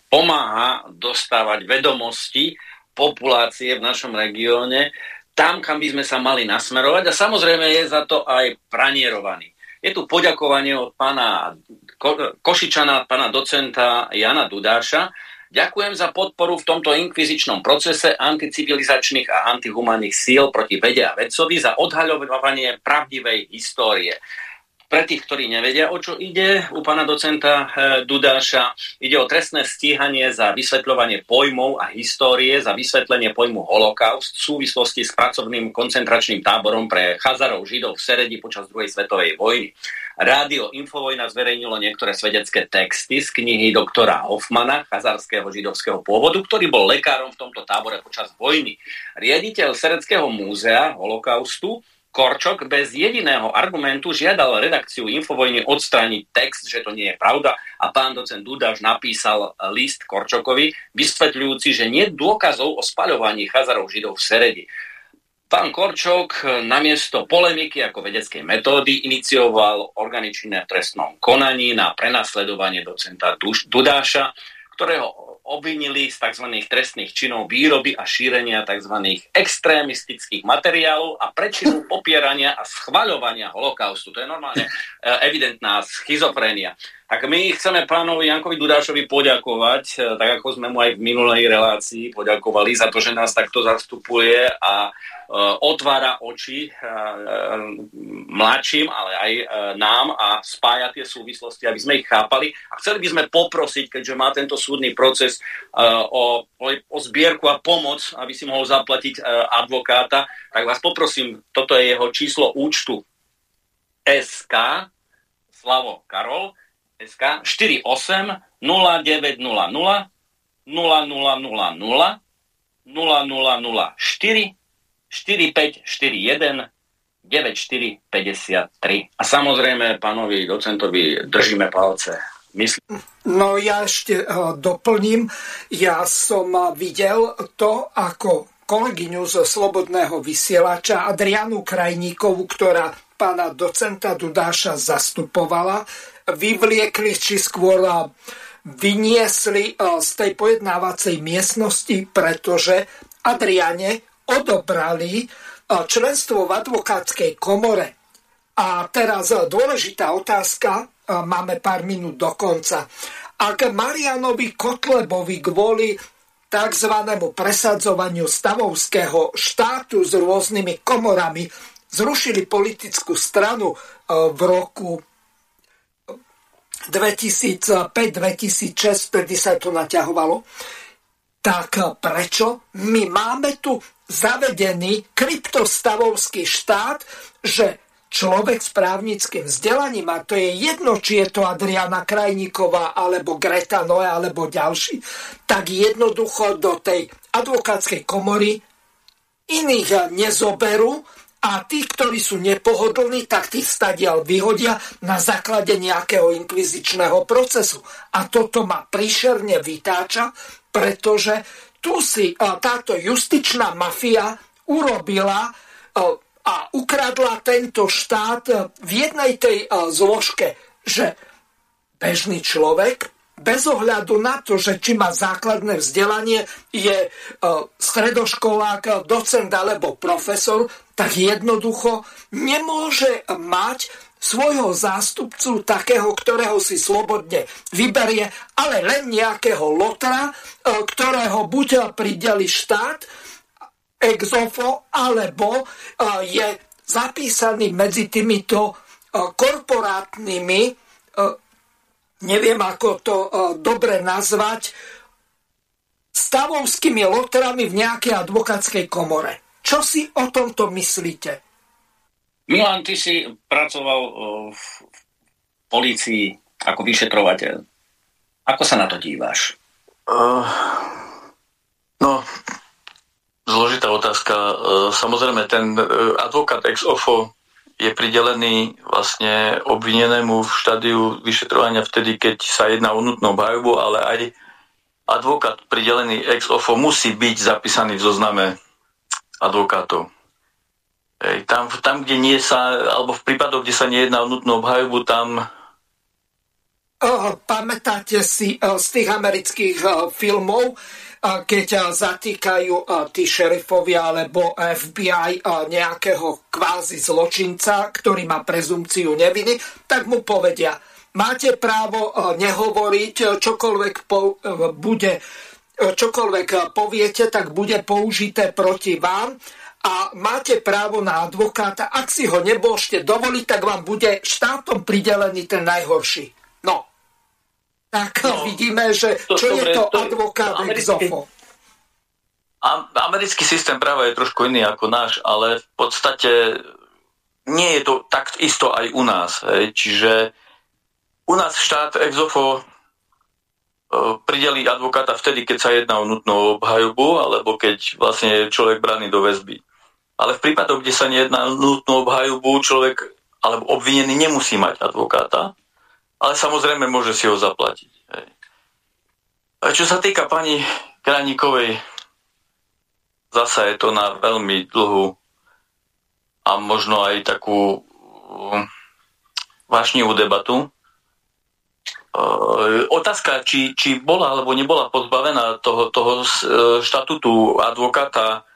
S3: pomáha dostávať vedomosti populácie v našom regióne tam, kam by sme sa mali nasmerovať a samozrejme je za to aj pranierovaný. Je tu poďakovanie od pána Ko- Košičana, pána docenta Jana Dudáša, Ďakujem za podporu v tomto inkvizičnom procese anticivilizačných a antihumánnych síl proti vede a vedcovi za odhaľovanie pravdivej histórie. Pre tých, ktorí nevedia, o čo ide, u pána docenta eh, Dudáša ide o trestné stíhanie za vysvetľovanie pojmov a histórie, za vysvetlenie pojmu holokaust v súvislosti s pracovným koncentračným táborom pre Chazarov Židov v Seredi počas druhej svetovej vojny. Rádio Infovojna zverejnilo niektoré svedecké texty z knihy doktora Hoffmana, chazarského židovského pôvodu, ktorý bol lekárom v tomto tábore počas vojny. Riediteľ Sereckého múzea holokaustu Korčok bez jediného argumentu žiadal redakciu Infovojny odstrániť text, že to nie je pravda a pán docent Dudaš napísal list Korčokovi, vysvetľujúci, že nie dôkazov o spaľovaní chazarov židov v Seredi. Pán Korčok namiesto polemiky ako vedeckej metódy inicioval organičné v trestnom konaní na prenasledovanie docenta Dudáša, ktorého obvinili z tzv. trestných činov výroby a šírenia tzv. extrémistických materiálov a prečinu popierania a schvaľovania holokaustu. To je normálne e, evidentná schizofrénia. Tak my chceme pánovi Jankovi Dudášovi poďakovať, e, tak ako sme mu aj v minulej relácii poďakovali za to, že nás takto zastupuje a Eh, otvára oči eh, mladším, ale aj nám a spája tie súvislosti, aby sme ich chápali. A chceli by sme poprosiť, keďže má tento súdny proces o, o, o zbierku a pomoc, aby si mohol zaplatiť advokáta, tak vás poprosím, toto je jeho číslo účtu SK, Slavo Karol, SK 48 0900 0000 0004 4541 9453. A samozrejme pánovi docentovi držíme palce. Myslím.
S1: No ja ešte uh, doplním. Ja som uh, videl to, ako kolegyňu zo Slobodného vysielača Adrianu Krajníkovú, ktorá pána docenta Dudáša zastupovala, vyvliekli či skôr uh, vyniesli z tej pojednávacej miestnosti, pretože Adriane odobrali e, členstvo v advokátskej komore. A teraz dôležitá otázka, máme pár minút do konca. Ak Marianovi Kotlebovi kvôli tzv. presadzovaniu stavovského štátu s rôznymi komorami zrušili politickú stranu v roku 2005-2006, kedy sa to naťahovalo, tak prečo? My máme tu zavedený kryptostavovský štát, že človek s právnickým vzdelaním, a to je jedno, či je to Adriana Krajníková, alebo Greta Noe, alebo ďalší, tak jednoducho do tej advokátskej komory iných nezoberú a tí, ktorí sú nepohodlní, tak tých stadial vyhodia na základe nejakého inkvizičného procesu. A toto ma príšerne vytáča, pretože tu si táto justičná mafia urobila a ukradla tento štát v jednej tej zložke, že bežný človek bez ohľadu na to, že či má základné vzdelanie, je stredoškolák, docent alebo profesor, tak jednoducho nemôže mať svojho zástupcu, takého, ktorého si slobodne vyberie, ale len nejakého lotra, e, ktorého buď prideli štát, exofo, alebo e, je zapísaný medzi týmito e, korporátnymi, neviem ako to dobre nazvať, stavovskými lotrami v nejakej advokátskej komore. Čo si o tomto myslíte?
S3: Milan, ty si pracoval v polícii ako vyšetrovateľ. Ako sa na to díváš? Uh,
S4: no, zložitá otázka. Uh, samozrejme, ten uh, advokát ex ofo je pridelený vlastne obvinenému v štádiu vyšetrovania vtedy, keď sa jedná o nutnú obhajobu, ale aj advokát pridelený ex ofo musí byť zapísaný v zozname advokátov. Ej, tam, tam, kde nie sa, alebo v prípadoch, kde sa nejedná o nutnú obhajobu, tam...
S1: Oh, pamätáte si oh, z tých amerických oh, filmov, oh, keď zatýkajú tí šerifovia alebo FBI nejakého kvázi zločinca, ktorý má prezumciu neviny, tak mu povedia, máte právo nehovoriť, čokoľvek po, bude, čokoľvek poviete, tak bude použité proti vám a máte právo na advokáta. Ak si ho nebôžete dovoliť, tak vám bude štátom pridelený ten najhorší. Tak no, vidíme, že to, čo dobre, je to, to advokát americký,
S4: Americký systém práva je trošku iný ako náš, ale v podstate nie je to tak isto aj u nás. Hej. Čiže u nás štát exofo e, prideli advokáta vtedy, keď sa jedná o nutnú obhajobu, alebo keď vlastne je človek braný do väzby. ale v prípadoch, kde sa nejedná nutnú obhajobu, človek alebo obvinený nemusí mať advokáta, ale samozrejme môže si ho zaplatiť. A čo sa týka pani Kraníkovej, zasa je to na veľmi dlhú a možno aj takú uh, vášnivú debatu. Uh, otázka, či, či bola alebo nebola pozbavená toho, toho uh, štatútu advokáta,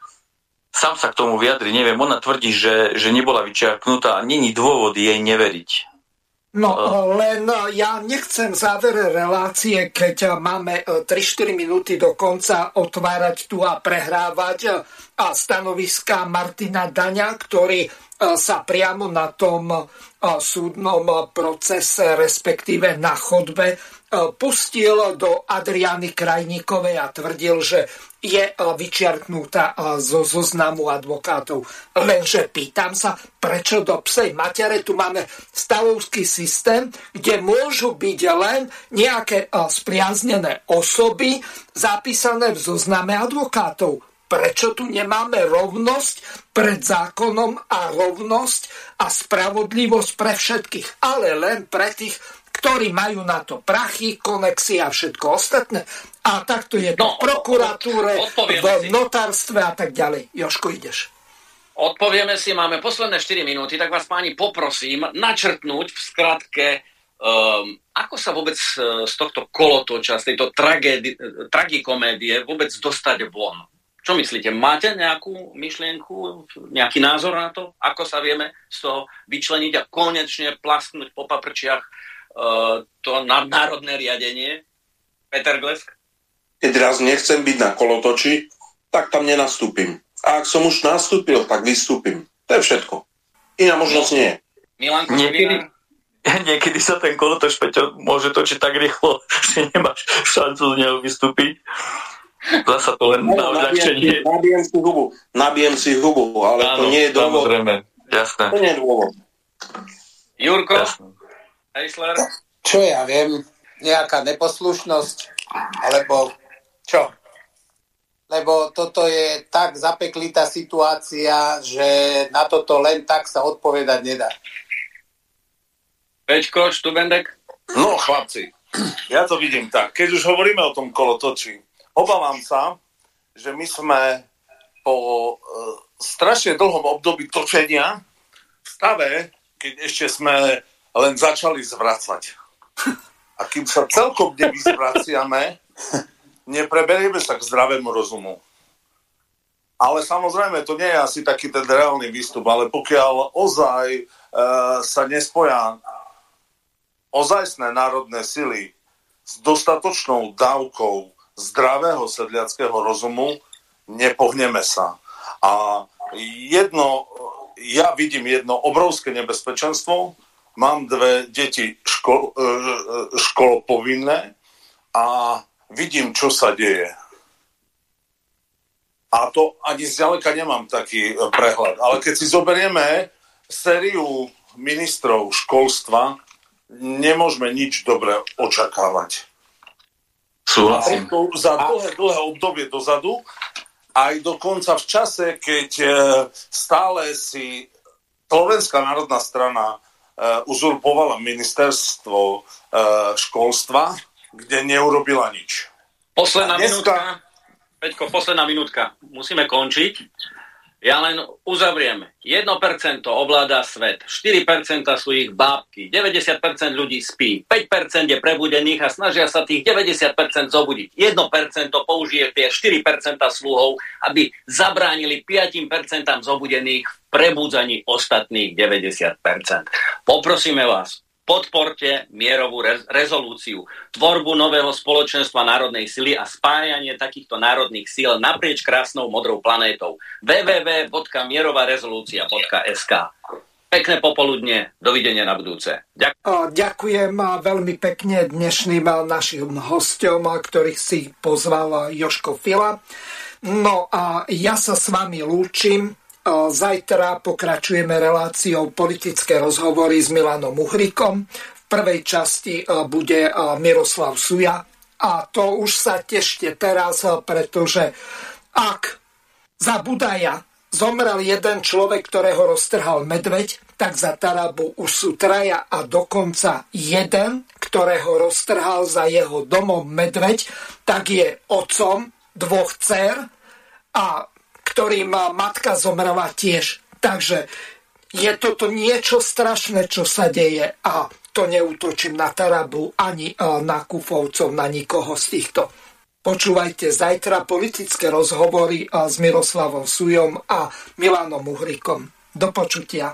S4: sám sa k tomu vyjadri, neviem, ona tvrdí, že, že nebola vyčiarknutá a není dôvod jej neveriť.
S1: No len ja nechcem závere relácie, keď máme 3-4 minúty do konca otvárať tu a prehrávať a stanoviska Martina Daňa, ktorý sa priamo na tom súdnom procese, respektíve na chodbe, pustil do Adriany Krajníkovej a tvrdil, že je vyčiarknutá zo zoznamu advokátov. Lenže pýtam sa, prečo do psej matere tu máme stavovský systém, kde môžu byť len nejaké spriaznené osoby zapísané v zozname advokátov. Prečo tu nemáme rovnosť pred zákonom a rovnosť a spravodlivosť pre všetkých, ale len pre tých, ktorí majú na to prachy, konexie a všetko ostatné. A takto je to no, v prokuratúre, v notárstve a tak ďalej. Joško, ideš.
S3: Odpovieme si, máme posledné 4 minúty, tak vás páni poprosím načrtnúť v skratke, um, ako sa vôbec e, z tohto kolotoča, z tejto tragédi- tragikomédie vôbec dostať von. Čo myslíte? Máte nejakú myšlienku, nejaký názor na to? Ako sa vieme z toho vyčleniť a konečne plasknúť po paprčiach to nadnárodné riadenie? Peter Glesk?
S11: keď raz nechcem byť na kolotoči, tak tam nenastúpim. A ak som už nastúpil, tak vystúpim. To je všetko. Iná možnosť nie je.
S3: Milanko,
S4: niekedy, (laughs) niekedy sa ten kolotoč, Peťo, môže točiť tak rýchlo, (laughs) že nemáš šancu z neho vystúpiť. Zasa to len no, na
S11: odľahčenie. Nabijem si hubu, nabijem si hubu, ale Áno, to nie je dôvod.
S4: Samozrejme, jasné.
S11: To nie je dôvod.
S3: Jurko, Eisler?
S13: Čo ja viem, nejaká neposlušnosť, alebo čo? Lebo toto je tak zapeklitá situácia, že na toto len tak sa odpovedať nedá.
S3: Pečko, Štubendek?
S12: No, chlapci, ja to vidím tak. Keď už hovoríme o tom kolotoči, obávam sa, že my sme po e, strašne dlhom období točenia v stave, keď ešte sme len začali zvracať. A kým sa celkom nevyzvraciame, nepreberieme sa k zdravému rozumu. Ale samozrejme, to nie je asi taký ten reálny výstup, ale pokiaľ ozaj e, sa nespoja ozajstné národné sily s dostatočnou dávkou zdravého sedliackého rozumu, nepohneme sa. A jedno, ja vidím jedno obrovské nebezpečenstvo, mám dve deti škol, e, e, školopovinné a vidím, čo sa deje. A to ani zďaleka nemám taký prehľad. Ale keď si zoberieme sériu ministrov školstva, nemôžeme nič dobre očakávať.
S4: Súhlasím.
S12: Za dlhé, dlhé obdobie dozadu, aj dokonca v čase, keď e, stále si Slovenská národná strana uzurpovala ministerstvo školstva, kde neurobila nič.
S3: Posledná dneska... minútka. Peťko, posledná minútka. Musíme končiť. Ja len uzavriem. 1% ovláda svet, 4% sú ich bábky, 90% ľudí spí, 5% je prebudených a snažia sa tých 90% zobudiť. 1% použije tie 4% sluhov, aby zabránili 5% zobudených v prebudzaní ostatných 90%. Poprosíme vás, podporte mierovú re- rezolúciu, tvorbu nového spoločenstva národnej sily a spájanie takýchto národných síl naprieč krásnou modrou planétou. www.mierovarezolúcia.sk Pekné popoludne, dovidenia na budúce.
S1: Ďakujem. Ďakujem veľmi pekne dnešným našim hostom, ktorých si pozval Joško Fila. No a ja sa s vami lúčim Zajtra pokračujeme reláciou politické rozhovory s Milanom Uhrikom. V prvej časti bude Miroslav Suja. A to už sa tešte teraz, pretože ak za Budaja zomrel jeden človek, ktorého roztrhal medveď, tak za Tarabu už sú traja a dokonca jeden, ktorého roztrhal za jeho domom medveď, tak je otcom dvoch dcer a ktorým matka zomrela tiež. Takže je toto niečo strašné, čo sa deje a to neútočím na Tarabu ani na Kufovcov, na nikoho z týchto. Počúvajte zajtra politické rozhovory s Miroslavom Sujom a Milanom Uhrikom. Do počutia.